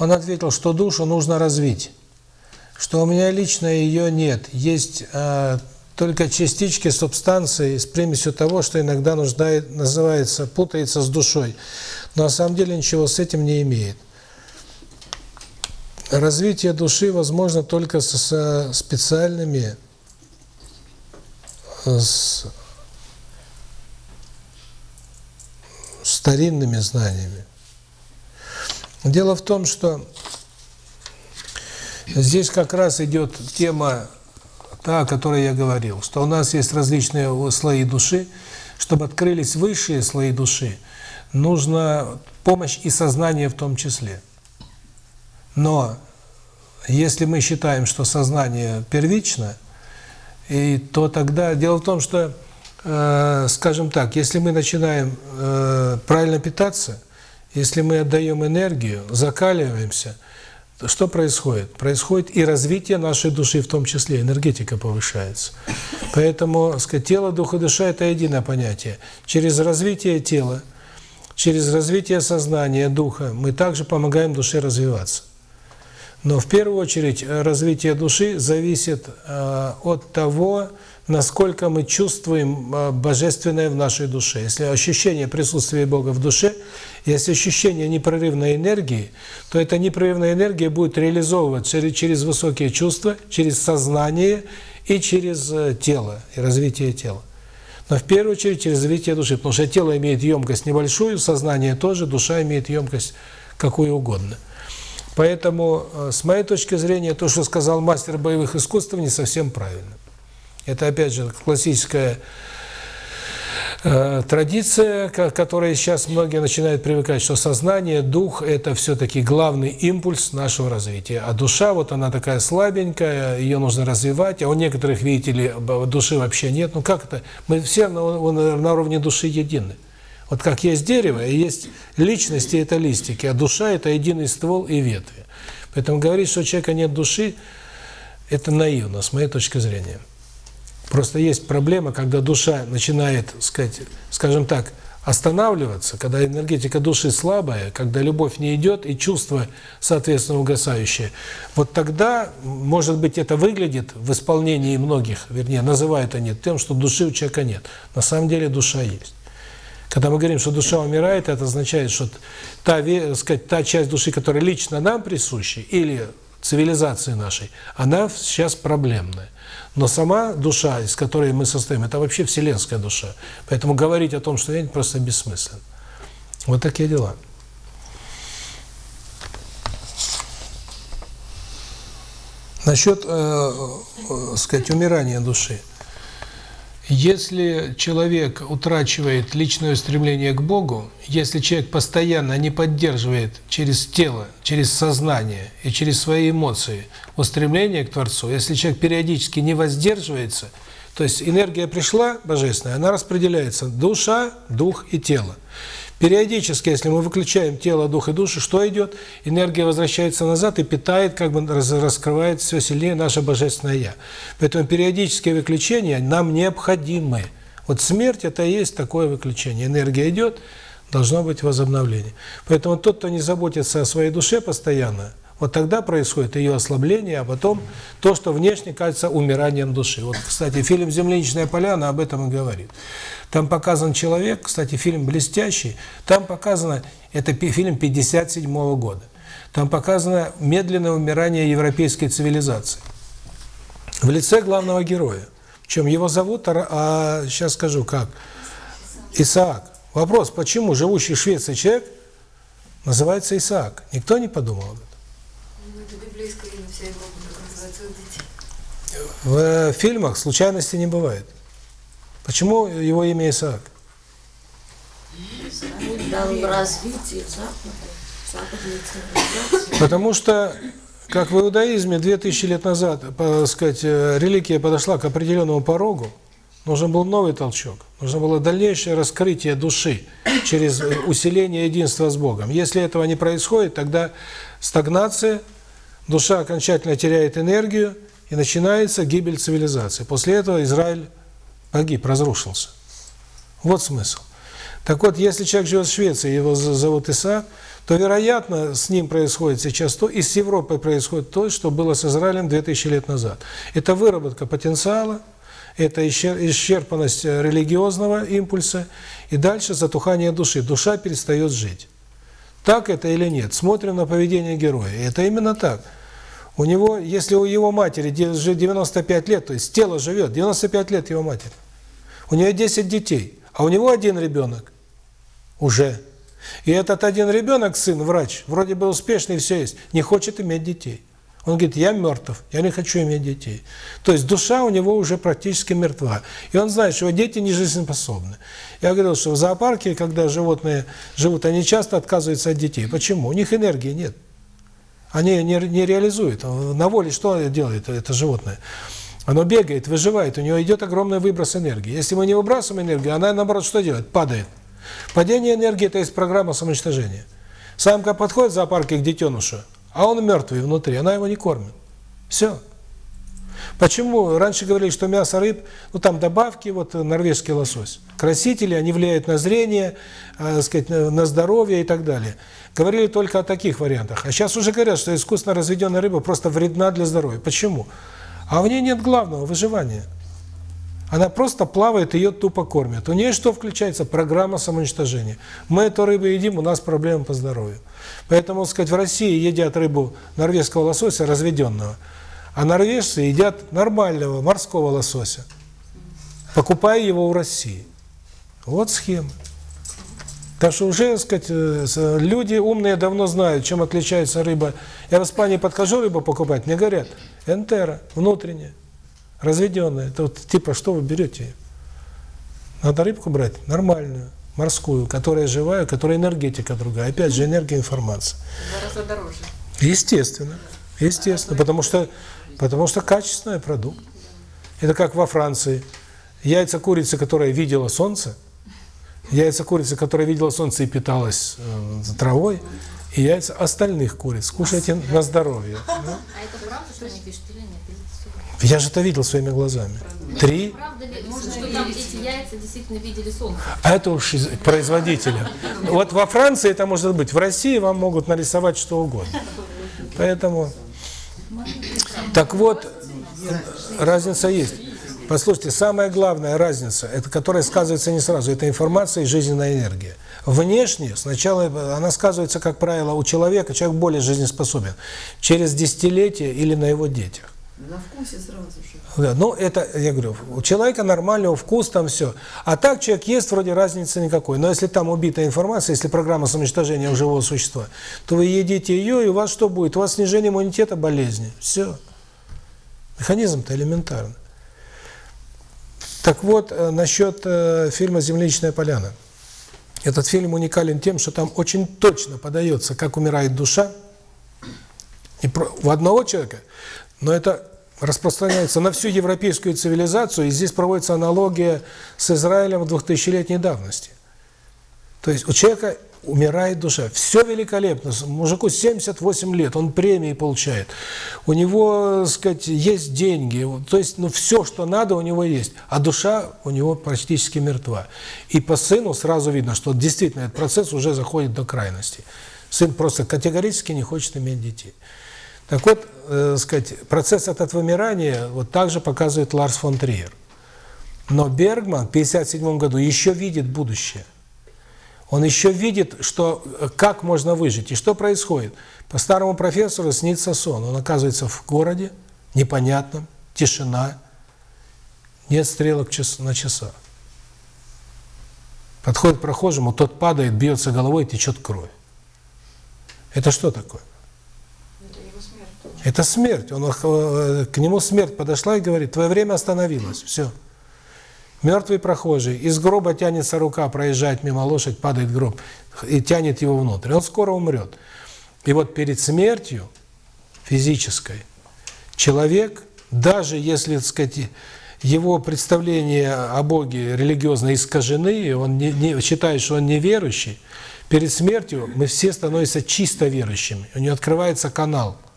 Он ответил, что душу нужно развить, что у меня лично ее нет, есть э, только частички субстанции с примесью того, что иногда нуждает, называется, путается с душой, но на самом деле ничего с этим не имеет. Развитие души возможно только со, со специальными с старинными знаниями. Дело в том, что здесь как раз идет тема, та, о которой я говорил, что у нас есть различные слои души. Чтобы открылись высшие слои души, нужна помощь и сознание в том числе. Но если мы считаем, что сознание первично, и то тогда... Дело в том, что э, скажем так, если мы начинаем э, правильно питаться, если мы отдаем энергию, закаливаемся, то что происходит? Происходит и развитие нашей души, в том числе энергетика повышается. Поэтому, сказать, тело, дух и душа – это единое понятие. Через развитие тела, через развитие сознания, духа мы также помогаем душе развиваться. Но в первую очередь э, развитие души зависит э, от того, насколько мы чувствуем э, божественное в нашей душе. Если ощущение присутствия Бога в душе, если ощущение непрерывной энергии, то эта непрерывная энергия будет реализовываться через, высокие чувства, через сознание и через э, тело, и развитие тела. Но в первую очередь через развитие души, потому что тело имеет емкость небольшую, сознание тоже, душа имеет емкость какую угодно. Поэтому, э, с моей точки зрения, то, что сказал мастер боевых искусств, не совсем правильно. Это, опять же, классическая э, традиция, к которой сейчас многие начинают привыкать, что сознание, дух – это все-таки главный импульс нашего развития. А душа, вот она такая слабенькая, ее нужно развивать, а у некоторых, видите ли, души вообще нет. Ну как это? Мы все на, на уровне души едины. Вот как есть дерево, и есть личности, это листики, а душа – это единый ствол и ветви. Поэтому говорить, что у человека нет души, это наивно, с моей точки зрения. Просто есть проблема, когда душа начинает, сказать, скажем так, останавливаться, когда энергетика души слабая, когда любовь не идет и чувство, соответственно, угасающее. Вот тогда, может быть, это выглядит в исполнении многих, вернее, называют они тем, что души у человека нет. На самом деле душа есть. Когда мы говорим, что душа умирает, это означает, что та, сказать, та часть души, которая лично нам присуща, или цивилизации нашей, она сейчас проблемная. Но сама душа, из которой мы состоим, это вообще вселенская душа. Поэтому говорить о том, что нет, просто бессмысленно. Вот такие дела. Насчет, э, э, сказать, умирания души. Если человек утрачивает личное стремление к Богу, если человек постоянно не поддерживает через тело, через сознание и через свои эмоции устремление к Творцу, если человек периодически не воздерживается, то есть энергия пришла, божественная, она распределяется душа, дух и тело. Периодически, если мы выключаем тело, дух и душу, что идет? Энергия возвращается назад и питает, как бы раскрывает все сильнее наше Божественное Я. Поэтому периодические выключения нам необходимы. Вот смерть – это и есть такое выключение. Энергия идет, должно быть возобновление. Поэтому тот, кто не заботится о своей душе постоянно, вот тогда происходит ее ослабление, а потом то, что внешне кажется умиранием души. Вот, кстати, фильм «Земляничная поляна» об этом и говорит. Там показан человек, кстати, фильм блестящий, там показано, это фильм 57 года, там показано медленное умирание европейской цивилизации. В лице главного героя. Причем его зовут, а, сейчас скажу как, Исаак. Вопрос, почему живущий в Швеции человек называется Исаак? Никто не подумал об этом. Ну, это библейское имя, вся Европа так называется. вот эти. В фильмах случайности не бывает. Почему его имя Исаак? Развитие западной. Потому что, как в иудаизме 2000 лет назад, по, сказать, э, религия подошла к определенному порогу, нужен был новый толчок, нужно было дальнейшее раскрытие души через усиление единства с Богом. Если этого не происходит, тогда стагнация, душа окончательно теряет энергию, и начинается гибель цивилизации. После этого Израиль погиб, разрушился. Вот смысл. Так вот, если человек живет в Швеции, его зовут Исаак, то, вероятно, с ним происходит сейчас то, и с Европой происходит то, что было с Израилем 2000 лет назад. Это выработка потенциала, это исчер- исчерпанность э, религиозного импульса, и дальше затухание души. Душа перестает жить. Так это или нет? Смотрим на поведение героя. Это именно так. У него, если у его матери де- же 95 лет, то есть тело живет, 95 лет его матери. У нее 10 детей, а у него один ребенок уже. И этот один ребенок, сын, врач, вроде бы успешный, все есть, не хочет иметь детей. Он говорит, я мертв, я не хочу иметь детей. То есть душа у него уже практически мертва. И он знает, что его дети не жизнеспособны. Я говорил, что в зоопарке, когда животные живут, они часто отказываются от детей. Почему? У них энергии нет. Они не, не реализуют. На воле что делает это животное? Оно бегает, выживает, у него идет огромный выброс энергии. Если мы не выбрасываем энергию, она, наоборот, что делает? Падает. Падение энергии – это есть программа самоуничтожения. Самка подходит в зоопарке к детенышу, а он мертвый внутри, она его не кормит. Все. Почему раньше говорили, что мясо рыб, ну там добавки, вот норвежский лосось, красители, они влияют на зрение, э, сказать, на здоровье и так далее. Говорили только о таких вариантах. А сейчас уже говорят, что искусственно разведенная рыба просто вредна для здоровья. Почему? А в ней нет главного – выживания. Она просто плавает, ее тупо кормят. У нее что включается? Программа самоуничтожения. Мы эту рыбу едим, у нас проблемы по здоровью. Поэтому, сказать, в России едят рыбу норвежского лосося разведенного, а норвежцы едят нормального морского лосося, покупая его у России. Вот схема. Так что уже, сказать, э, люди умные давно знают, чем отличается рыба. Я в Испании подхожу рыбу покупать, мне говорят, энтера, внутренняя, разведенная. Это вот типа, что вы берете? Надо рыбку брать нормальную, морскую, которая живая, которая энергетика другая. Опять же, энергия, информация. Два раза дороже. Естественно. Естественно, потому что потому что качественный продукт. Это как во Франции. Яйца курицы, которая видела солнце, яйца курицы, которая видела солнце и питалась э, травой, и яйца остальных куриц. Кушайте на здоровье. да. А это правда, что они пишут или нет? Я же это видел своими глазами. Три. Правда ли, что там эти яйца действительно видели солнце? А это уж из производителя. Вот во Франции это может быть. В России вам могут нарисовать что угодно. Поэтому... Так вот, разница есть. Послушайте, самая главная разница, это которая сказывается не сразу, это информация и жизненная энергия. Внешне, сначала она сказывается, как правило, у человека, человек более жизнеспособен, через десятилетия или на его детях. На вкусе сразу же. Да, ну это, я говорю, у человека нормальный вкус, там все. А так человек ест, вроде разницы никакой. Но если там убитая информация, если программа самоуничтожения у живого существа, то вы едите ее, и у вас что будет? У вас снижение иммунитета, болезни. Все. Механизм-то элементарный. Так вот, э, насчет э, фильма «Земляничная поляна». Этот фильм уникален тем, что там очень точно подается, как умирает душа. Не у одного человека, но это распространяется на всю европейскую цивилизацию, и здесь проводится аналогия с Израилем в 2000-летней давности. То есть у человека умирает душа. Все великолепно. Мужику 78 лет, он премии получает. У него, сказать, есть деньги. То есть, ну, все, что надо, у него есть. А душа у него практически мертва. И по сыну сразу видно, что действительно этот процесс уже заходит до крайности. Сын просто категорически не хочет иметь детей. Так вот, э, сказать, процесс этот вымирания вот также показывает Ларс фон Триер. Но Бергман в 1957 году еще видит будущее. Он еще видит, что как можно выжить и что происходит. По старому профессору снится сон. Он оказывается в городе, непонятном, тишина, нет стрелок на часах. Подходит к прохожему, тот падает, бьется головой, течет кровь. Это что такое? Это смерть. Он, э, к нему смерть подошла и говорит, твое время остановилось, все. Мертвый прохожий, из гроба тянется рука, проезжает мимо лошадь, падает гроб и тянет его внутрь. Он скоро умрет. И вот перед смертью физической человек, даже если, так сказать, его представления о Боге религиозно искажены, он не, не, считает, что он неверующий, перед смертью мы все становимся чисто верующими. У него открывается канал –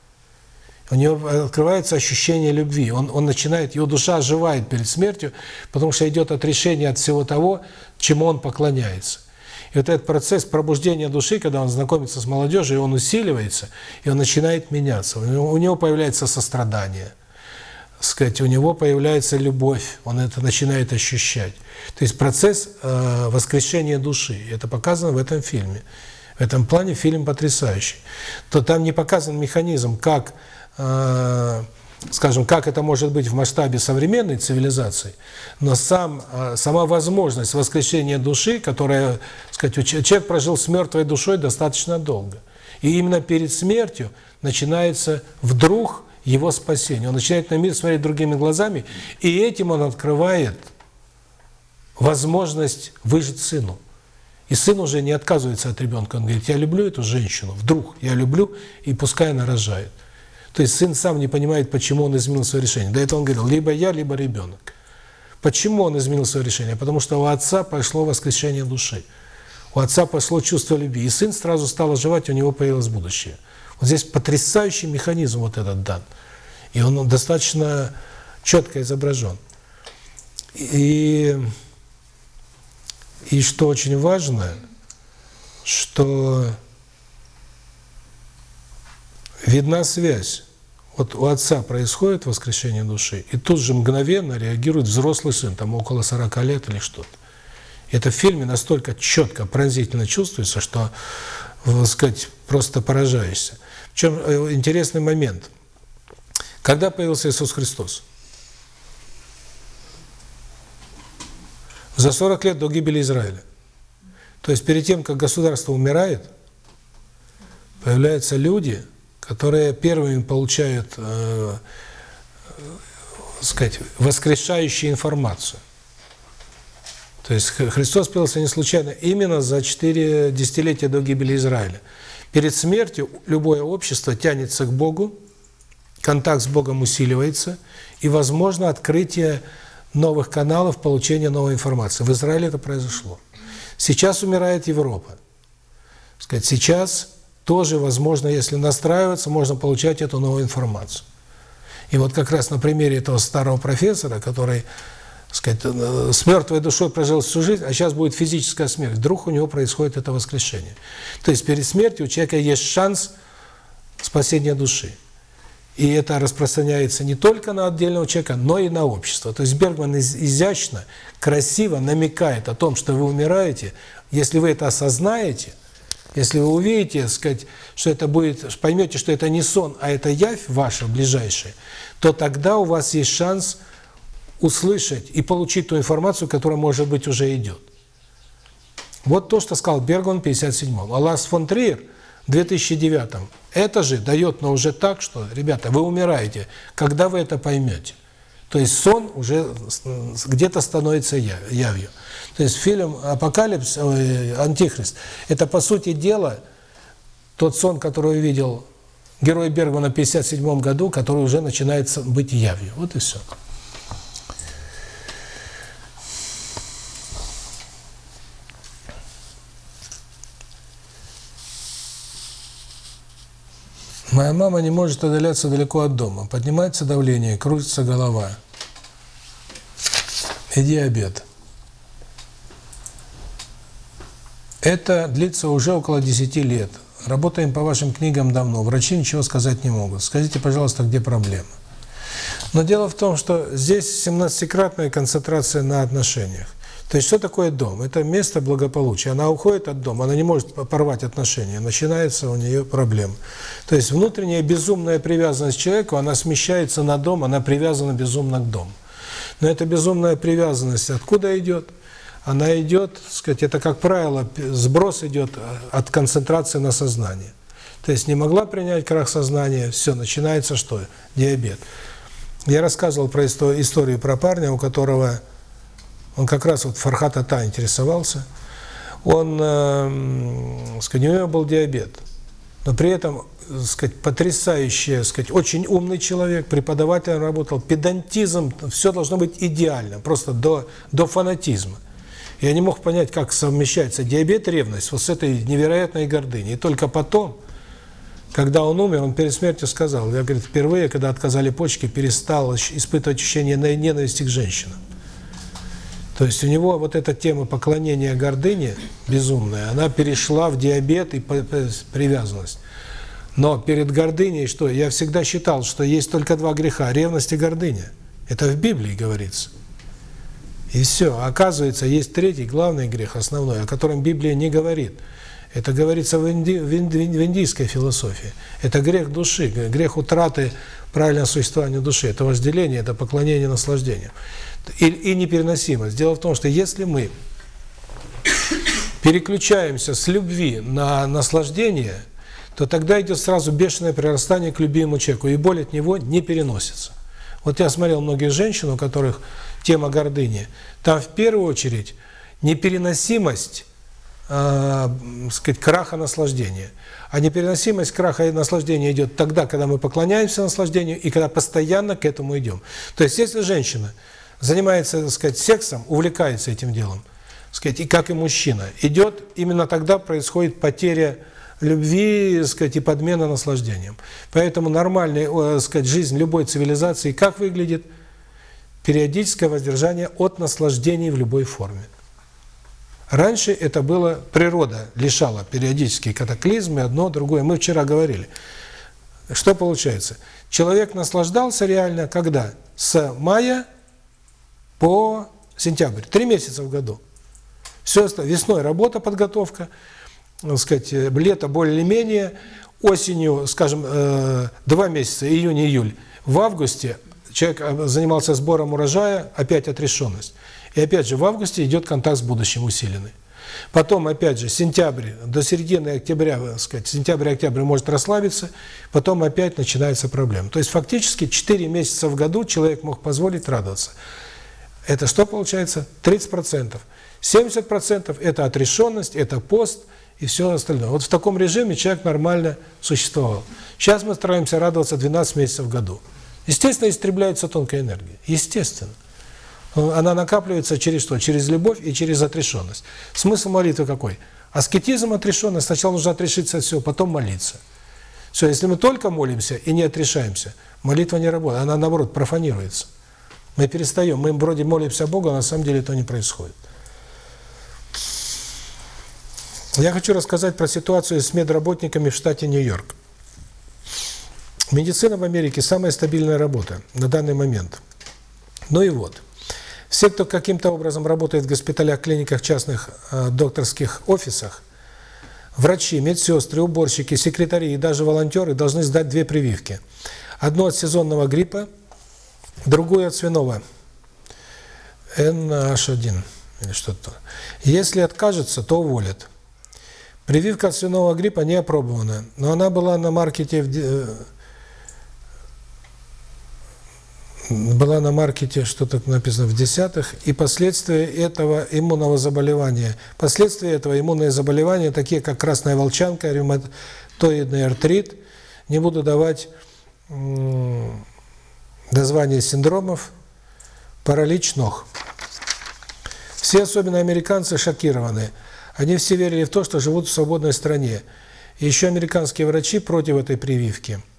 у него открывается ощущение любви. Он, он начинает, его душа оживает перед смертью, потому что идет отрешение от всего того, чему он поклоняется. И вот этот процесс пробуждения души, когда он знакомится с молодежью, он усиливается, и он начинает меняться. У него, у него появляется сострадание, сказать, у него появляется любовь, он это начинает ощущать. То есть процесс э, воскрешения души. Это показано в этом фильме. В этом плане фильм потрясающий. То там не показан механизм, как Э, скажем, как это может быть в масштабе современной цивилизации, но сам, э, сама возможность воскрешения души, которая, сказать, человек прожил с мертвой душой достаточно долго. И именно перед смертью начинается вдруг его спасение. Он начинает на мир смотреть другими глазами, и этим он открывает возможность выжить сыну. И сын уже не отказывается от ребенка. Он говорит, я люблю эту женщину, вдруг я люблю, и пускай она рожает. То есть сын сам не понимает, почему он изменил свое решение. До этого он говорил, либо я, либо ребенок. Почему он изменил свое решение? Потому что у отца пошло воскрешение души. У отца пошло чувство любви. И сын сразу стал оживать, у него появилось будущее. Вот здесь потрясающий механизм вот этот дан. И он достаточно четко изображен. И, и что очень важно, что видна связь. Вот у отца происходит воскрешение души, и тут же мгновенно реагирует взрослый сын, там около 40 лет или что-то. Это в фильме настолько четко, пронзительно чувствуется, что, так сказать, просто поражаешься. В чем э, интересный момент. Когда появился Иисус Христос? За 40 лет до гибели Израиля. То есть перед тем, как государство умирает, появляются люди, которые первыми получают, э, э, сказать, воскрешающую информацию. То есть Христос появился не случайно, именно за 4 десятилетия до гибели Израиля. Перед смертью любое общество тянется к Богу, контакт с Богом усиливается, и возможно открытие новых каналов получения новой информации. В Израиле это произошло. Сейчас умирает Европа. Сказать, сейчас тоже возможно, если настраиваться, можно получать эту новую информацию. И вот как раз на примере этого старого профессора, который, сказать, э, с мертвой душой прожил всю жизнь, а сейчас будет физическая смерть, вдруг у него происходит это воскрешение. То есть перед смертью у человека есть шанс спасения души. И это распространяется не только на отдельного человека, но и на общество. То есть Бергман изящно, красиво намекает о том, что вы умираете. Если вы это осознаете, если вы увидите, сказать, что это будет, поймете, что это не сон, а это явь ваша ближайшая, то тогда у вас есть шанс услышать и получить ту информацию, которая, может быть, уже идет. Вот то, что сказал Бергман в 57-м. А Ларс фон Триер в 2009 это же дает, но уже так, что, ребята, вы умираете, когда вы это поймете. То есть сон уже где-то становится явью. То есть фильм «Апокалипсис», «Антихрист» – это, по сути дела, тот сон, который увидел герой Бергмана в 1957 году, который уже начинает быть явью. Вот и все. Моя мама не может удаляться далеко от дома. Поднимается давление, крутится голова. И диабет. Это длится уже около 10 лет. Работаем по вашим книгам давно. Врачи ничего сказать не могут. Скажите, пожалуйста, где проблема? Но дело в том, что здесь 17-кратная концентрация на отношениях. То есть что такое дом? Это место благополучия. Она уходит от дома, она не может порвать отношения, начинается у нее проблема. То есть внутренняя безумная привязанность к человеку, она смещается на дом, она привязана безумно к дому. Но эта безумная привязанность откуда идет? Она идет, сказать, это, как правило, сброс идет от концентрации на сознание. То есть не могла принять крах сознания, все, начинается что? Диабет. Я рассказывал про историю про парня, у которого он как раз вот Фархат Ата интересовался. Он, э, сказать, у него был диабет. Но при этом, сказать, потрясающий, сказать, очень умный человек, преподавателем работал, педантизм, все должно быть идеально, просто до, до фанатизма. Я не мог понять, как совмещается диабет ревность вот с этой невероятной гордыней. И только потом, когда он умер, он перед смертью сказал, я, говорит, впервые, когда отказали почки, перестал испытывать ощущение ненависти к женщинам. То есть у него вот эта тема поклонения гордыне безумная, она перешла в диабет и привязанность. Но перед гордыней что? Я всегда считал, что есть только два греха – ревность и гордыня. Это в Библии говорится. И все. Оказывается, есть третий, главный грех, основной, о котором Библия не говорит. Это говорится в, инди, в, инди, в индийской философии. Это грех души, грех утраты правильного существования души. Это возделение, это поклонение наслаждению и, и непереносимость. Дело в том, что если мы переключаемся с любви на наслаждение, то тогда идет сразу бешеное прирастание к любимому человеку, и боль от него не переносится. Вот я смотрел многих женщин, у которых тема гордыни. Там в первую очередь непереносимость э, сказать, краха наслаждения. А непереносимость краха и наслаждения идет тогда, когда мы поклоняемся наслаждению и когда постоянно к этому идем. То есть, если женщина занимается, так сказать, сексом, увлекается этим делом, сказать, и как и мужчина, идет, именно тогда происходит потеря любви, сказать, и подмена наслаждением. Поэтому нормальная, так сказать, жизнь любой цивилизации как выглядит? Периодическое воздержание от наслаждений в любой форме. Раньше это было, природа лишала периодические катаклизмы, одно, другое. Мы вчера говорили. Что получается? Человек наслаждался реально когда? С мая по сентябрь. Три месяца в году. Все весной работа, подготовка, так сказать, лето более-менее, осенью, скажем, два месяца, июнь-июль. В августе человек занимался сбором урожая, опять отрешенность. И опять же в августе идет контакт с будущим усиленный. Потом, опять же, сентябрь, до середины октября, так сказать, сентябрь-октябрь может расслабиться, потом опять начинается проблема. То есть фактически 4 месяца в году человек мог позволить радоваться. Это что получается? 30%. 70% это отрешенность, это пост и все остальное. Вот в таком режиме человек нормально существовал. Сейчас мы стараемся радоваться 12 месяцев в году. Естественно, истребляется тонкая энергия. Естественно. Она накапливается через что? Через любовь и через отрешенность. Смысл молитвы какой? Аскетизм, отрешенность. Сначала нужно отрешиться от всего, потом молиться. Все, если мы только молимся и не отрешаемся, молитва не работает. Она, наоборот, профанируется. Мы перестаем. Мы вроде молимся Богу, а на самом деле это не происходит. Я хочу рассказать про ситуацию с медработниками в штате Нью-Йорк. Медицина в Америке самая стабильная работа на данный момент. Ну и вот. Все, кто каким-то образом работает в госпиталях, клиниках, частных э, докторских офисах, врачи, медсестры, уборщики, секретари и даже волонтеры должны сдать две прививки. Одну от сезонного гриппа, другую от свиного. NH1 или что-то. Если откажется, то уволят. Прививка от свиного гриппа не опробована, но она была на маркете в была на маркете, что-то написано в десятых, и последствия этого иммунного заболевания. Последствия этого иммунные заболевания, такие как красная волчанка, ревматоидный артрит, не буду давать названия синдромов, паралич ног. Все, особенно американцы, шокированы. Они все верили в то, что живут в свободной стране. И еще американские врачи против этой прививки –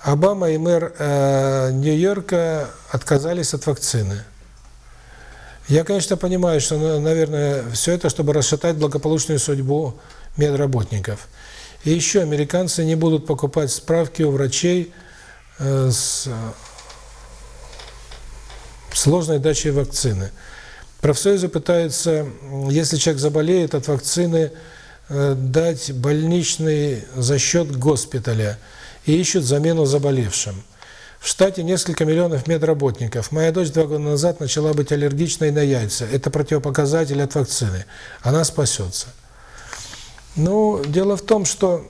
Обама и мэр э, Нью-Йорка отказались от вакцины. Я, конечно, понимаю, что, наверное, все это, чтобы расшатать благополучную судьбу медработников. И еще американцы не будут покупать справки у врачей э, с сложной дачей вакцины. Профсоюзы пытаются, если человек заболеет от вакцины, э, дать больничный за счет госпиталя – и ищут замену заболевшим. В штате несколько миллионов медработников. Моя дочь два года назад начала быть аллергичной на яйца. Это противопоказатель от вакцины. Она спасется. Ну, дело в том, что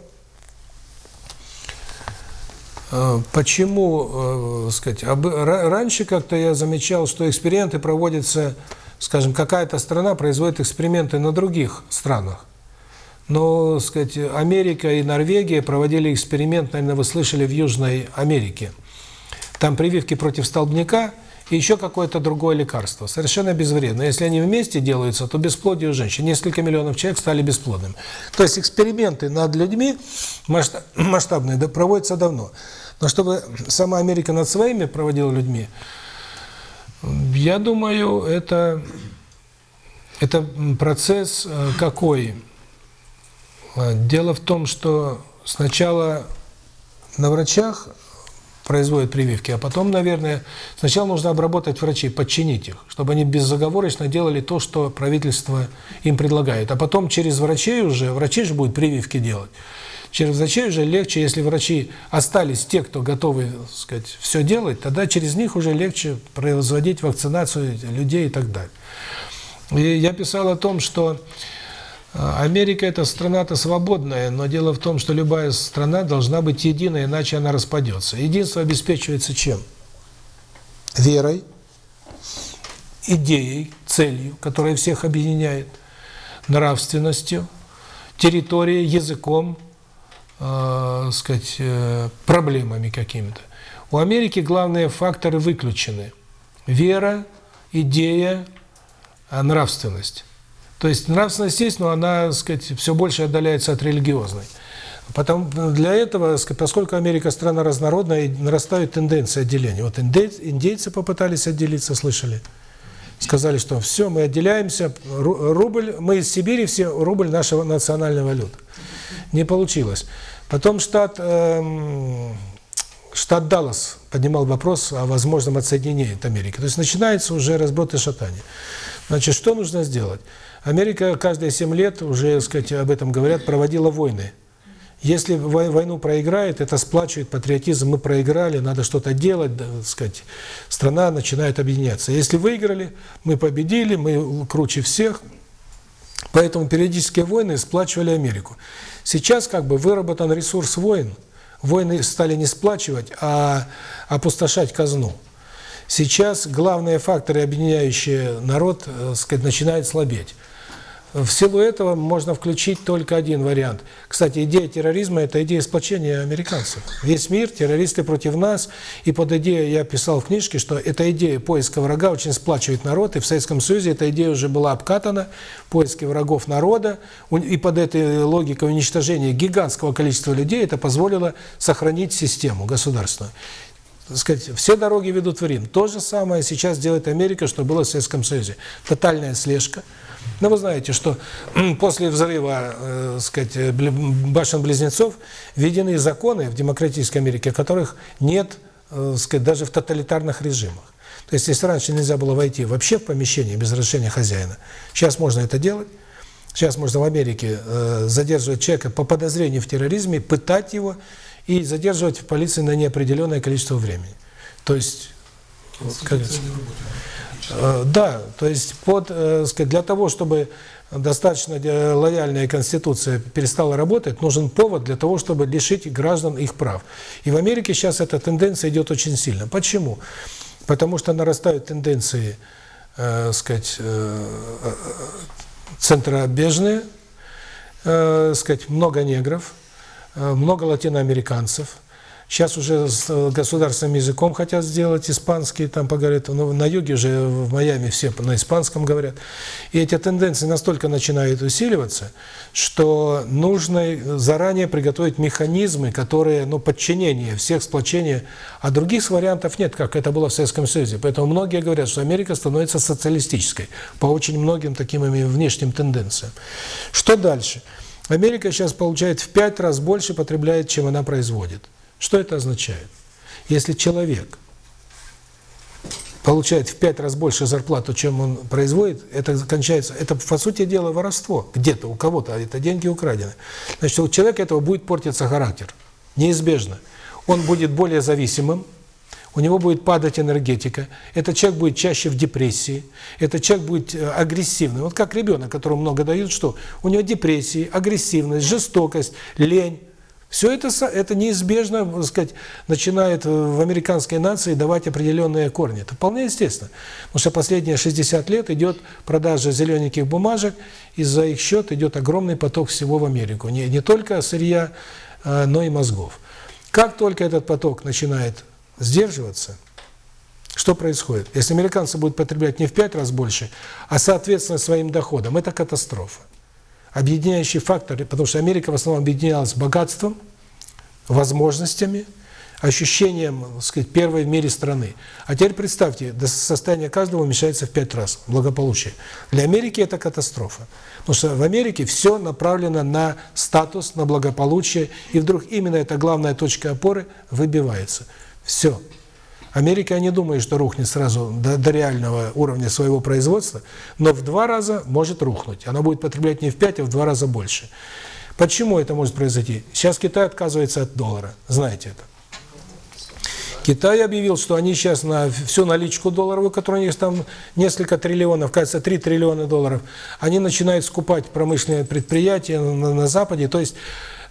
э, почему, э, сказать, раньше как-то я замечал, что эксперименты проводятся, скажем, какая-то страна производит эксперименты на других странах. Но, сказать, Америка и Норвегия проводили эксперимент, наверное, вы слышали, в Южной Америке. Там прививки против столбняка и еще какое-то другое лекарство. Совершенно безвредно. Если они вместе делаются, то бесплодие у женщин. Несколько миллионов человек стали бесплодными. То есть эксперименты над людьми [clears throat] масштабные проводятся давно. Но чтобы сама Америка над своими проводила людьми, я думаю, это, это процесс э, какой? А, дело в том, что сначала на врачах производят прививки, а потом, наверное, сначала нужно обработать врачей, подчинить их, чтобы они безоговорочно делали то, что правительство им предлагает. А потом через врачей уже, врачи же будут прививки делать, врачей уже легче, если врачи остались те, кто готовы, сказать, все делать, тогда через них уже легче производить вакцинацию людей и так далее. И я писал о том, что а, Америка – это страна-то свободная, но дело в том, что любая страна должна быть единой, иначе она распадется. Единство обеспечивается чем? Верой, идеей, целью, которая всех объединяет. нравственностью, территорией, языком, э, сказать, э, проблемами какими-то. У Америки главные факторы выключены. Вера, идея, а нравственность. То есть нравственность есть, но она, сказать, все больше отдаляется от религиозной. Потом для этого, поскольку Америка страна разнородная, нарастают тенденции отделения. Вот индейцы попытались отделиться, слышали? Сказали, что все, мы отделяемся, рубль, мы из Сибири, все, рубль нашего национальной валюты. Не получилось. Потом штат, эм, штат Даллас поднимал вопрос о возможном отсоединении от Америки. То есть начинается уже разброд и шатание. Значит, что нужно сделать? Америка каждые 7 лет, уже, так сказать, об этом говорят, проводила войны. Если войну проиграет, это сплачивает патриотизм. Мы проиграли, надо что-то делать, так сказать. Страна начинает объединяться. Если выиграли, мы победили, мы круче всех. Поэтому периодические войны сплачивали Америку. Сейчас как бы выработан ресурс войн. Войны стали не сплачивать, а опустошать казну. Сейчас главные факторы, объединяющие народ, э, сказать, начинают слабеть. В силу этого можно включить только один вариант. Кстати, идея терроризма – это идея сплочения американцев. Весь мир, террористы против нас. И под идеей я писал в книжке, что эта идея поиска врага очень сплачивает народ. И в Советском Союзе эта идея уже была обкатана. Поиски врагов народа. И под этой логикой уничтожения гигантского количества людей это позволило сохранить систему государственную сказать, все дороги ведут в Рим. То же самое сейчас делает Америка, что было в Советском Союзе. Тотальная слежка. Но вы знаете, что после взрыва, э, сказать, башен-близнецов введены законы в демократической Америке, которых нет, э, сказать, даже в тоталитарных режимах. То есть, если раньше нельзя было войти вообще в помещение без разрешения хозяина, сейчас можно это делать. Сейчас можно в Америке э, задерживать человека по подозрению в терроризме, пытать его и задерживать в полиции на неопределенное количество времени. То есть, как да, то есть под, э, для того, чтобы достаточно э, лояльная Конституция перестала работать, нужен повод для того, чтобы лишить граждан их прав. И в Америке сейчас эта тенденция идет очень сильно. Почему? Потому что нарастают тенденции, э, сказать, э, центробежные, э, сказать, много негров, э, много латиноамериканцев – Сейчас уже с э, государственным языком хотят сделать испанский, там поговорят. Но на юге уже в Майами все на испанском говорят. И эти тенденции настолько начинают усиливаться, что нужно заранее приготовить механизмы, которые, ну, подчинение всех сплочения. А других вариантов нет, как это было в Советском Союзе. Поэтому многие говорят, что Америка становится социалистической по очень многим таким внешним тенденциям. Что дальше? Америка сейчас получает в пять раз больше потребляет, чем она производит. Что это означает? Если человек получает в пять раз больше зарплату, чем он производит, это кончается, это по сути дела воровство. Где-то у кого-то это деньги украдены. Значит, у человека этого будет портиться характер. Неизбежно. Он будет более зависимым, у него будет падать энергетика, этот человек будет чаще в депрессии, этот человек будет э, агрессивный. Вот как ребенок, которому много дают, что? У него депрессии, агрессивность, жестокость, лень. Все это, это неизбежно, так сказать, начинает в американской нации давать определенные корни. Это вполне естественно. Потому что последние 60 лет идет продажа зелененьких бумажек, и за их счет идет огромный поток всего в Америку. Не, не только сырья, а, но и мозгов. Как только этот поток начинает сдерживаться, что происходит? Если американцы будут потреблять не в пять раз больше, а соответственно своим доходам, это катастрофа объединяющий фактор, потому что Америка в основном объединялась богатством, возможностями, ощущением, так сказать, первой в мире страны. А теперь представьте, до состояния каждого уменьшается в пять раз благополучие. Для Америки это катастрофа. Потому что в Америке все направлено на статус, на благополучие, и вдруг именно эта главная точка опоры выбивается. Все. Америка, я не думаю, что рухнет сразу до, до реального уровня своего производства, но в два раза может рухнуть. Она будет потреблять не в пять, а в два раза больше. Почему это может произойти? Сейчас Китай отказывается от доллара, знаете это. Китай объявил, что они сейчас на всю наличку долларовую, которая у них там несколько триллионов, кажется, 3 триллиона долларов, они начинают скупать промышленные предприятия на, на Западе. То есть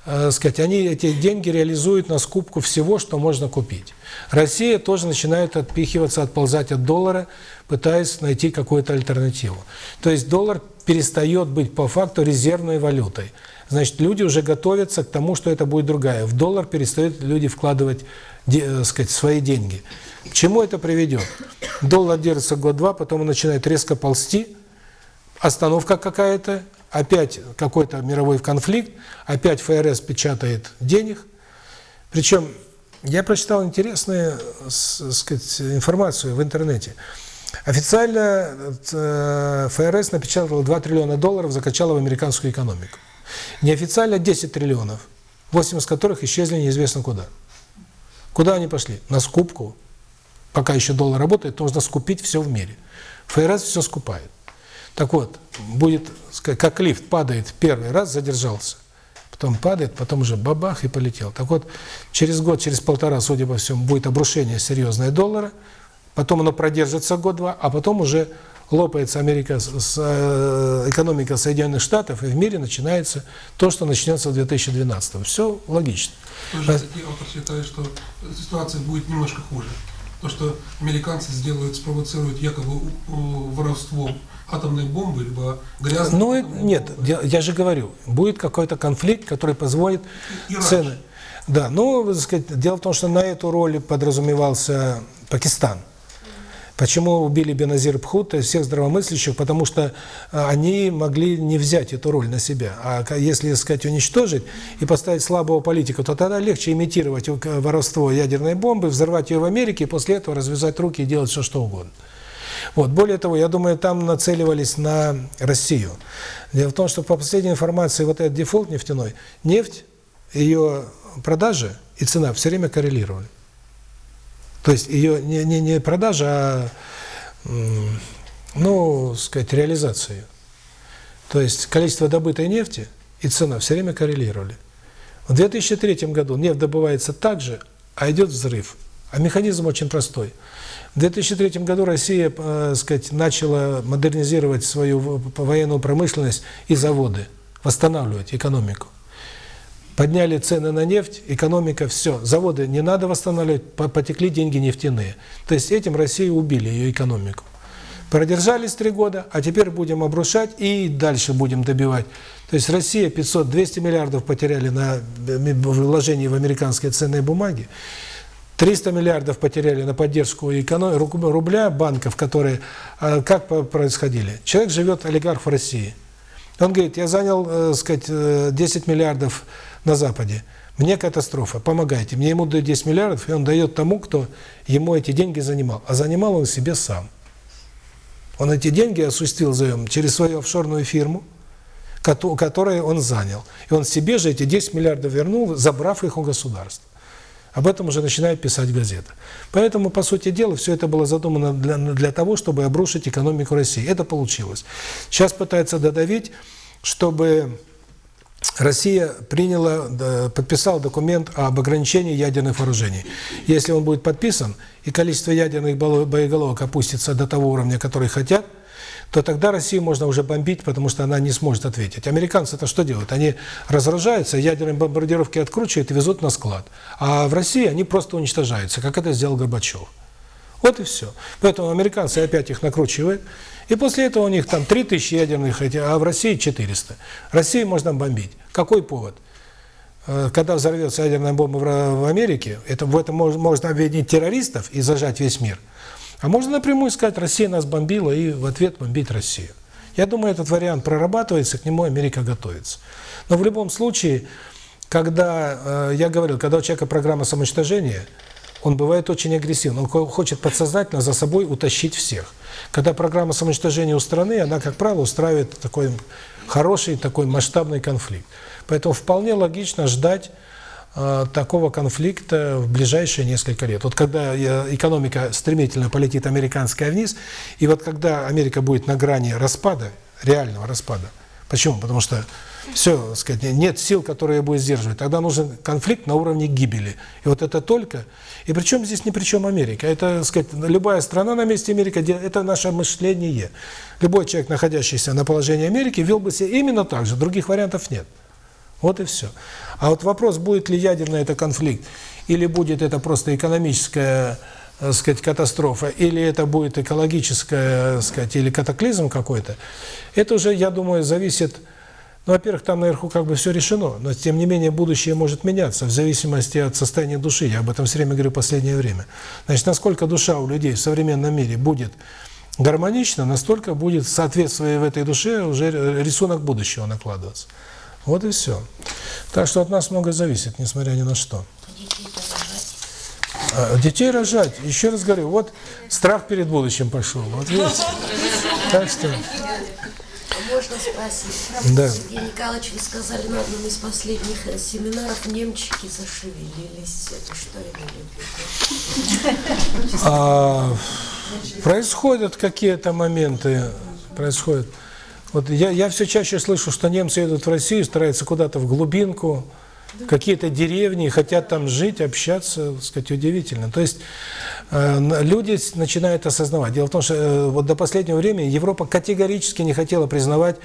э, сказать, они эти деньги реализуют на скупку всего, что можно купить. Россия тоже начинает отпихиваться, отползать от доллара, пытаясь найти какую-то альтернативу. То есть доллар перестает быть по факту резервной валютой. Значит, люди уже готовятся к тому, что это будет другая. В доллар перестают люди вкладывать, де, э, сказать, свои деньги. К чему это приведет? Доллар держится год-два, потом он начинает резко ползти, остановка какая-то, опять какой-то мировой конфликт, опять ФРС печатает денег. Причем я прочитал интересную сказать, информацию в интернете. Официально э, ФРС напечатала 2 триллиона долларов, закачала в американскую экономику. Неофициально 10 триллионов, 8 из которых исчезли неизвестно куда. Куда они пошли? На скупку. Пока еще доллар работает, нужно скупить все в мире. ФРС все скупает. Так вот, будет, как лифт падает первый раз, задержался, потом падает, потом уже бабах и полетел. Так вот, через год, через полтора, судя по всему, будет обрушение серьезное доллара, потом оно продержится год-два, а потом уже лопается Америка, с, э, экономика Соединенных Штатов, и в мире начинается то, что начнется в 2012. Все логично. Тоже такие автор считает, что ситуация будет немножко хуже. То, что американцы сделают, спровоцируют якобы воровство атомной бомбы, либо грязной Ну, нет, я, я же говорю, будет какой-то конфликт, который позволит И цены. Да, ну, так сказать, дело в том, что на эту роль подразумевался Пакистан. Почему убили Беназир Бхутта и всех здравомыслящих? Потому что а, они могли не взять эту роль на себя. А если, так сказать, уничтожить и поставить слабого политика, то тогда легче имитировать воровство ядерной бомбы, взорвать ее в Америке и после этого развязать руки и делать все, что угодно. Вот. Более того, я думаю, там нацеливались на Россию. Дело в том, что по последней информации, вот этот дефолт нефтяной, нефть, ее продажи и цена все время коррелировали. То есть ее не, не, не продажа, а, ну, сказать, реализация. То есть количество добытой нефти и цена все время коррелировали. В 2003 году нефть добывается так же, а идет взрыв. А механизм очень простой. В 2003 году Россия, э, сказать, начала модернизировать свою военную промышленность и заводы, восстанавливать экономику. Подняли цены на нефть, экономика, все. Заводы не надо восстанавливать, по- потекли деньги нефтяные. То есть этим Россию убили, ее экономику. Продержались три года, а теперь будем обрушать и дальше будем добивать. То есть Россия 500-200 миллиардов потеряли на вложении в американские ценные бумаги. 300 миллиардов потеряли на поддержку рубля банков, которые э, как происходили. Человек живет, олигарх в России. Он говорит, я занял, э, сказать, э, 10 миллиардов на Западе. Мне катастрофа, помогайте. Мне ему дают 10 миллиардов, и он дает тому, кто ему эти деньги занимал. А занимал он себе сам. Он эти деньги осуществил заем через свою офшорную фирму, кото- которую он занял. И он себе же эти 10 миллиардов вернул, забрав их у государства. Об этом уже начинает писать газета. Поэтому, по сути дела, все это было задумано для, для того, чтобы обрушить экономику России. Это получилось. Сейчас пытаются додавить, чтобы Россия приняла, подписала документ об ограничении ядерных вооружений. Если он будет подписан, и количество ядерных боеголовок опустится до того уровня, который хотят, то тогда Россию можно уже бомбить, потому что она не сможет ответить. Американцы-то что делают? Они разоружаются, ядерные бомбардировки откручивают и везут на склад. А в России они просто уничтожаются, как это сделал Горбачев. Вот и все. Поэтому американцы опять их накручивают. И после этого у них там 3000 ядерных, а в России 400. Россию можно бомбить. Какой повод? Э, Когда взорвется ядерная бомба в Америке, это, в этом мож- можно обвинить террористов и зажать весь мир. А можно напрямую сказать, Россия нас бомбила, и в ответ бомбить Россию. Я думаю, этот вариант прорабатывается, к нему Америка готовится. Но в любом случае, когда, э, я говорил, когда у человека программа самоуничтожения, он бывает очень агрессивный, он хо- хочет подсознательно за собой утащить всех. Когда программа самоуничтожения у страны, она, как правило, устраивает такой хороший, такой масштабный конфликт. Поэтому вполне логично ждать такого конфликта в ближайшие несколько лет. Вот когда э, экономика стремительно полетит американская вниз, и вот когда Америка будет на грани распада, реального распада, почему? Потому что все, сказать, нет сил, которые будет сдерживать. Тогда нужен конфликт на уровне гибели. И вот это только... И причем здесь ни при чем Америка. Это, сказать, любая страна на месте Америки, это наше мышление. Любой человек, находящийся на положении Америки, вел бы себя именно так же. Других вариантов нет. Вот и все. А вот вопрос, будет ли ядерный это конфликт, или будет это просто экономическая, так сказать, катастрофа, или это будет экологическая, так сказать, или катаклизм какой-то, это уже, я думаю, зависит... Ну, во-первых, там наверху как бы все решено, но тем не менее будущее может меняться в зависимости от состояния души. Я об этом все время говорю последнее время. Значит, насколько душа у людей в современном мире будет гармонична, настолько будет, соответствуя в этой душе, уже рисунок будущего накладываться. Вот и все. Так что от нас много зависит, несмотря ни на что. А, Детей рожать, еще раз говорю, вот страх перед будущим пошел. Вот видите? Так что... Можно спросить? Да. Сергей Николаевич, вы сказали на одном из последних э, семинаров, немчики зашевелились. Это что имели в виду? А, происходят какие-то моменты, происходят. Вот я, я все чаще слышу, что немцы едут в Россию, стараются куда-то в глубинку, в какие-то деревни, хотят там жить, общаться, так сказать, удивительно. То есть э, люди начинают осознавать. Дело в том, что э, вот до последнего времени Европа категорически не хотела признавать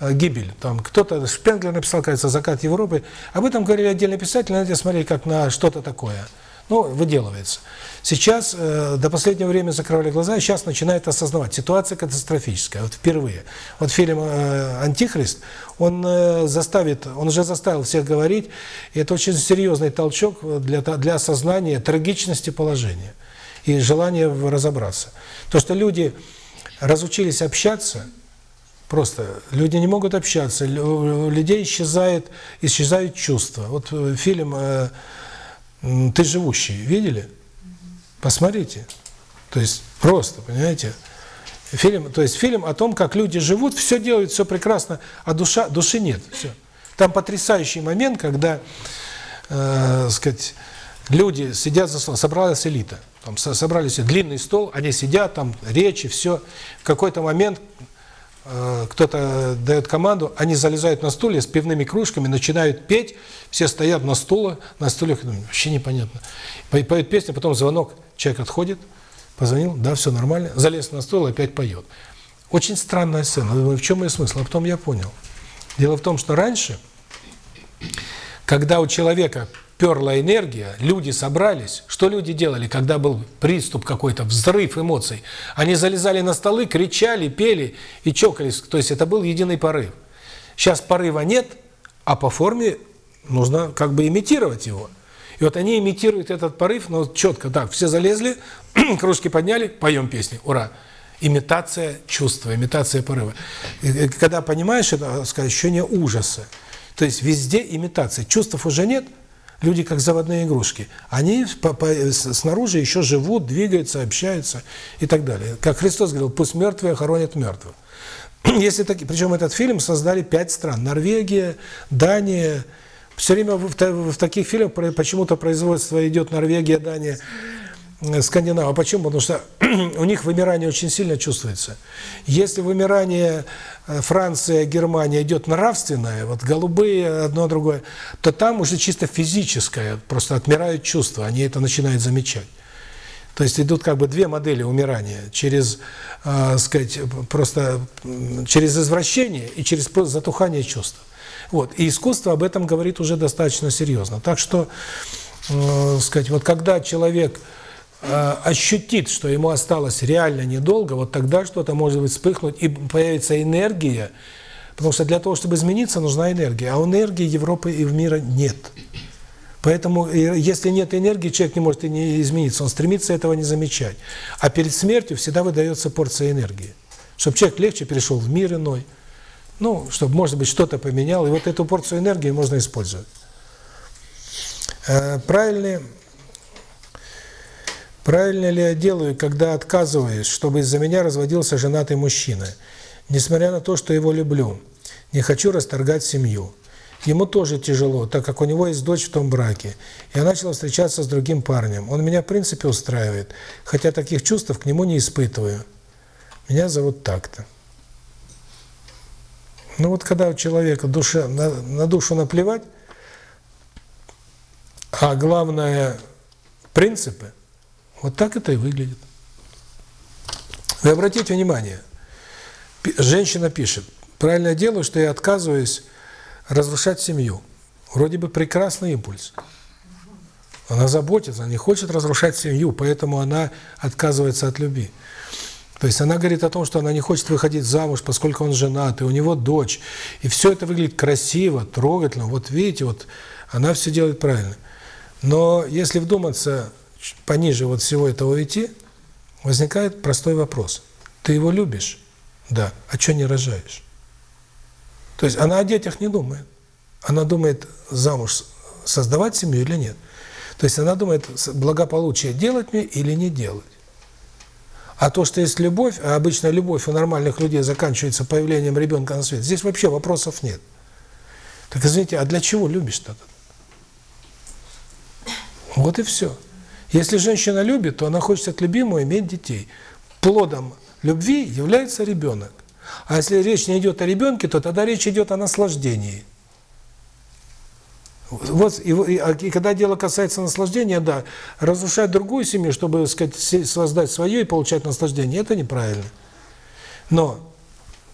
э, гибель. Там кто-то, Шпенглер написал, кажется, «Закат Европы». Об этом говорили отдельные писатели, надо смотреть как на что-то такое. Ну, выделывается. Сейчас э, до последнего времени закрывали глаза, сейчас начинают осознавать. Ситуация катастрофическая, вот впервые. Вот фильм э, «Антихрист», он э, заставит, он уже заставил всех говорить, и это очень серьезный толчок для, для осознания трагичности положения и желания разобраться. То, что люди разучились общаться, Просто люди не могут общаться, у людей исчезает, исчезают чувства. Вот э, фильм э, «Ты живущий» видели? Посмотрите. То есть просто, понимаете? Фильм, то есть фильм о том, как люди живут, все делают, все прекрасно, а душа, души нет. Все. Там потрясающий момент, когда, э, сказать, люди сидят за столом, собралась элита, там со- собрались длинный стол, они сидят, там речи, все. В какой-то момент э, кто-то дает команду, они залезают на стулья с пивными кружками, начинают петь, все стоят на стуле, на стульях, думаю, вообще непонятно. По- Поют песню, потом звонок, человек отходит, позвонил, да, все нормально, залез на стул и опять поет. Очень странная сцена. В чем ее смысл? А потом я понял. Дело в том, что раньше, когда у человека перла энергия, люди собрались. Что люди делали, когда был приступ какой-то, взрыв эмоций? Они залезали на столы, кричали, пели и чокались. То есть это был единый порыв. Сейчас порыва нет, а по форме нужно как бы имитировать его. И вот они имитируют этот порыв, но четко так, все залезли, [clears throat] кружки подняли, поем песни, ура. Имитация чувства, имитация порыва. И, когда понимаешь это, ощущение ужаса. То есть везде имитация. Чувств уже нет, люди как заводные игрушки. Они по- по- снаружи еще живут, двигаются, общаются и так далее. Как Христос говорил, пусть мертвые хоронят мертвых. [clears throat] Если таки, причем этот фильм создали пять стран: Норвегия, Дания. Все время в, та- в таких фильмах почему-то производство идет Норвегия, Дания, э, Скандинава. Почему? Потому что [clears throat] у них вымирание очень сильно чувствуется. Если вымирание э, Франция, Германия идет нравственное, вот голубые одно другое, то там уже чисто физическое, просто отмирают чувства, они это начинают замечать. То есть идут как бы две модели умирания через, э, сказать, просто через извращение и через затухание чувств. Вот. И искусство об этом говорит уже достаточно серьезно. Так что, э, сказать, вот когда человек э, ощутит, что ему осталось реально недолго, вот тогда что-то может быть вспыхнуть и появится энергия, потому что для того, чтобы измениться, нужна энергия, а энергии Европы и в мира нет. Поэтому, э, если нет энергии, человек не может и не измениться, он стремится этого не замечать. А перед смертью всегда выдается порция энергии, чтобы человек легче перешел в мир иной, ну, чтобы, может быть, что-то поменял, и вот эту порцию энергии можно использовать. Э, Правильный Правильно ли я делаю, когда отказываюсь, чтобы из-за меня разводился женатый мужчина, несмотря на то, что его люблю? Не хочу расторгать семью. Ему тоже тяжело, так как у него есть дочь в том браке. Я начала встречаться с другим парнем. Он меня в принципе устраивает, хотя таких чувств к нему не испытываю. Меня зовут так-то. Ну вот когда у человека душа, на, на душу наплевать, а главное принципы, вот так это и выглядит. Вы обратите внимание, женщина пишет, правильно делаю, что я отказываюсь разрушать семью. Вроде бы прекрасный импульс. Она заботится, она не хочет разрушать семью, поэтому она отказывается от любви. То есть она говорит о том, что она не хочет выходить замуж, поскольку он женат, и у него дочь. И все это выглядит красиво, трогательно. Вот видите, вот она все делает правильно. Но если вдуматься пониже вот всего этого идти, возникает простой вопрос. Ты его любишь? Да. А что не рожаешь? То есть она о детях не думает. Она думает, замуж создавать семью или нет. То есть она думает, благополучие делать мне или не делать. А то, что есть любовь, а обычно любовь у нормальных людей заканчивается появлением ребенка на свет, здесь вообще вопросов нет. Так извините, а для чего любишь-то? Вот и все. Если женщина любит, то она хочет от любимого иметь детей. Плодом любви является ребенок. А если речь не идет о ребенке, то тогда речь идет о наслаждении. Вот и, и, и когда дело касается наслаждения, да, разрушать другую семью, чтобы, сказать, создать свою и получать наслаждение, это неправильно. Но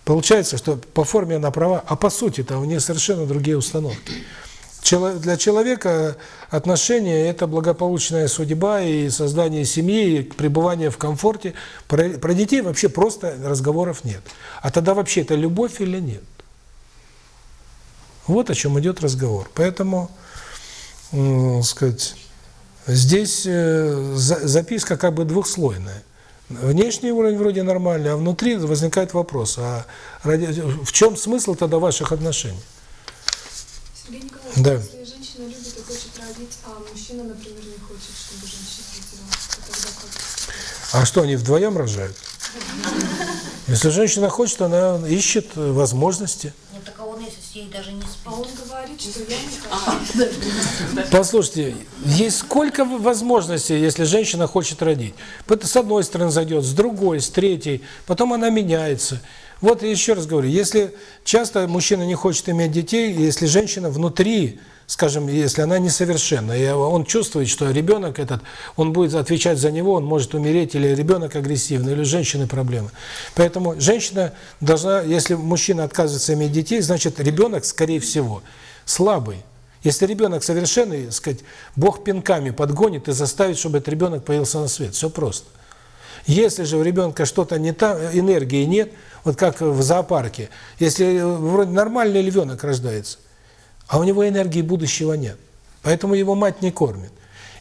получается, что по форме она права, а по сути-то у нее совершенно другие установки. Для человека отношения – это благополучная судьба и создание семьи, и пребывание в комфорте. Про, про детей вообще просто разговоров нет. А тогда вообще это любовь или нет? Вот о чем идет разговор. Поэтому, э, сказать, здесь э, записка как бы двухслойная. Внешний уровень вроде нормальный, а внутри возникает вопрос, а ради, в чем смысл тогда ваших отношений? Сергей Николаевич, да. если женщина любит и хочет родить, а мужчина, например, не хочет, чтобы женщина родила, то тогда как? А что, они вдвоем рожают? [laughs] Если женщина хочет, она ищет возможности. А ней даже не спит. А он говорит, что я не хочу. Послушайте, есть сколько возможностей, если женщина хочет родить. С одной стороны зайдет, с другой, с третьей, потом она меняется. Вот еще раз говорю, если часто мужчина не хочет иметь детей, если женщина внутри, скажем, если она несовершенна, и он чувствует, что ребенок этот, он будет отвечать за него, он может умереть, или ребенок агрессивный, или у женщины проблемы. Поэтому женщина должна, если мужчина отказывается иметь детей, значит ребенок, скорее всего, слабый. Если ребенок совершенный, сказать, Бог пинками подгонит и заставит, чтобы этот ребенок появился на свет. Все просто. Если же у ребенка что-то не там, энергии нет, вот как в зоопарке, если вроде нормальный львенок рождается, а у него энергии будущего нет, поэтому его мать не кормит.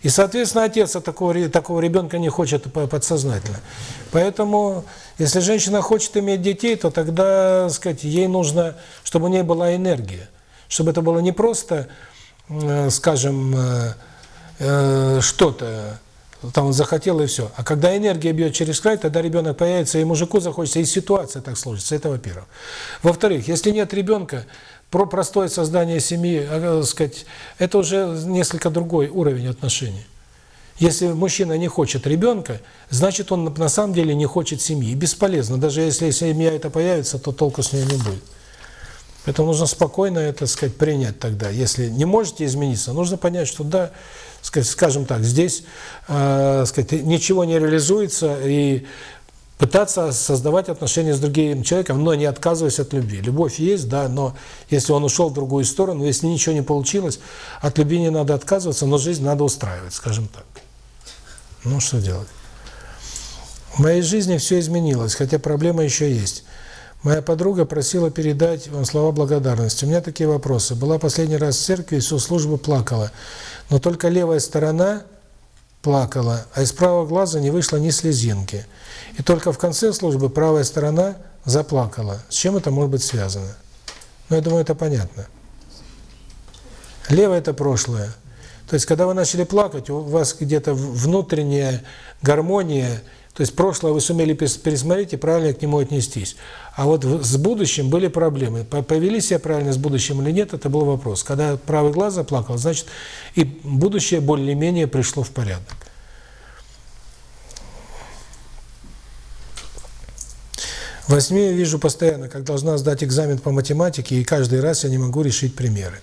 И, соответственно, отец от такого, такого ребенка не хочет подсознательно. Поэтому, если женщина хочет иметь детей, то тогда, сказать, ей нужно, чтобы у нее была энергия. Чтобы это было не просто, скажем, что-то, там он захотел и все. А когда энергия бьет через край, тогда ребенок появится, и мужику захочется, и ситуация так сложится. Это во-первых. Во-вторых, если нет ребенка, про простое создание семьи, а, сказать, это уже несколько другой уровень отношений. Если мужчина не хочет ребенка, значит он на самом деле не хочет семьи. Бесполезно. Даже если семья это появится, то толку с ней не будет. Поэтому нужно спокойно это, сказать, принять тогда. Если не можете измениться, нужно понять, что да, сказать, скажем так, здесь, э, сказать, ничего не реализуется, и пытаться создавать отношения с другим человеком, но не отказываясь от любви. Любовь есть, да, но если он ушел в другую сторону, если ничего не получилось, от любви не надо отказываться, но жизнь надо устраивать, скажем так. Ну, что делать? В моей жизни все изменилось, хотя проблема еще есть. Моя подруга просила передать вам слова благодарности. У меня такие вопросы. Была последний раз в церкви, всю службу плакала. Но только левая сторона плакала, а из правого глаза не вышло ни слезинки. И только в конце службы правая сторона заплакала. С чем это может быть связано? Ну, я думаю, это понятно. Левое – это прошлое. То есть, когда вы начали плакать, у вас где-то внутренняя гармония, то есть прошлое вы сумели пересмотреть и правильно к нему отнестись. А вот с будущим были проблемы. Повели себя правильно с будущим или нет, это был вопрос. Когда правый глаз заплакал, значит, и будущее более-менее пришло в порядок. В СМИ я вижу постоянно, как должна сдать экзамен по математике, и каждый раз я не могу решить примеры.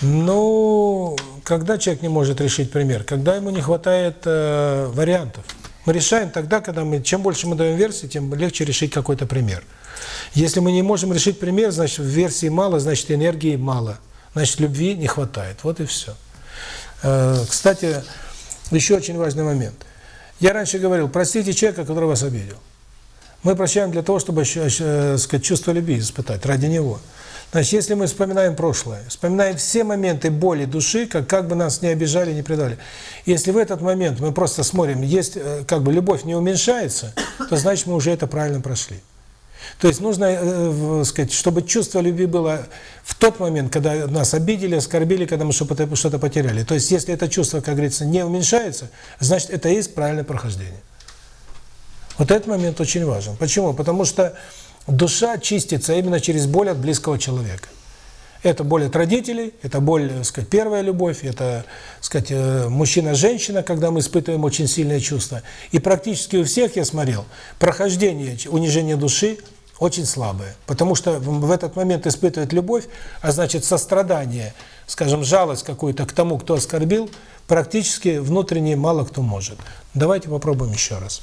Ну, когда человек не может решить пример? Когда ему не хватает э, вариантов. Мы решаем тогда, когда мы, чем больше мы даем версий, тем легче решить какой-то пример. Если мы не можем решить пример, значит, версии мало, значит, энергии мало. значит, любви не хватает. Вот и все. Кстати, еще очень важный момент. Я раньше говорил, простите человека, который вас обидел. Мы прощаем для того, чтобы э, сказать, чувство любви испытать, ради него. Значит, если мы вспоминаем прошлое, вспоминаем все моменты боли души, как, как бы нас не обижали, не предали. Если в этот момент мы просто смотрим, есть э, как бы любовь не уменьшается, то значит мы уже это правильно прошли. То есть нужно, э, сказать, чтобы чувство любви было в тот момент, когда нас обидели, оскорбили, когда мы что-то потеряли. То есть если это чувство, как говорится, не уменьшается, значит это есть правильное прохождение. Вот этот момент очень важен. Почему? Потому что душа чистится именно через боль от близкого человека. Это боль от родителей, это боль, так сказать, первая любовь, это, так сказать, э, мужчина-женщина, когда мы испытываем очень сильные чувства. И практически у всех, я смотрел, прохождение унижения души очень слабое. Потому что в этот момент испытывает любовь, а значит сострадание, скажем, жалость какую-то к тому, кто оскорбил, практически внутренне мало кто может. Давайте попробуем еще раз.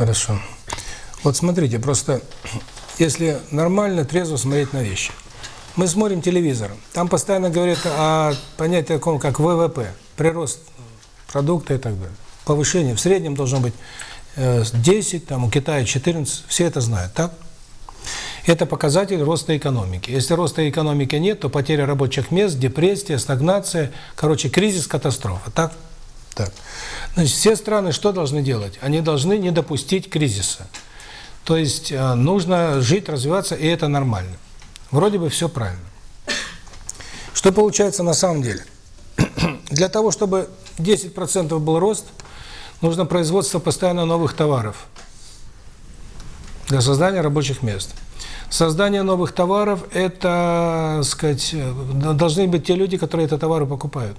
Хорошо. Вот смотрите, просто если нормально, трезво смотреть на вещи. Мы смотрим телевизор, там постоянно говорят о понятии таком, как ВВП, прирост продукта и так далее. Повышение в среднем должно быть э, 10, там у Китая 14, все это знают, так? Это показатель роста экономики. Если роста экономики нет, то потеря рабочих мест, депрессия, стагнация, короче, кризис, катастрофа, так? Так. Значит, все страны что должны делать? Они должны не допустить кризиса. То есть э, нужно жить, развиваться, и это нормально. Вроде бы все правильно. Что получается на самом деле? [clears throat] Для того, чтобы 10% был рост, нужно производство постоянно новых товаров для создания рабочих мест. Создание новых товаров – это, сказать, э, должны быть те люди, которые эти товары покупают.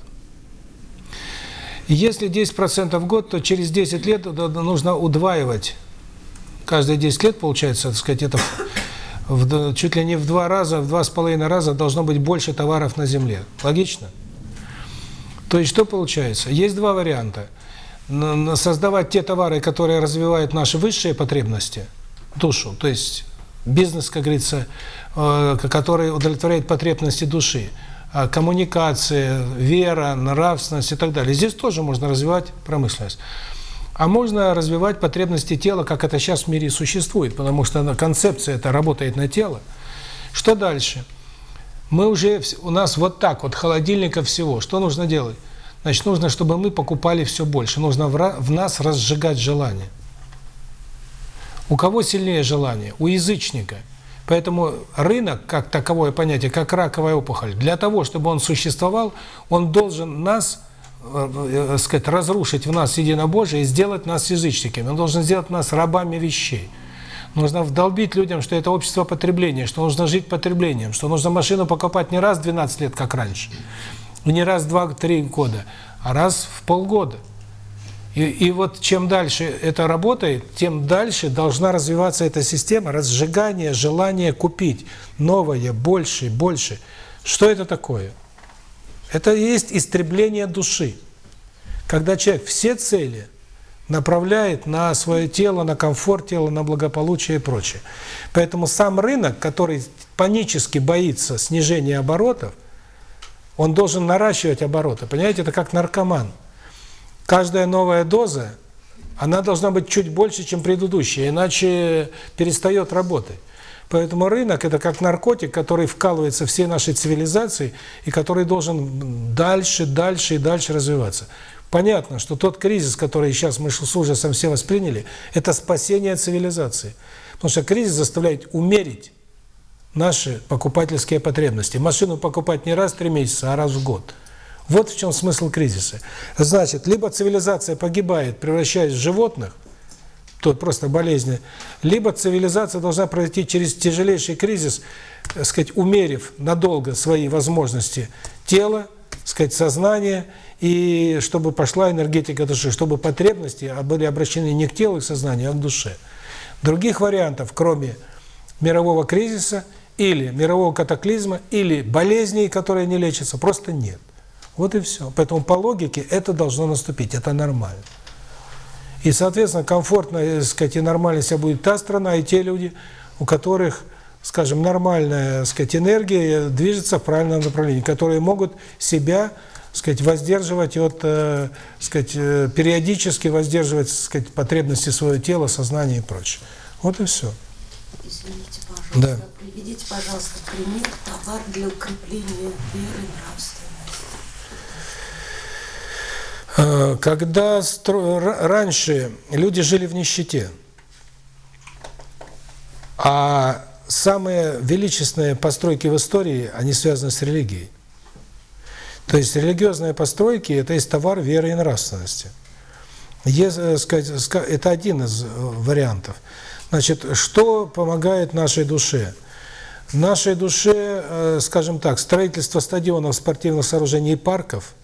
Если 10% в год, то через 10 лет нужно удваивать. Каждые 10 лет, получается, так сказать, это в, чуть ли не в два раза, в два с половиной раза должно быть больше товаров на земле. Логично? То есть что получается? Есть два варианта. Создавать те товары, которые развивают наши высшие потребности, душу, то есть бизнес, как говорится, э, который удовлетворяет потребности души, коммуникация, вера, нравственность и так далее. Здесь тоже можно развивать промышленность. А можно развивать потребности тела, как это сейчас в мире существует, потому что концепция это работает на тело. Что дальше? Мы уже, у нас вот так вот, холодильника всего. Что нужно делать? Значит, нужно, чтобы мы покупали все больше. Нужно в нас разжигать желание. У кого сильнее желание? У язычника. Поэтому рынок, как таковое понятие, как раковая опухоль, для того, чтобы он существовал, он должен нас, э, э, сказать, разрушить в нас единобожие и сделать нас язычниками. Он должен сделать нас рабами вещей. Нужно вдолбить людям, что это общество потребления, что нужно жить потреблением, что нужно машину покупать не раз в 12 лет, как раньше, не раз в 2-3 года, а раз в полгода. И, и вот чем дальше это работает, тем дальше должна развиваться эта система разжигания желания купить новое, больше, больше. Что это такое? Это есть истребление души. Когда человек все цели направляет на свое тело, на комфорт тела, на благополучие и прочее. Поэтому сам рынок, который панически боится снижения оборотов, он должен наращивать обороты. Понимаете, это как наркоман. Каждая новая доза, она должна быть чуть больше, чем предыдущая, иначе перестает работать. Поэтому рынок – это как наркотик, который вкалывается всей нашей цивилизации и который должен дальше, дальше и дальше развиваться. Понятно, что тот кризис, который сейчас мы с ужасом все восприняли, это спасение цивилизации. Потому что кризис заставляет умерить наши покупательские потребности. Машину покупать не раз в три месяца, а раз в год. Вот в чем смысл кризиса. Значит, либо цивилизация погибает, превращаясь в животных, то просто болезни, либо цивилизация должна пройти через тяжелейший кризис, так сказать, умерив надолго свои возможности тела, сказать, сознания, и чтобы пошла энергетика души, чтобы потребности были обращены не к телу и сознанию, а к душе. Других вариантов, кроме мирового кризиса или мирового катаклизма, или болезней, которые не лечатся, просто нет. Вот и все. Поэтому по логике это должно наступить, это нормально. И, соответственно, комфортно, так сказать, и нормально себя будет та страна и те люди, у которых, скажем, нормальная, сказать, энергия движется в правильном направлении, которые могут себя, сказать, воздерживать от, э, сказать, э, периодически воздерживать, сказать, потребности своего тела, сознания и прочее. Вот и все. Извините, пожалуйста, да. приведите, пожалуйста, пример товар для укрепления веры и нравственности. Э, когда раньше люди жили в нищете, а самые величественные постройки в истории, они связаны с религией. То есть религиозные постройки – это есть товар веры и нравственности. Сказать, это один из э, вариантов. Значит, что помогает нашей душе? Нашей душе, э, скажем так, строительство стадионов, спортивных сооружений и парков –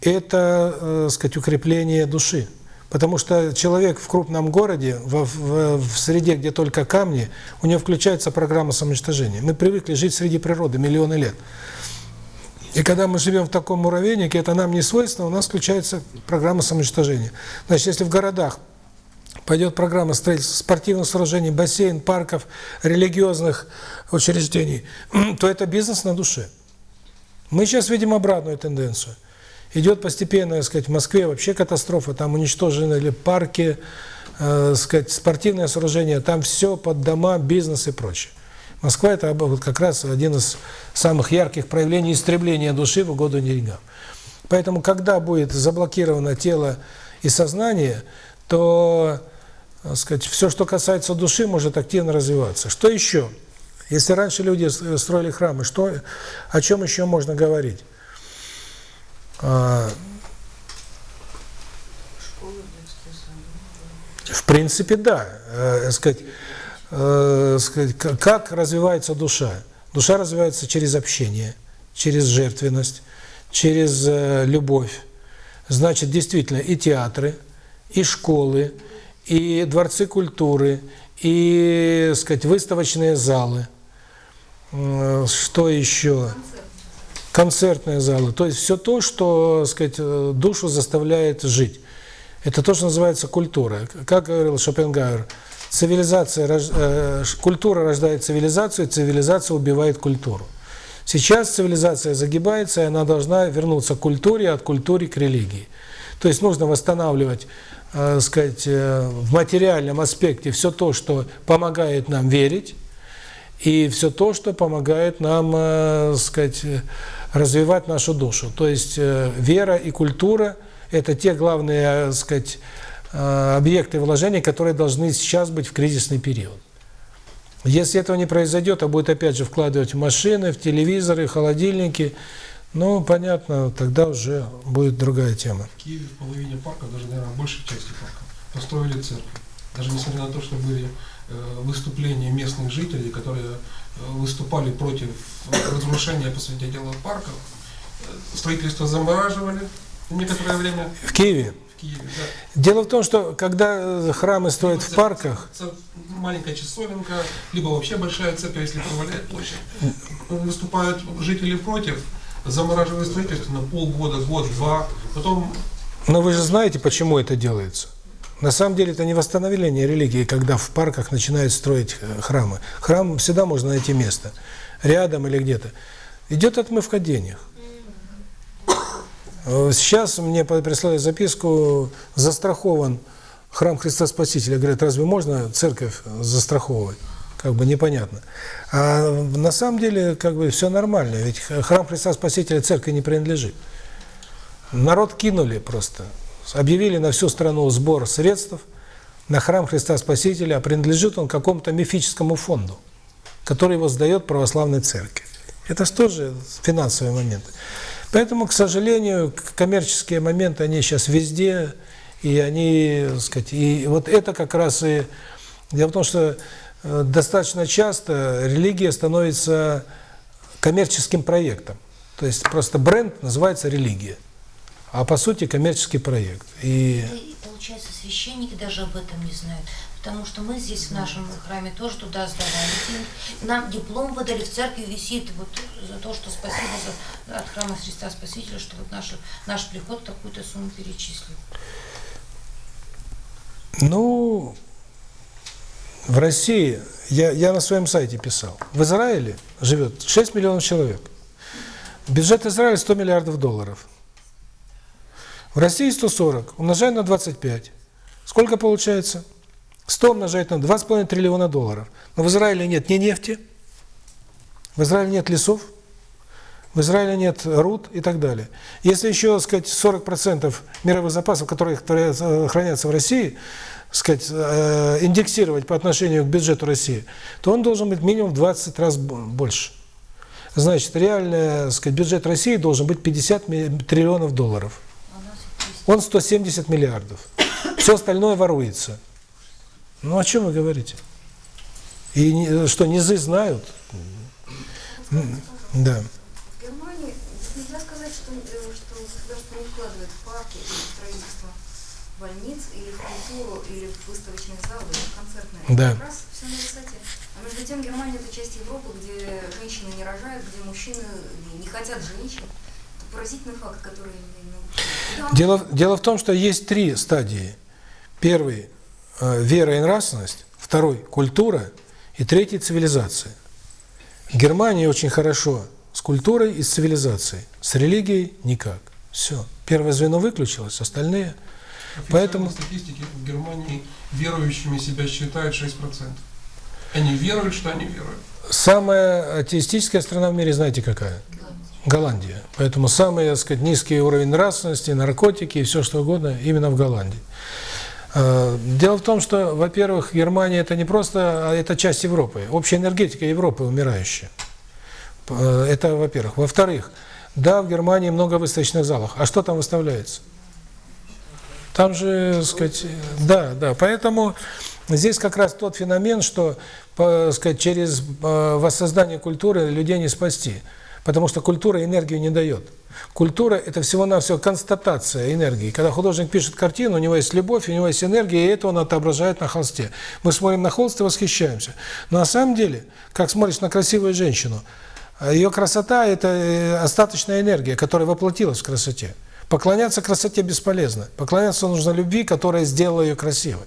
это, э, сказать, укрепление души. Потому что человек в крупном городе, в, в, в среде, где только камни, у него включается программа самоуничтожения. Мы привыкли жить среди природы миллионы лет. И когда мы живем в таком муравейнике, это нам не свойственно, у нас включается программа самоуничтожения. Значит, если в городах пойдет программа строительства спортивных сооружений, бассейн, парков, религиозных учреждений, [clears throat] то это бизнес на душе. Мы сейчас видим обратную тенденцию. Идет постепенно, так сказать, в Москве вообще катастрофа, там уничтожены парки, э, сказать, спортивные сооружения, там все под дома, бизнес и прочее. Москва – это вот как раз один из самых ярких проявлений истребления души в угоду деньгам. Поэтому, когда будет заблокировано тело и сознание, то, так сказать, все, что касается души, может активно развиваться. Что еще? Если раньше люди строили храмы, что, о чем еще можно говорить? А, В принципе, да. Э, сказать, э, сказать, как развивается душа? Душа развивается через общение, через жертвенность, через э, любовь. Значит, действительно, и театры, и школы, и дворцы культуры, и, сказать, выставочные залы. Э, что еще? Концертные залы. То есть все то, что, сказать, душу заставляет жить. Это то, что называется культура. Как говорил Шопенгауэр, цивилизация, э, культура рождает цивилизацию, цивилизация убивает культуру. Сейчас цивилизация загибается, и она должна вернуться к культуре, от культуры к религии. То есть нужно восстанавливать, э, сказать, э, в материальном аспекте все то, что помогает нам верить, и все то, что помогает нам, э, сказать, развивать нашу душу. То есть э, вера и культура – это те главные, э, сказать, э, объекты вложений, которые должны сейчас быть в кризисный период. Если этого не произойдет, а будет опять же вкладывать в машины, в телевизоры, холодильники, ну, понятно, тогда уже будет другая тема. В Киеве в половине парка, даже, наверное, в большей части парка, построили церковь. Даже несмотря на то, что были э, выступления местных жителей, которые выступали против разрушения, по сути дела, парков, строительство замораживали, некоторое время. В Киеве? В Киеве, да. Дело в том, что когда храмы строят в парках... Маленькая часовенка, либо вообще большая церковь, если позволяет площадь. Выступают жители против, замораживают строительство на полгода, год, два, потом... Но вы же знаете, почему это делается? На самом деле это не восстановление религии, когда в парках начинают строить э, храмы. Храм всегда можно найти место, рядом или где-то. Идет отмывка денег. Э, сейчас мне прислали записку, застрахован храм Христа Спасителя. Говорят, разве можно церковь застраховывать? Как бы непонятно. А на самом деле, как бы все нормально, ведь храм Христа Спасителя церкви не принадлежит. Народ кинули просто, объявили на всю страну сбор средств на храм Христа Спасителя, а принадлежит он какому-то мифическому фонду, который его сдает православной церкви. Это же тоже финансовый момент. Поэтому, к сожалению, коммерческие моменты, они сейчас везде, и они, так сказать, и вот это как раз и... Дело в том, что э, достаточно часто религия становится коммерческим проектом. То есть просто бренд называется религия, а по сути коммерческий проект. И, и получается, священники даже об этом не знают. Потому что мы здесь в нашем храме тоже туда сдавали. Нам диплом выдали, в церкви висит вот за то, что спасибо за, от храма Христа Спасителя, что вот наш, наш приход такую-то сумму перечислил. Ну, в России, я, я на своем сайте писал, в Израиле живет 6 миллионов человек. Бюджет Израиля 100 миллиардов долларов. В России 140, умножаем на 25. Сколько получается? 100 умножать на 2,5 триллиона долларов. Но в Израиле нет ни нефти, в Израиле нет лесов, в Израиле нет руд и так далее. Если еще, сказать, 40% мировых запасов, которые, хранятся в России, сказать, э, индексировать по отношению к бюджету России, то он должен быть минимум в 20 раз больше. Значит, реальный сказать, бюджет России должен быть 50 триллионов долларов. Он 170 миллиардов. Все остальное воруется. Ну, о чем вы говорите? И что, низы знают? Да. В Германии нельзя сказать, что, э, что государство не вкладывает в парки в строительство больниц, или в культуру, или в выставочные залы, или в концертные. Да. Как раз все на высоте. А между тем Германия это часть Европы, где женщины не рожают, где мужчины не хотят женщин. Это поразительный факт, который... Дело, дело в том, что есть три стадии. Первый э, вера и нравственность, второй – культура и третий – цивилизация. Германия очень хорошо с культурой и с цивилизацией, с религией – никак. Все. Первое звено выключилось, остальные. Поэтому статистики в Германии верующими себя считают 6%. Они веруют, что они веруют. самая атеистическая страна в мире, знаете какая? Голландия. Поэтому самый, так сказать, низкий уровень нравственности, наркотики и все что угодно именно в Голландии. Э, Дело в том, что, во-первых, Германия это не просто, а это часть Европы. Общая энергетика Европы умирающая. Э, Это, во-первых. Во-вторых, да, в Германии много выставочных залов. А что там выставляется? Там же, так сказать, да, да. Поэтому здесь как раз тот феномен, что, по- так сказать, через э, воссоздание культуры людей не спасти. Потому что культура энергию не дает. Культура – это всего-навсего констатация энергии. Когда художник пишет картину, у него есть любовь, у него есть энергия, и это он отображает на холсте. Мы смотрим на холст и восхищаемся. Но на самом деле, как смотришь на красивую женщину, ее красота – это э, остаточная энергия, которая воплотилась в красоте. Поклоняться красоте бесполезно. Поклоняться нужно любви, которая сделала ее красивой.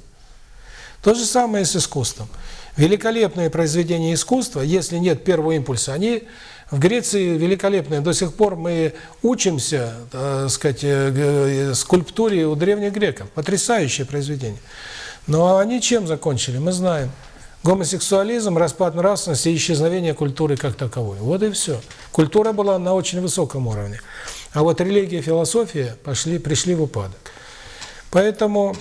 То же самое с искусством. Великолепные произведения искусства, если нет первого импульса, они в Греции великолепные. До сих пор мы учимся, так сказать, э, г- скульптуре у древних греков. Потрясающие произведения. Но они чем закончили, мы знаем. Гомосексуализм, распад нравственности и исчезновение культуры как таковой. Вот и все. Культура была на очень высоком уровне. А вот религия и философия пошли, пришли в упадок. Поэтому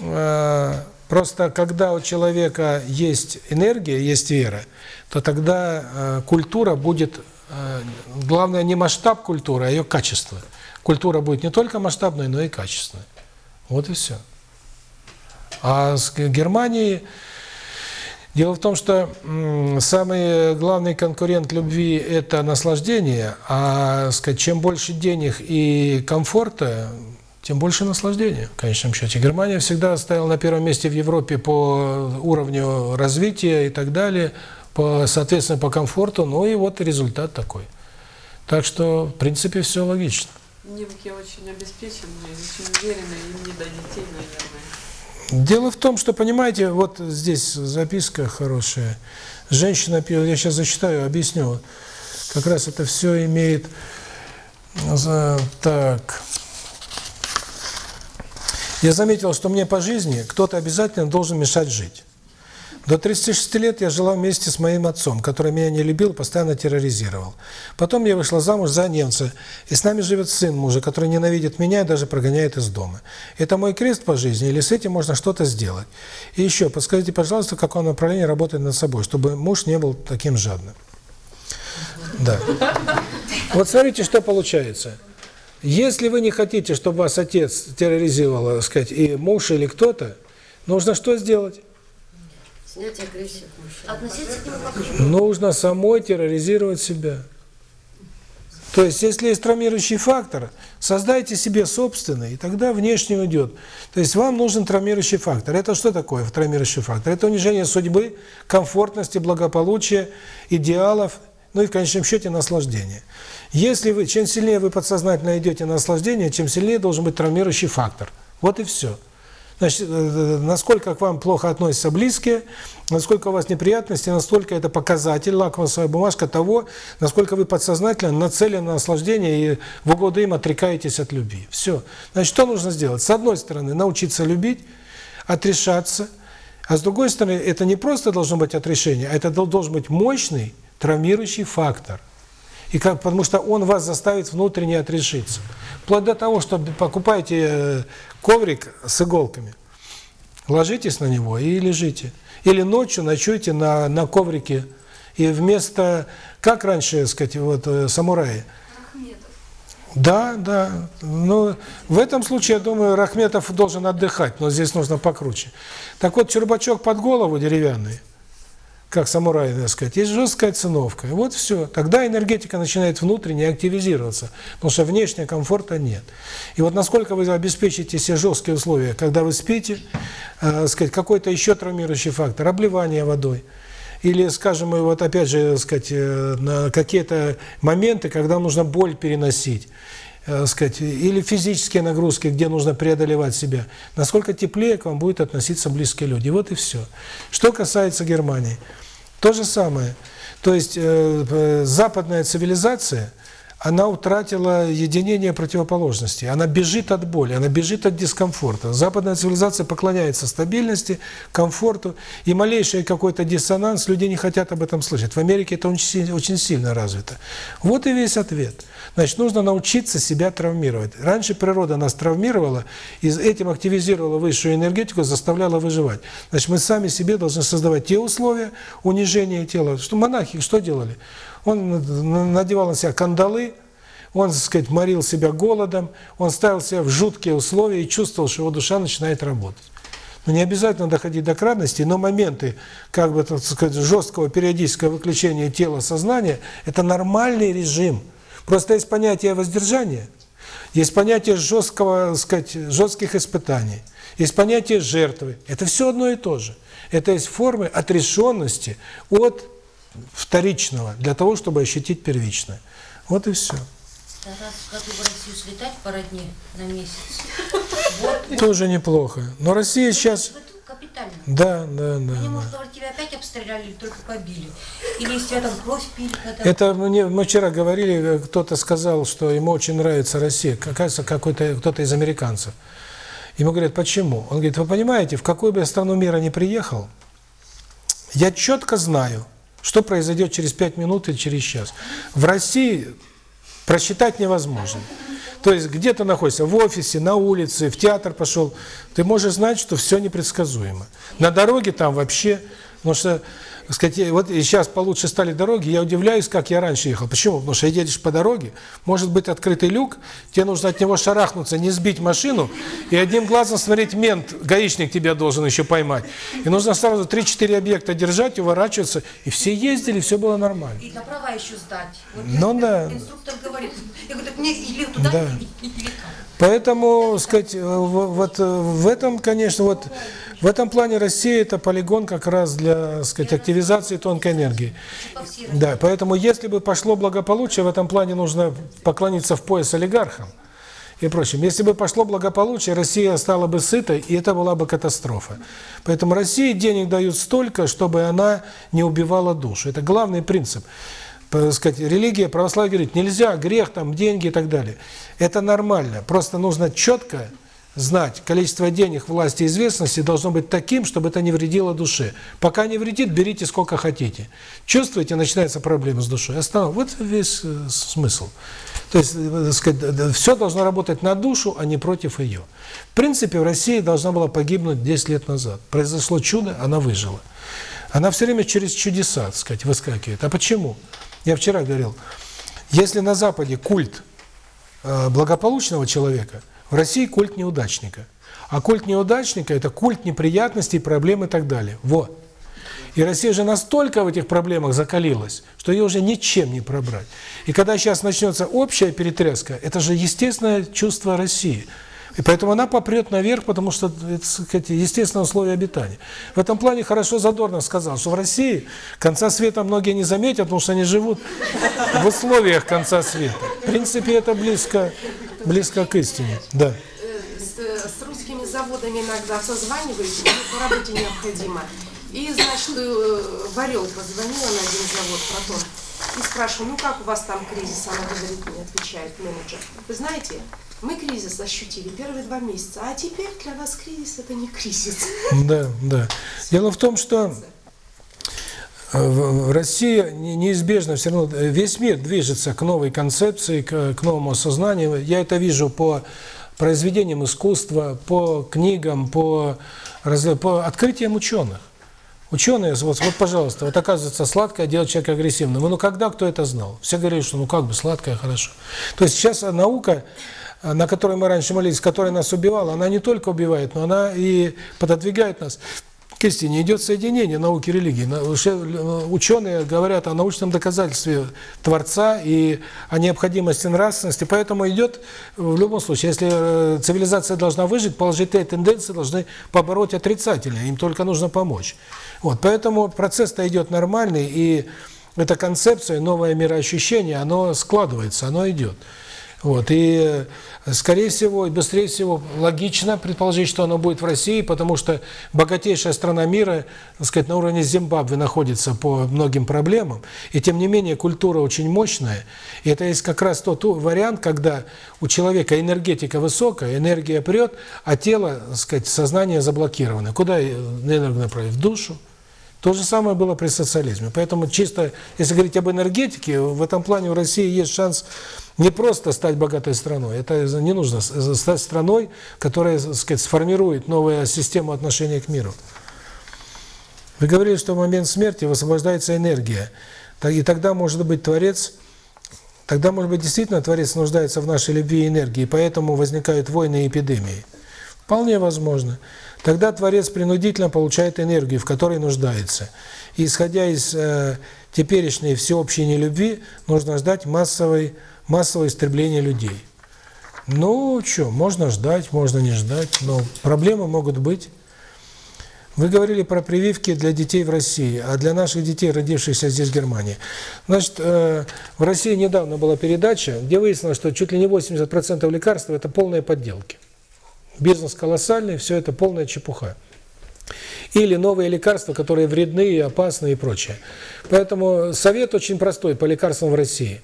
э, просто когда у человека есть энергия, есть вера, то тогда э, культура будет, э, главное не масштаб культуры, а ее качество. Культура будет не только масштабной, но и качественной. Вот и все. А с Германией Дело в том, что самый главный конкурент любви – это наслаждение, а сказать, чем больше денег и комфорта, тем больше наслаждения, в конечном счете. Германия всегда стояла на первом месте в Европе по уровню развития и так далее, по, соответственно, по комфорту, ну и вот результат такой. Так что, в принципе, все логично. Немки очень обеспеченные, очень уверенные, им не до детей, наверное. Дело в том, что, понимаете, вот здесь записка хорошая. Женщина я сейчас зачитаю, объясню. Как раз это все имеет... за- Так. Я заметил, что мне по жизни кто-то обязательно должен мешать жить. До 36 лет я жила вместе с моим отцом, который меня не любил, постоянно терроризировал. Потом я вышла замуж за немца, и с нами живет сын мужа, который ненавидит меня и даже прогоняет из дома. Это мой крест по жизни, или с этим можно что-то сделать? И еще, подскажите, пожалуйста, в каком направлении работать над собой, чтобы муж не был таким жадным. Да. Вот смотрите, что получается. Если вы не хотите, чтобы вас отец терроризировал, так сказать, и муж или кто-то, нужно что сделать? Снять агрессию. Относиться к нему как Нужно самой терроризировать себя. То есть, если есть травмирующий фактор, создайте себе собственный, и тогда внешне уйдет. То есть, вам нужен травмирующий фактор. Это что такое травмирующий фактор? Это унижение судьбы, комфортности, благополучия, идеалов, ну и в конечном счете наслаждение. Если вы, чем сильнее вы подсознательно идете на наслаждение, чем сильнее должен быть травмирующий фактор. Вот и все. Значит, э, насколько к вам плохо относятся близкие, насколько у вас неприятности, настолько это показатель, лакмусовая бумажка того, насколько вы подсознательно нацелены на наслаждение и в угоду им отрекаетесь от любви. Все. Значит, что нужно сделать? С одной стороны, научиться любить, отрешаться, а с другой стороны, это не просто должно быть отрешение, а это дол- должен быть мощный травмирующий фактор. И как, потому что он вас заставит внутренне отрешиться. Вплоть до того, что покупаете э, коврик с иголками, ложитесь на него и лежите. Или ночью ночуйте на, на коврике. И вместо, как раньше, так сказать, вот э, самураи, да, да. Но в этом случае, я думаю, Рахметов должен отдыхать, но здесь нужно покруче. Так вот, чурбачок под голову деревянный, как самурай, так сказать, есть жесткая циновка. И вот все. Тогда энергетика начинает внутренне активизироваться, потому что внешнего комфорта нет. И вот насколько вы обеспечите себе жесткие условия, когда вы спите, э, сказать, какой-то еще травмирующий фактор, обливание водой, или, скажем, вот опять же, сказать, э, на какие-то моменты, когда нужно боль переносить, э, сказать, или физические нагрузки, где нужно преодолевать себя, насколько теплее к вам будут относиться близкие люди. Вот и все. Что касается Германии, то же самое. То есть э, э, западная цивилизация, она утратила единение противоположностей. Она бежит от боли, она бежит от дискомфорта. Западная цивилизация поклоняется стабильности, комфорту, и малейший какой-то диссонанс, люди не хотят об этом слышать. В Америке это очень, очень сильно развито. Вот и весь ответ. Значит, нужно научиться себя травмировать. Раньше природа нас травмировала, и этим активизировала высшую энергетику, заставляла выживать. Значит, мы сами себе должны создавать те условия унижения тела. Что монахи что делали? Он надевал на себя кандалы, он, так сказать, морил себя голодом, он ставил себя в жуткие условия и чувствовал, что его душа начинает работать. Но не обязательно доходить до крайности, но моменты, как бы, так сказать, жесткого периодического выключения тела, сознания – это нормальный режим. Просто есть понятие воздержания, есть понятие жесткого, сказать, жестких испытаний, есть понятие жертвы. Это все одно и то же. Это есть формы отрешенности от вторичного, для того, чтобы ощутить первичное. Вот и все. Раз в году в Россию слетать по родне на месяц. Тоже неплохо. Но Россия сейчас... Капитально. Да, да, да. Они, да. может, говорят, тебя опять обстреляли или только побили. Или из тебя там кровь пили. когда- Это мне мы вчера говорили, кто-то сказал, что ему очень нравится Россия, кажется, какой-то кто-то из американцев. Ему говорят, почему? Он говорит, вы понимаете, в какую бы я страну мира не приехал, я четко знаю, что произойдет через пять минут или через час. В России просчитать невозможно. То есть где ты находишься, в офисе, на улице, в театр пошел, ты можешь знать, что все непредсказуемо. На дороге там вообще, потому что, сказать, вот сейчас получше стали дороги, я удивляюсь, как я раньше ехал. Почему? Потому что едешь по дороге, может быть открытый люк, тебе нужно от него шарахнуться, не сбить машину, и одним глазом смотреть мент, гаишник тебя должен еще поймать. И нужно сразу 3-4 объекта держать, уворачиваться, и все ездили, все было нормально. И на права еще сдать. Вот Ну да. Инструктор говорит, я говорю, так мне или туда, Да. или, или как? Поэтому, сказать, э, вот э, в этом, конечно, вот в этом плане Россия это полигон как раз для, сказать, активизации тонкой энергии. Да, поэтому если бы пошло благополучие, в этом плане нужно поклониться в пояс олигархам и прочим. Если бы пошло благополучие, Россия стала бы сытой, и это была бы катастрофа. Поэтому России денег дают столько, чтобы она не убивала душу. Это главный принцип. Сказать, религия, православие говорит, нельзя, грех, там, деньги и так далее. Это нормально. Просто нужно четко знать, количество денег, власти известности должно быть таким, чтобы это не вредило душе. Пока не вредит, берите сколько хотите. Чувствуете, начинается проблема с душой. Останов... Вот весь э, смысл. То есть, э, так сказать, все должно работать на душу, а не против ее. В принципе, в России должна была погибнуть 10 лет назад. Произошло чудо, она выжила. Она все время через чудеса, так сказать, выскакивает. А почему? Я вчера говорил, если на Западе культ э, благополучного человека, в России культ неудачника. А культ неудачника – это культ неприятностей, проблем и так далее. Вот. И Россия же настолько в этих проблемах закалилась, что ее уже ничем не пробрать. И когда сейчас начнется общая перетряска, это же естественное чувство России. И поэтому она попрет наверх, потому что это, сказать, естественное условие обитания. В этом плане хорошо Задорнов сказал, что в России конца света многие не заметят, потому что они живут в условиях конца света. В принципе, это близко, близко к истине. Да. с, с русскими заводами иногда созваниваюсь, по работе необходимо. И, значит, э, в Орел позвонила на один завод потом. И спрашиваю, ну как у вас там кризис? Она говорит, мне отвечает менеджер. Вы знаете, мы кризис ощутили первые два месяца, а теперь для вас кризис это не кризис. Да, да. Дело в том, что э, в России не- неизбежно все равно э, весь мир движется к новой концепции, к, к новому осознанию. Я это вижу по произведениям искусства, по книгам, по, по открытиям ученых. Ученые, вот, вот, пожалуйста, вот оказывается, сладкое делает человека агрессивным. Ну, когда кто это знал? Все говорили, что ну как бы сладкое хорошо. То есть сейчас наука, на которой мы раньше молились, которая нас убивала, она не только убивает, но она и пододвигает нас к истине. Идет соединение науки и религии. Э, Ученые говорят о научном доказательстве Творца и о необходимости нравственности. Поэтому идет, в любом случае, если э, цивилизация должна выжить, положительные тенденции должны побороть отрицательные. Им только нужно помочь. Вот, поэтому процесс-то идет нормальный, и эта концепция, новое мироощущение, оно складывается, оно идет. Вот. И, э, скорее всего, и быстрее всего, логично предположить, что оно будет в России, потому что богатейшая страна мира, так сказать, на уровне Зимбабве находится по многим проблемам, и тем не менее культура очень мощная. И это есть как раз тот вариант, когда у человека энергетика высокая, энергия прет, а тело, так сказать, сознание заблокировано. Куда энергию направить? В душу. То же самое было при социализме. Поэтому чисто, если говорить об энергетике, в этом плане у России есть шанс не просто стать богатой страной, это не нужно, стать страной, которая, так сказать, сформирует новую систему отношения к миру. Вы говорили, что в момент смерти высвобождается энергия, и тогда, может быть, Творец, тогда, может быть, действительно Творец нуждается в нашей любви и энергии, поэтому возникают войны и эпидемии. Вполне возможно. Тогда Творец принудительно получает энергию, в которой нуждается. И исходя из э, теперешней всеобщей нелюбви, нужно ждать массовой, массового истребления людей. Ну, что, можно ждать, можно не ждать, но проблемы могут быть. Вы говорили про прививки для детей в России, а для наших детей, родившихся здесь, в Германии. Значит, э, в России недавно была передача, где выяснилось, что чуть ли не 80% лекарств – это полные подделки. Бизнес колоссальный, все это полная чепуха. Или новые лекарства, которые вредны и опасны и прочее. Поэтому совет очень простой по лекарствам в России.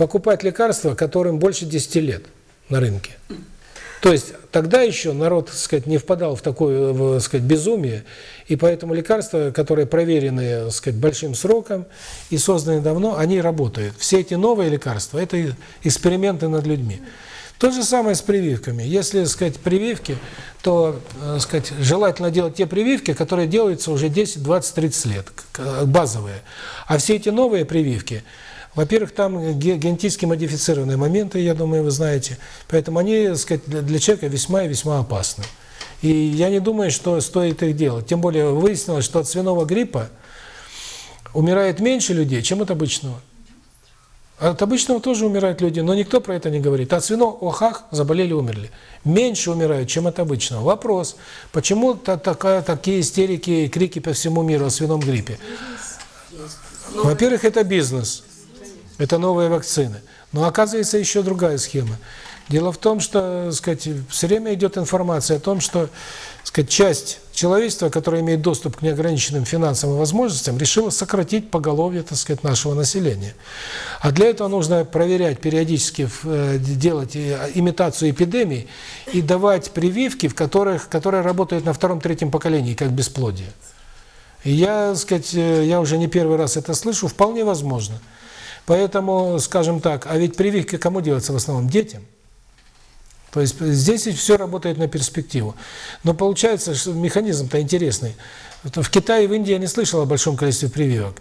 Покупать лекарства, которым больше 10 лет на рынке. То есть тогда еще народ, так сказать, не впадал в такое, так сказать, безумие, и поэтому лекарства, которые проверены, так сказать, большим сроком и созданы давно, они работают. Все эти новые лекарства – это эксперименты над людьми. То же самое с прививками. Если, сказать, прививки, то, э, сказать, желательно делать те прививки, которые делаются уже 10, 20, 30 лет, базовые. А все эти новые прививки, во-первых, там генетически модифицированные моменты, я думаю, вы знаете, поэтому они, сказать, для человека весьма и весьма опасны. И я не думаю, что стоит их делать. Тем более выяснилось, что от свиного гриппа умирает меньше людей, чем от обычного. От обычного тоже умирают люди, но никто про это не говорит. От свиного охах заболели, умерли. Меньше умирают, чем от обычного. Вопрос, почему -то такая, такие истерики и крики по всему миру о свином гриппе? Во-первых, это бизнес. Это новые вакцины. Но оказывается еще другая схема. Дело в том, что, сказать, все время идет информация о том, что, сказать, часть человечества, которое имеет доступ к неограниченным финансовым возможностям, решила сократить поголовье, так сказать, нашего населения. А для этого нужно проверять периодически, э, делать э, имитацию эпидемий и давать прививки, в которых, которые работают на втором-третьем поколении, как бесплодие. И я, сказать, э, я уже не первый раз это слышу, вполне возможно. Поэтому, скажем так, а ведь прививки кому делаются в основном? Детям. То есть здесь все работает на перспективу. Но получается, что механизм-то интересный. В Китае и в Индии я не слышал о большом количестве прививок.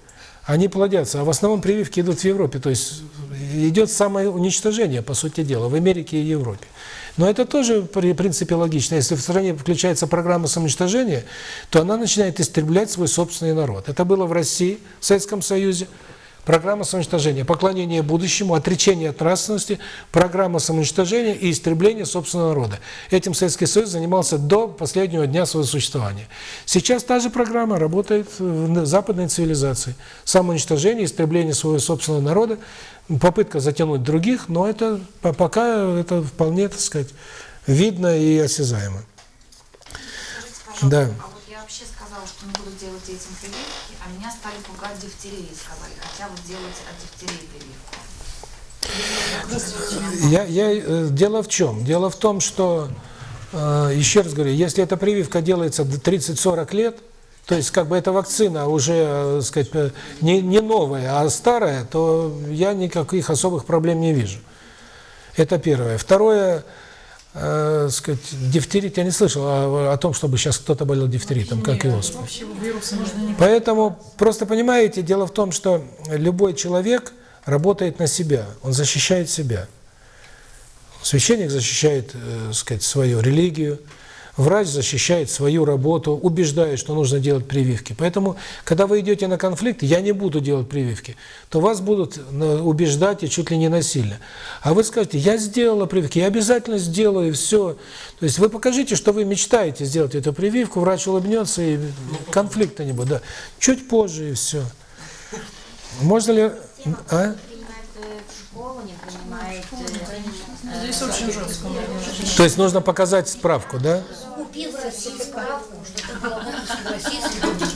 Они плодятся, а в основном прививки идут в Европе. То есть идет самое уничтожение, по сути дела, в Америке и Европе. Но это тоже, в принципе, логично. Если в стране включается программа самоуничтожения, то она начинает истреблять свой собственный народ. Это было в России, в Советском Союзе. Программа самоуничтожения, поклонение будущему, отречение от нравственности, программа самоуничтожения и истребление собственного народа. Этим Советский Союз занимался до последнего дня своего существования. Сейчас та же программа работает в западной цивилизации. Самоуничтожение, истребление своего собственного народа, попытка затянуть других, но это пока это вполне, так сказать, видно и осязаемо. Да. А вот я вообще сказала, что не буду делать детям прививки, а меня стали пугать дифтерией, сказали, хотя вот делать от дифтерии прививку. Я, я, э, дело в чем? Дело в том, что, э, еще раз говорю, если эта прививка делается до 30-40 лет, то есть как бы эта вакцина уже, э, сказать, не, не новая, а старая, то я никаких особых проблем не вижу. Это первое. Второе, э, сказать, дифтерит, я не слышал о, о том, чтобы сейчас кто-то болел дифтеритом, как и оспой. Поэтому, просто понимаете, дело в том, что любой человек работает на себя, он защищает себя. Священник защищает, э, сказать, свою религию, врач защищает свою работу, убеждает, что нужно делать прививки. Поэтому, когда вы идете на конфликт, я не буду делать прививки, то вас будут э, убеждать и чуть ли не насильно. А вы скажете, я сделала прививки, я обязательно сделаю, и все. То есть вы покажите, что вы мечтаете сделать эту прививку, врач улыбнется, и конфликта не будет. Да. Чуть позже, и все. Можно ли... А? очень жестко. То есть нужно показать справку, да? Купил в России справку, что в России,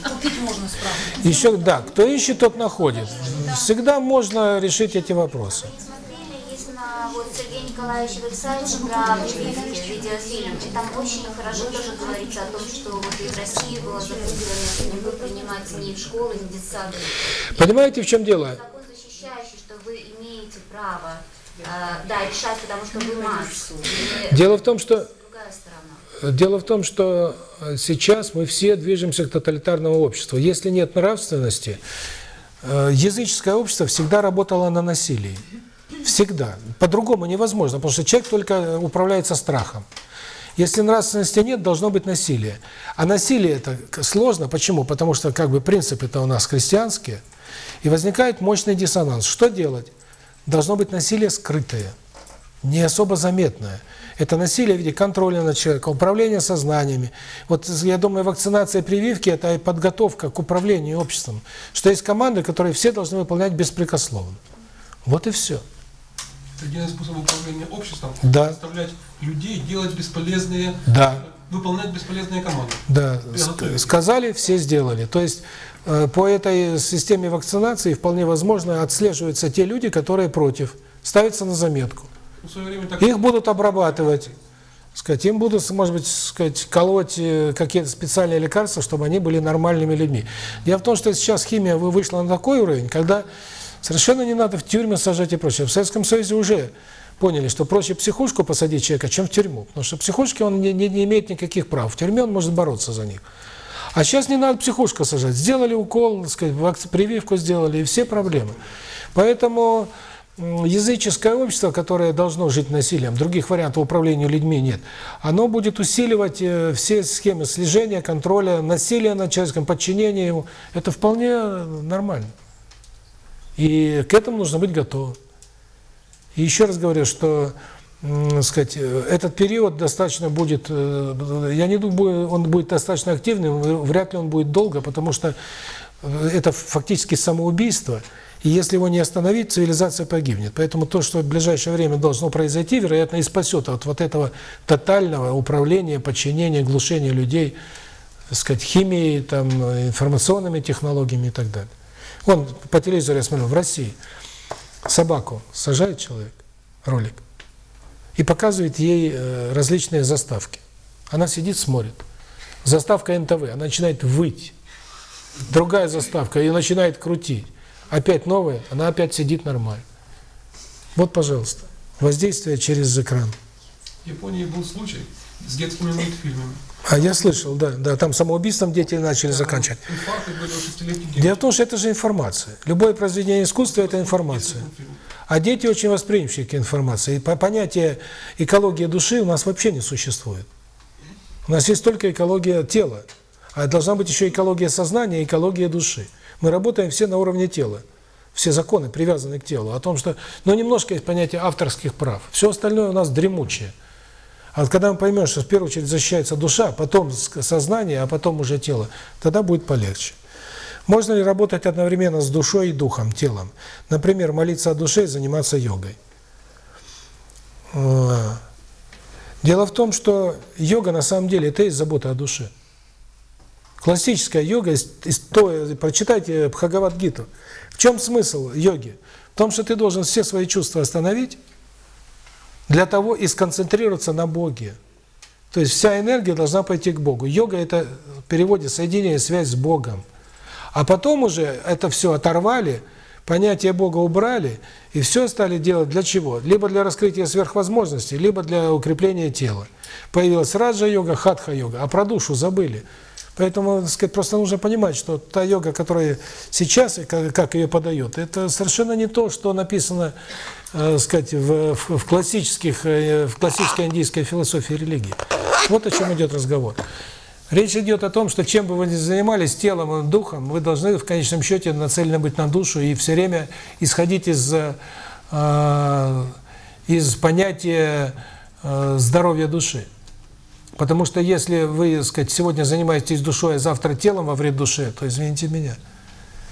купить можно справку. Еще, да, кто ищет, тот находит. Всегда можно решить эти вопросы. Есть на вот Сергея Николаевича веб-сайте про прививки, видеофильм. И там очень хорошо тоже говорится о том, что вот и в России было запрещено не будет принимать ни в школы, ни в детсады. Понимаете, в чем дело? Закон защищающий, что вы имеете право, э, да, решать, потому что вы мать. Или Дело в том, что. Дело в том, что э, сейчас мы все движемся к тоталитарному обществу. Если нет нравственности, э, языческое общество всегда работало на насилии. Всегда. По-другому невозможно, потому что человек только управляется страхом. Если нравственности нет, должно быть насилие. А насилие это сложно. Почему? Потому что как бы принципы-то у нас христианские. И возникает мощный диссонанс. Что делать? Должно быть насилие скрытое, не особо заметное. Это насилие в виде контроля над человеком, управления сознаниями. Вот я думаю, вакцинация и прививки – это и подготовка к управлению обществом. Что есть команды, которые все должны выполнять беспрекословно. Вот и все. Один из способов управления обществом. Да. Заставлять людей делать бесполезные, Да. выполнять бесполезные команды. Да, ск- сказали, все сделали. То есть э, по этой системе вакцинации вполне возможно отслеживаются те люди, которые против, ставятся на заметку. Их будут обрабатывать, сказать, им будут, может быть, сказать, колоть э, какие-то специальные лекарства, чтобы они были нормальными людьми. Дело в том, что сейчас химия вы- вышла на такой уровень, когда совершенно не надо в тюрьмы сажать и прочее. В Советском Союзе уже поняли, что проще психушку посадить человека, чем в тюрьму. Потому что в психушке он не, не, не имеет никаких прав. В тюрьме он может бороться за них. А сейчас не надо психушку сажать. Сделали укол, сказать, прививку сделали, и все проблемы. Поэтому языческое общество, которое должно жить насилием, других вариантов управления людьми нет, оно будет усиливать э, все схемы слежения, контроля, насилия над человеком, подчинения ему. Это вполне э, нормально. И к этому нужно быть готовым. И еще раз говорю, что сказать, э, этот период достаточно будет, я не думаю, он будет достаточно активным, вряд ли он будет долго, потому что это фактически самоубийство, и если его не остановить, цивилизация погибнет. Поэтому то, что в ближайшее время должно произойти, вероятно, и спасет от вот этого тотального управления, подчинения, глушения людей, так сказать, химией, там, информационными технологиями и так далее. Вон, по телевизору я смотрел, в России собаку сажает человек, ролик, и показывает ей э, различные заставки. Она сидит, смотрит. Заставка НТВ, она начинает выть. Другая заставка, ее начинает крутить. Опять новая, она опять сидит нормально. Вот, пожалуйста, воздействие через экран. В Японии был случай с детскими мультфильмами. А я слышал, да, да, там самоубийством дети начали заканчивать. Инфаркты были у шестилетних девочек. Дело в том, что это же информация. Любое произведение искусства – это информация. А дети очень восприимчивы к информации. И по- понятие экология души у нас вообще не существует. У нас есть только экология тела. А должна быть еще экология сознания и экология души. Мы работаем все на уровне тела. Все законы привязаны к телу. О том, что... Но немножко есть понятие авторских прав. Все остальное у нас дремучее. А когда мы поймем, что в первую очередь защищается душа, потом с- сознание, а потом уже тело, тогда будет полегче. Можно ли работать одновременно с душой и духом, телом? Например, молиться о душе и заниматься йогой. А. Дело в том, что йога на самом деле это и забота о душе. Классическая йога, прочитайте Бхагавад-гиту. В чем смысл йоги? В том, что ты должен все свои чувства остановить для того и сконцентрироваться на Боге. То есть вся энергия должна пойти к Богу. Йога – это в переводе соединение, связь с Богом. А потом уже это все оторвали, понятие Бога убрали, и все стали делать для чего? Либо для раскрытия сверхвозможностей, либо для укрепления тела. Появилась раджа-йога, хатха-йога, а про душу забыли. Поэтому, так сказать, просто нужно понимать, что та йога, которая сейчас, как, ее подают, это совершенно не то, что написано, э, сказать, в, в, в классических, э, в классической индийской философии религии. Вот о чем идет разговор. Речь идет о том, что чем бы вы ни занимались, телом и духом, вы должны в конечном счете нацелены быть на душу и все время исходить из, э, из понятия э, здоровья души. Потому что если вы, так сказать, сегодня занимаетесь душой, а завтра телом во вред душе, то извините меня.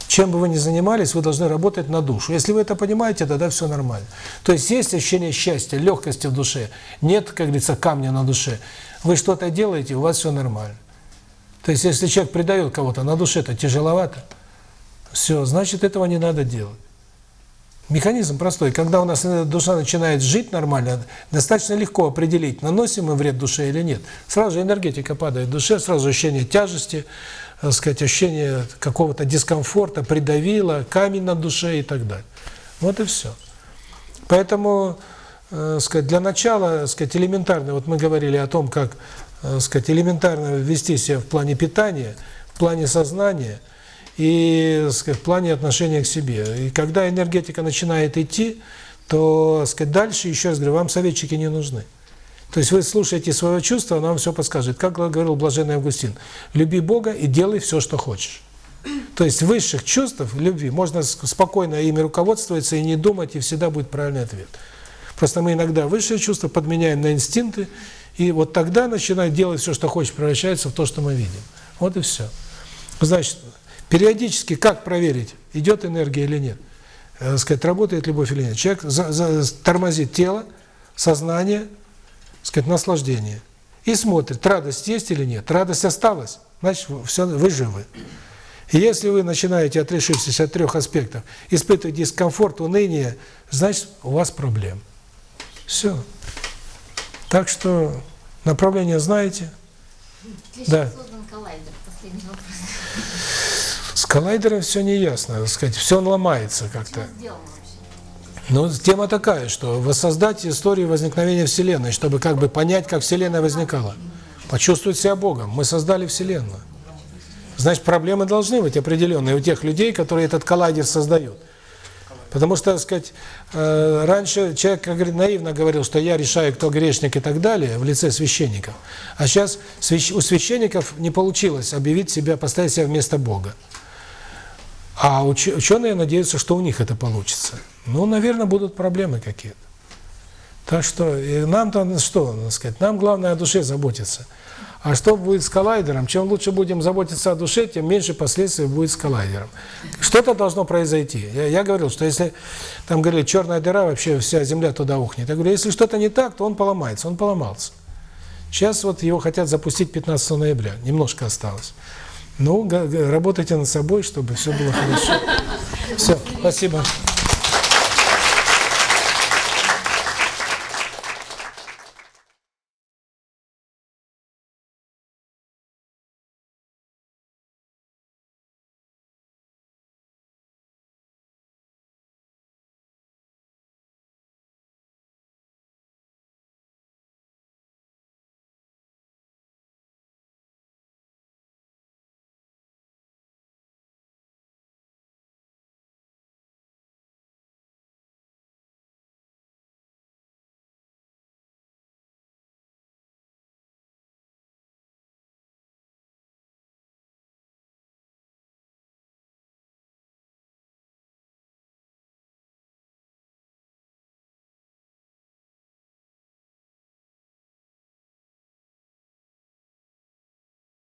чем бы вы ни занимались, вы должны работать на душу. Если вы это понимаете, тогда все нормально. То есть есть ощущение счастья, легкости в душе, нет, как говорится, камня на душе. Вы что-то делаете, у вас все нормально. То есть если человек предает кого-то, на душе это тяжеловато, все, значит, этого не надо делать. Механизм простой. Когда у нас душа начинает жить нормально, достаточно легко определить, наносим мы вред душе или нет. Сразу же энергетика падает в душе, сразу ощущение тяжести, так сказать, ощущение какого-то дискомфорта, придавило, камень на душе и так далее. Вот и все. Поэтому, э, сказать, для начала, сказать, элементарно, вот мы говорили о том, как, э, сказать, элементарно вести себя в плане питания, в плане сознания – и сказать, в плане отношения к себе. И когда энергетика начинает идти, то сказать, дальше, еще раз говорю, вам советчики не нужны. То есть вы слушаете свое чувство, оно вам все подскажет. Как говорил Блаженный Августин, люби Бога и делай все, что хочешь. То есть высших чувств, любви, можно спокойно ими руководствоваться и не думать, и всегда будет правильный ответ. Просто мы иногда высшие чувства подменяем на инстинкты, и вот тогда начинает делать все, что хочешь, превращается в то, что мы видим. Вот и все. Значит, Периодически как проверить, идет энергия или нет? Э, сказать, работает любовь или нет? Человек за, за, тормозит тело, сознание, сказать, наслаждение. И смотрит, радость есть или нет. Радость осталась, значит, все, вы живы. И если вы начинаете, отрешившись от трех аспектов, испытывать дискомфорт, уныние, значит, у вас проблем. Все. Так что направление знаете. Для да. создан коллайдер? Последний вопрос. С коллайдером все неясно, так сказать, все ломается как-то. Но тема такая, что воссоздать историю возникновения Вселенной, чтобы как бы понять, как Вселенная возникала. Почувствовать себя Богом. Мы создали Вселенную. Значит, проблемы должны быть определенные у тех людей, которые этот коллайдер создают. Потому что, так сказать, э, раньше человек, как говорит, наивно говорил, что я решаю, кто грешник и так далее, в лице священников. А сейчас у священников не получилось объявить себя, поставить себя вместо Бога. А уч ученые надеются, что у них это получится. Ну, наверное, будут проблемы какие-то. Так что нам-то что, сказать, нам главное о душе заботиться. А что будет с коллайдером? Чем лучше будем заботиться о душе, тем меньше последствий будет с коллайдером. Что-то должно произойти. Я, я говорил, что если, там говорили, черная дыра, вообще вся Земля туда ухнет. Я говорю, если что-то не так, то он поломается. Он поломался. Сейчас вот его хотят запустить 15 ноября. Немножко осталось. Ну, работайте над собой, чтобы все было хорошо. Все, спасибо.